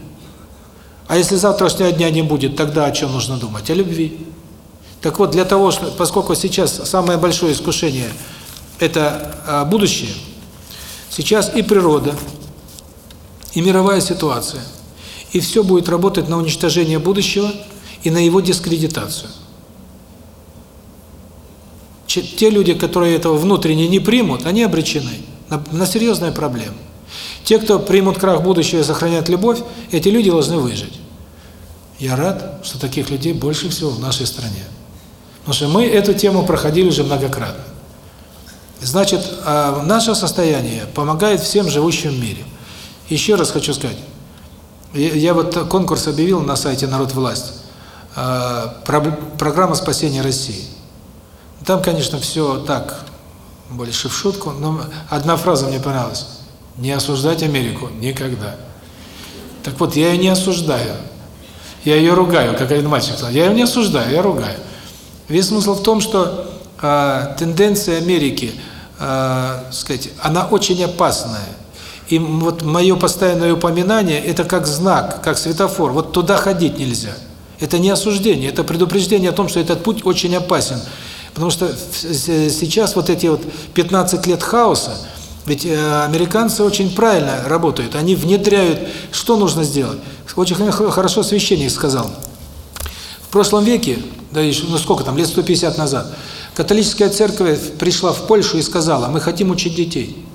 А если завтрашнего дня не будет, тогда о чем нужно думать? О любви. Так вот, для того, что, поскольку сейчас самое большое искушение – это а, будущее, сейчас и природа, и мировая ситуация, и все будет работать на уничтожение будущего и на его дискредитацию. Те люди, которые этого внутренне не примут, они обречены на, на серьезные проблемы. Те, кто примут крах будущего и сохранят любовь, эти люди должны выжить. Я рад, что таких людей больше всего в нашей стране. Потому что мы эту тему проходили уже многократно. Значит, а, наше состояние помогает всем живущим в мире. Еще раз хочу сказать. Я вот конкурс объявил на сайте «Народ власть». А, программа спасения России. Там, конечно, все так, больше в шутку, но одна фраза мне понравилась. Не осуждать Америку никогда. Так вот, я ее не осуждаю. Я ее ругаю, как один мальчик сказал. Я ее не осуждаю, я ругаю. Весь смысл в том, что э, тенденция Америки, э, сказать, она очень опасная. И вот мое постоянное упоминание – это как знак, как светофор. Вот туда ходить нельзя. Это не осуждение, это предупреждение о том, что этот путь очень опасен. Потому что сейчас вот эти вот 15 лет хаоса, ведь э, американцы очень правильно работают, они внедряют, что нужно сделать. Очень хорошо священник сказал. В прошлом веке, да еще, ну сколько там, лет 150 назад, католическая церковь пришла в Польшу и сказала, мы хотим учить детей,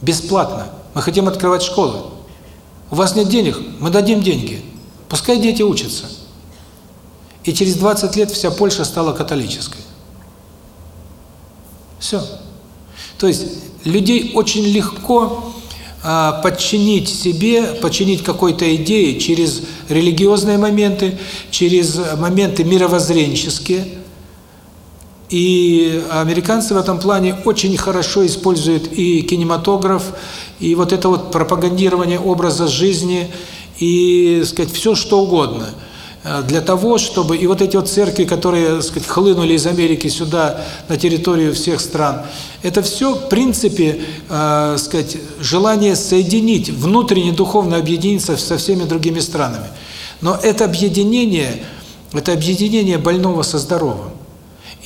бесплатно, мы хотим открывать школы. У вас нет денег, мы дадим деньги, пускай дети учатся. И через 20 лет вся Польша стала католической. Все. То есть людей очень легко а, подчинить себе, подчинить какой-то идее через религиозные моменты, через моменты мировоззренческие. И американцы в этом плане очень хорошо используют и кинематограф, и вот это вот пропагандирование образа жизни, и, сказать, все что угодно – Э, для того, чтобы и вот эти вот церкви, которые, сказать, хлынули из Америки сюда на территорию всех стран, это все, в принципе, э, сказать, желание соединить, внутренне духовно объединиться со всеми другими странами. Но это объединение, это объединение больного со здоровым.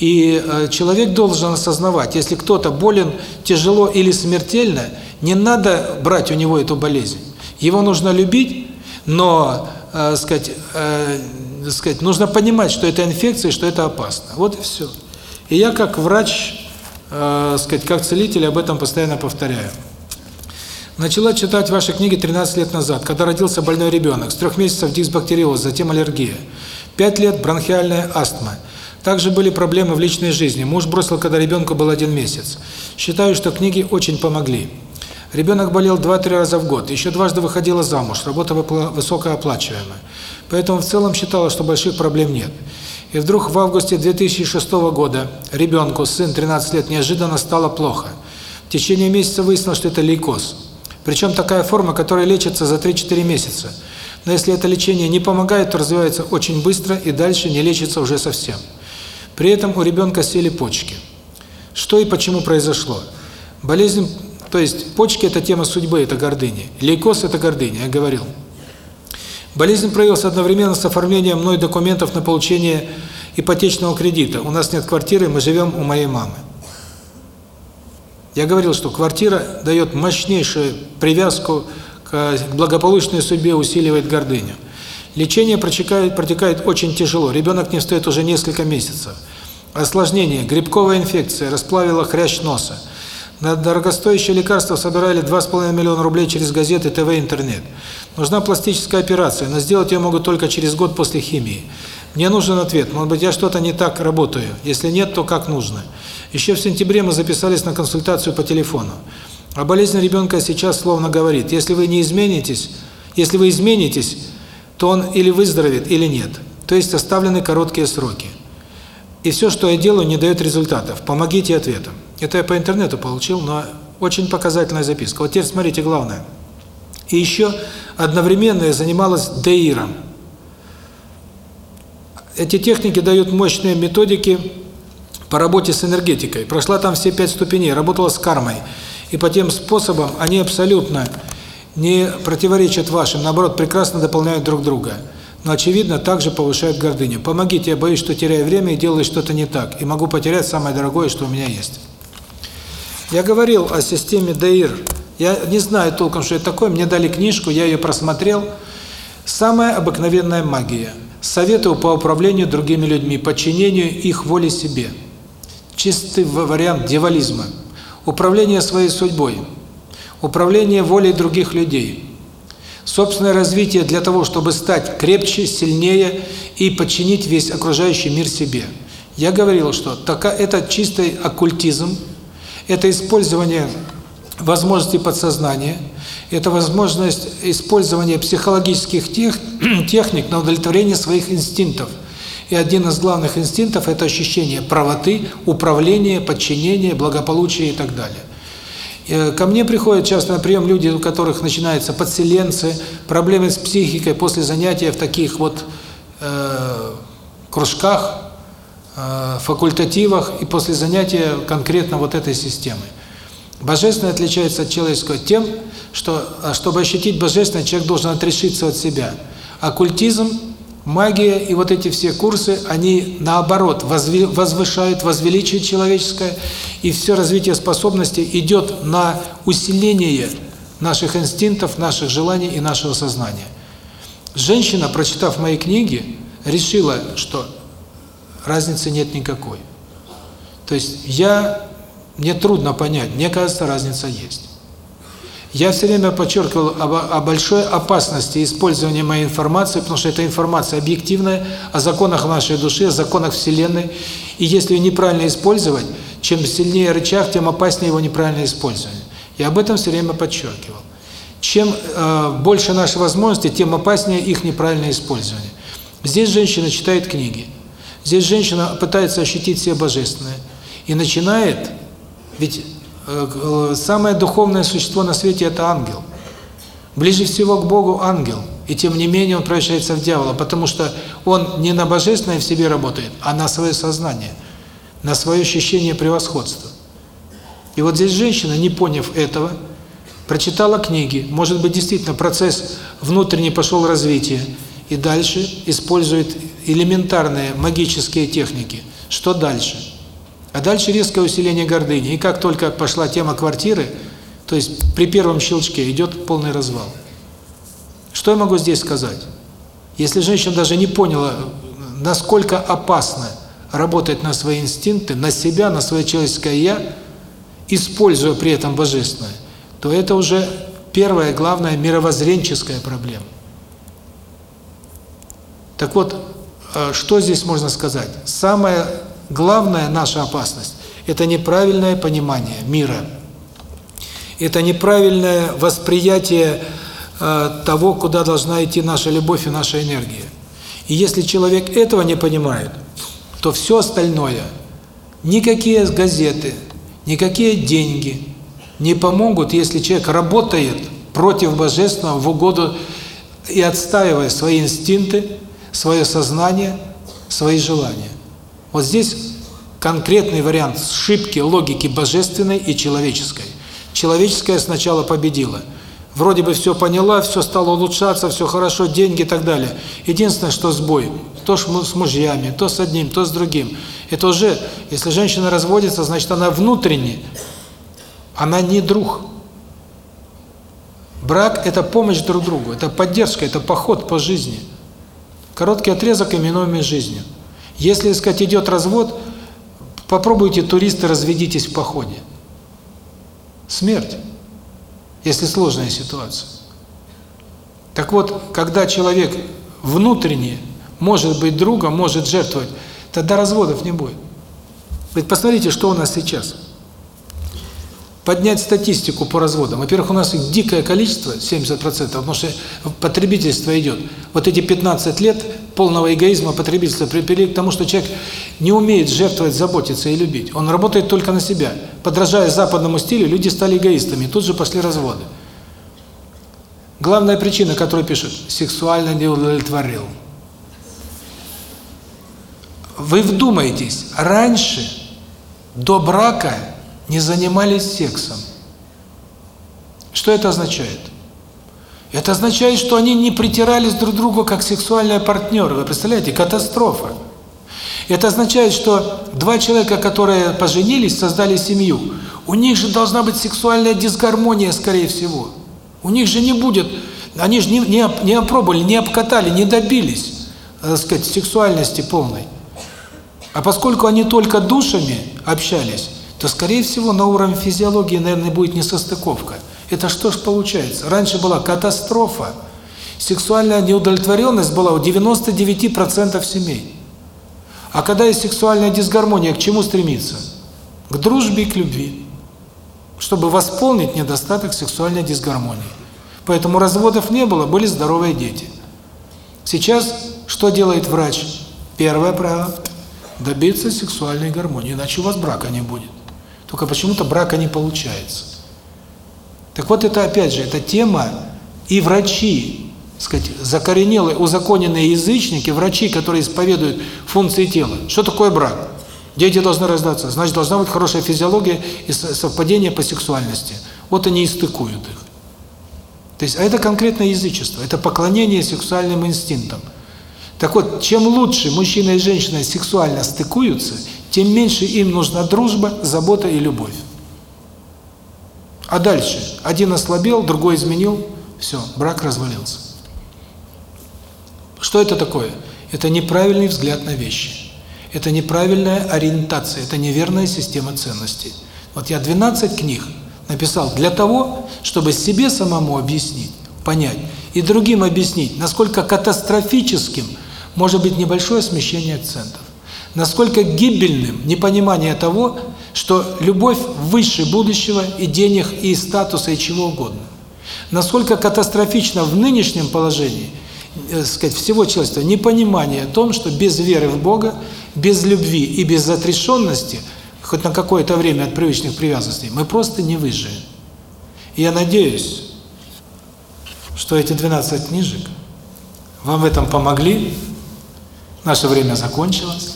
И э, человек должен осознавать, если кто-то болен тяжело или смертельно, не надо брать у него эту болезнь. Его нужно любить, но э, сказать, э, сказать, нужно понимать, что это инфекция, что это опасно. Вот и все. И я как врач, э, сказать, как целитель об этом постоянно повторяю. Начала читать ваши книги 13 лет назад, когда родился больной ребенок, с трех месяцев дисбактериоз, затем аллергия. Пять лет бронхиальная астма. Также были проблемы в личной жизни. Муж бросил, когда ребенку был один месяц. Считаю, что книги очень помогли. Ребенок болел 2-3 раза в год, еще дважды выходила замуж, работа высокооплачиваемая. Поэтому в целом считала, что больших проблем нет. И вдруг в августе 2006 года ребенку, сын 13 лет, неожиданно стало плохо. В течение месяца выяснилось, что это лейкоз. Причем такая форма, которая лечится за 3-4 месяца. Но если это лечение не помогает, то развивается очень быстро и дальше не лечится уже совсем. При этом у ребенка сели почки. Что и почему произошло? Болезнь то есть почки – это тема судьбы, это гордыня. Лейкоз – это гордыня, я говорил. Болезнь проявилась одновременно с оформлением мной документов на получение ипотечного кредита. У нас нет квартиры, мы живем у моей мамы. Я говорил, что квартира дает мощнейшую привязку к благополучной судьбе, усиливает гордыню. Лечение протекает, протекает очень тяжело. Ребенок не встает уже несколько месяцев. Осложнение. Грибковая инфекция расплавила хрящ носа. На дорогостоящее лекарство собирали 2,5 миллиона рублей через газеты, ТВ, интернет. Нужна пластическая операция, но сделать ее могут только через год после химии. Мне нужен ответ. Может быть, я что-то не так работаю. Если нет, то как нужно. Еще в сентябре мы записались на консультацию по телефону. А болезнь ребенка сейчас словно говорит, если вы не изменитесь, если вы изменитесь, то он или выздоровеет, или нет. То есть оставлены короткие сроки. И все, что я делаю, не дает результатов. Помогите ответом. Это я по интернету получил, но очень показательная записка. Вот теперь смотрите главное. И еще одновременно я занималась ДЭИРом. Эти техники дают мощные методики по работе с энергетикой. Прошла там все пять ступеней, работала с кармой. И по тем способам они абсолютно не противоречат вашим, наоборот, прекрасно дополняют друг друга. Но, очевидно, также повышают гордыню. Помогите, я боюсь, что теряю время и делаю что-то не так. И могу потерять самое дорогое, что у меня есть. Я говорил о системе ДАИР. Я не знаю толком, что это такое. Мне дали книжку, я ее просмотрел. Самая обыкновенная магия. Советую по управлению другими людьми, подчинению их воле себе. Чистый вариант дьяволизма. Управление своей судьбой. Управление волей других людей. Собственное развитие для того, чтобы стать крепче, сильнее и подчинить весь окружающий мир себе. Я говорил, что это чистый оккультизм, это использование возможностей подсознания, это возможность использования психологических тех, техник на удовлетворение своих инстинктов. И один из главных инстинктов – это ощущение правоты, управления, подчинения, благополучия и так далее. Э, ко мне приходят часто на прием люди, у которых начинаются подселенцы, проблемы с психикой после занятия в таких вот э, кружках, э, факультативах и после занятия конкретно вот этой системой. Божественное отличается от человеческого тем, что а, чтобы ощутить божественное, человек должен отрешиться от себя. Оккультизм, магия и вот эти все курсы, они наоборот возвышают, возвеличивают человеческое, и все развитие способностей идет на усиление наших инстинктов, наших желаний и нашего сознания. Женщина, прочитав мои книги, решила, что разницы нет никакой. То есть я мне трудно понять, мне кажется, разница есть. Я все время подчеркивал об, о большой опасности использования моей информации, потому что эта информация объективная, о законах нашей души, о законах Вселенной. И если ее неправильно использовать, чем сильнее рычаг, тем опаснее его неправильное использование. Я об этом все время подчеркивал. Чем э, больше наши возможности, тем опаснее их неправильное использование. Здесь женщина читает книги. Здесь женщина пытается ощутить все божественное. И начинает ведь самое духовное существо на свете – это ангел. Ближе всего к Богу ангел. И тем не менее он превращается в дьявола, потому что он не на божественное в себе работает, а на свое сознание, на свое ощущение превосходства. И вот здесь женщина, не поняв этого, прочитала книги, может быть, действительно процесс внутренний пошел развитие, и дальше использует элементарные магические техники. Что дальше? А дальше резкое усиление гордыни. И как только пошла тема квартиры, то есть при первом щелчке идет полный развал. Что я могу здесь сказать? Если женщина даже не поняла, насколько опасно работать на свои инстинкты, на себя, на свое человеческое «я», используя при этом божественное, то это уже первая, главная мировоззренческая проблема. Так вот, э, что здесь можно сказать? Самое Главная наша опасность – это неправильное понимание мира. Это неправильное восприятие э, того, куда должна идти наша любовь и наша энергия. И если человек этого не понимает, то все остальное, никакие газеты, никакие деньги не помогут, если человек работает против Божественного в угоду и отстаивая свои инстинкты, свое сознание, свои желания. Вот здесь конкретный вариант сшибки логики божественной и человеческой. Человеческая сначала победила. Вроде бы все поняла, все стало улучшаться, все хорошо, деньги и так далее. Единственное, что сбой, то с мужьями, то с одним, то с другим. Это уже, если женщина разводится, значит она внутренне, она не друг. Брак – это помощь друг другу, это поддержка, это поход по жизни. Короткий отрезок, именуемый жизнью. Если, так сказать, идет развод, попробуйте, туристы, разведитесь в походе. Смерть, если сложная ситуация. Так вот, когда человек внутренне может быть другом, может жертвовать, тогда разводов не будет. Ведь посмотрите, что у нас сейчас. Поднять статистику по разводам. Во-первых, у нас их дикое количество, 70%, потому что потребительство идет. Вот эти 15 лет полного эгоизма потребительства привели к тому, что человек не умеет жертвовать, заботиться и любить. Он работает только на себя. Подражая западному стилю, люди стали эгоистами, тут же пошли разводы. Главная причина, которую пишут, сексуально не удовлетворил. Вы вдумайтесь, раньше, до брака, не занимались сексом. Что это означает? Это означает, что они не притирались друг к другу как сексуальные партнеры. Вы представляете? Катастрофа. Это означает, что два человека, которые поженились, создали семью, у них же должна быть сексуальная дисгармония, скорее всего. У них же не будет, они же не, не, не опробовали, не обкатали, не добились, так сказать, сексуальности полной. А поскольку они только душами общались, то, скорее всего, на уровне физиологии, наверное, будет несостыковка. Это что ж получается? Раньше была катастрофа. Сексуальная неудовлетворенность была у 99% семей. А когда есть сексуальная дисгармония, к чему стремиться? К дружбе и к любви. Чтобы восполнить недостаток сексуальной дисгармонии. Поэтому разводов не было, были здоровые дети. Сейчас что делает врач? Первое правило – добиться сексуальной гармонии, иначе у вас брака не будет. Только почему-то брака не получается. Так вот это опять же, это тема и врачи, сказать, закоренелые, узаконенные язычники, врачи, которые исповедуют функции тела. Что такое брак? Дети должны рождаться, значит, должна быть хорошая физиология и совпадение по сексуальности. Вот они и стыкуют их. То есть, а это конкретное язычество, это поклонение сексуальным инстинктам. Так вот, чем лучше мужчина и женщина сексуально стыкуются, тем меньше им нужна дружба, забота и любовь. А дальше один ослабел, другой изменил, все, брак развалился. Что это такое? Это неправильный взгляд на вещи. Это неправильная ориентация, это неверная система ценностей. Вот я 12 книг написал для того, чтобы себе самому объяснить, понять, и другим объяснить, насколько катастрофическим может быть небольшое смещение акцентов. Насколько гибельным непонимание того, что любовь выше будущего и денег, и статуса, и чего угодно. Насколько катастрофично в нынешнем положении, э, сказать, всего человечества непонимание о том, что без веры в Бога, без любви и без отрешенности, хоть на какое-то время от привычных привязанностей, мы просто не выживем. Я надеюсь, что эти 12 книжек вам в этом помогли. Наше время закончилось.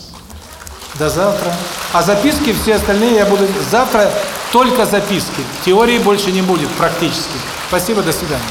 До завтра. А записки все остальные я буду... Завтра только записки. Теории больше не будет практически. Спасибо, до свидания.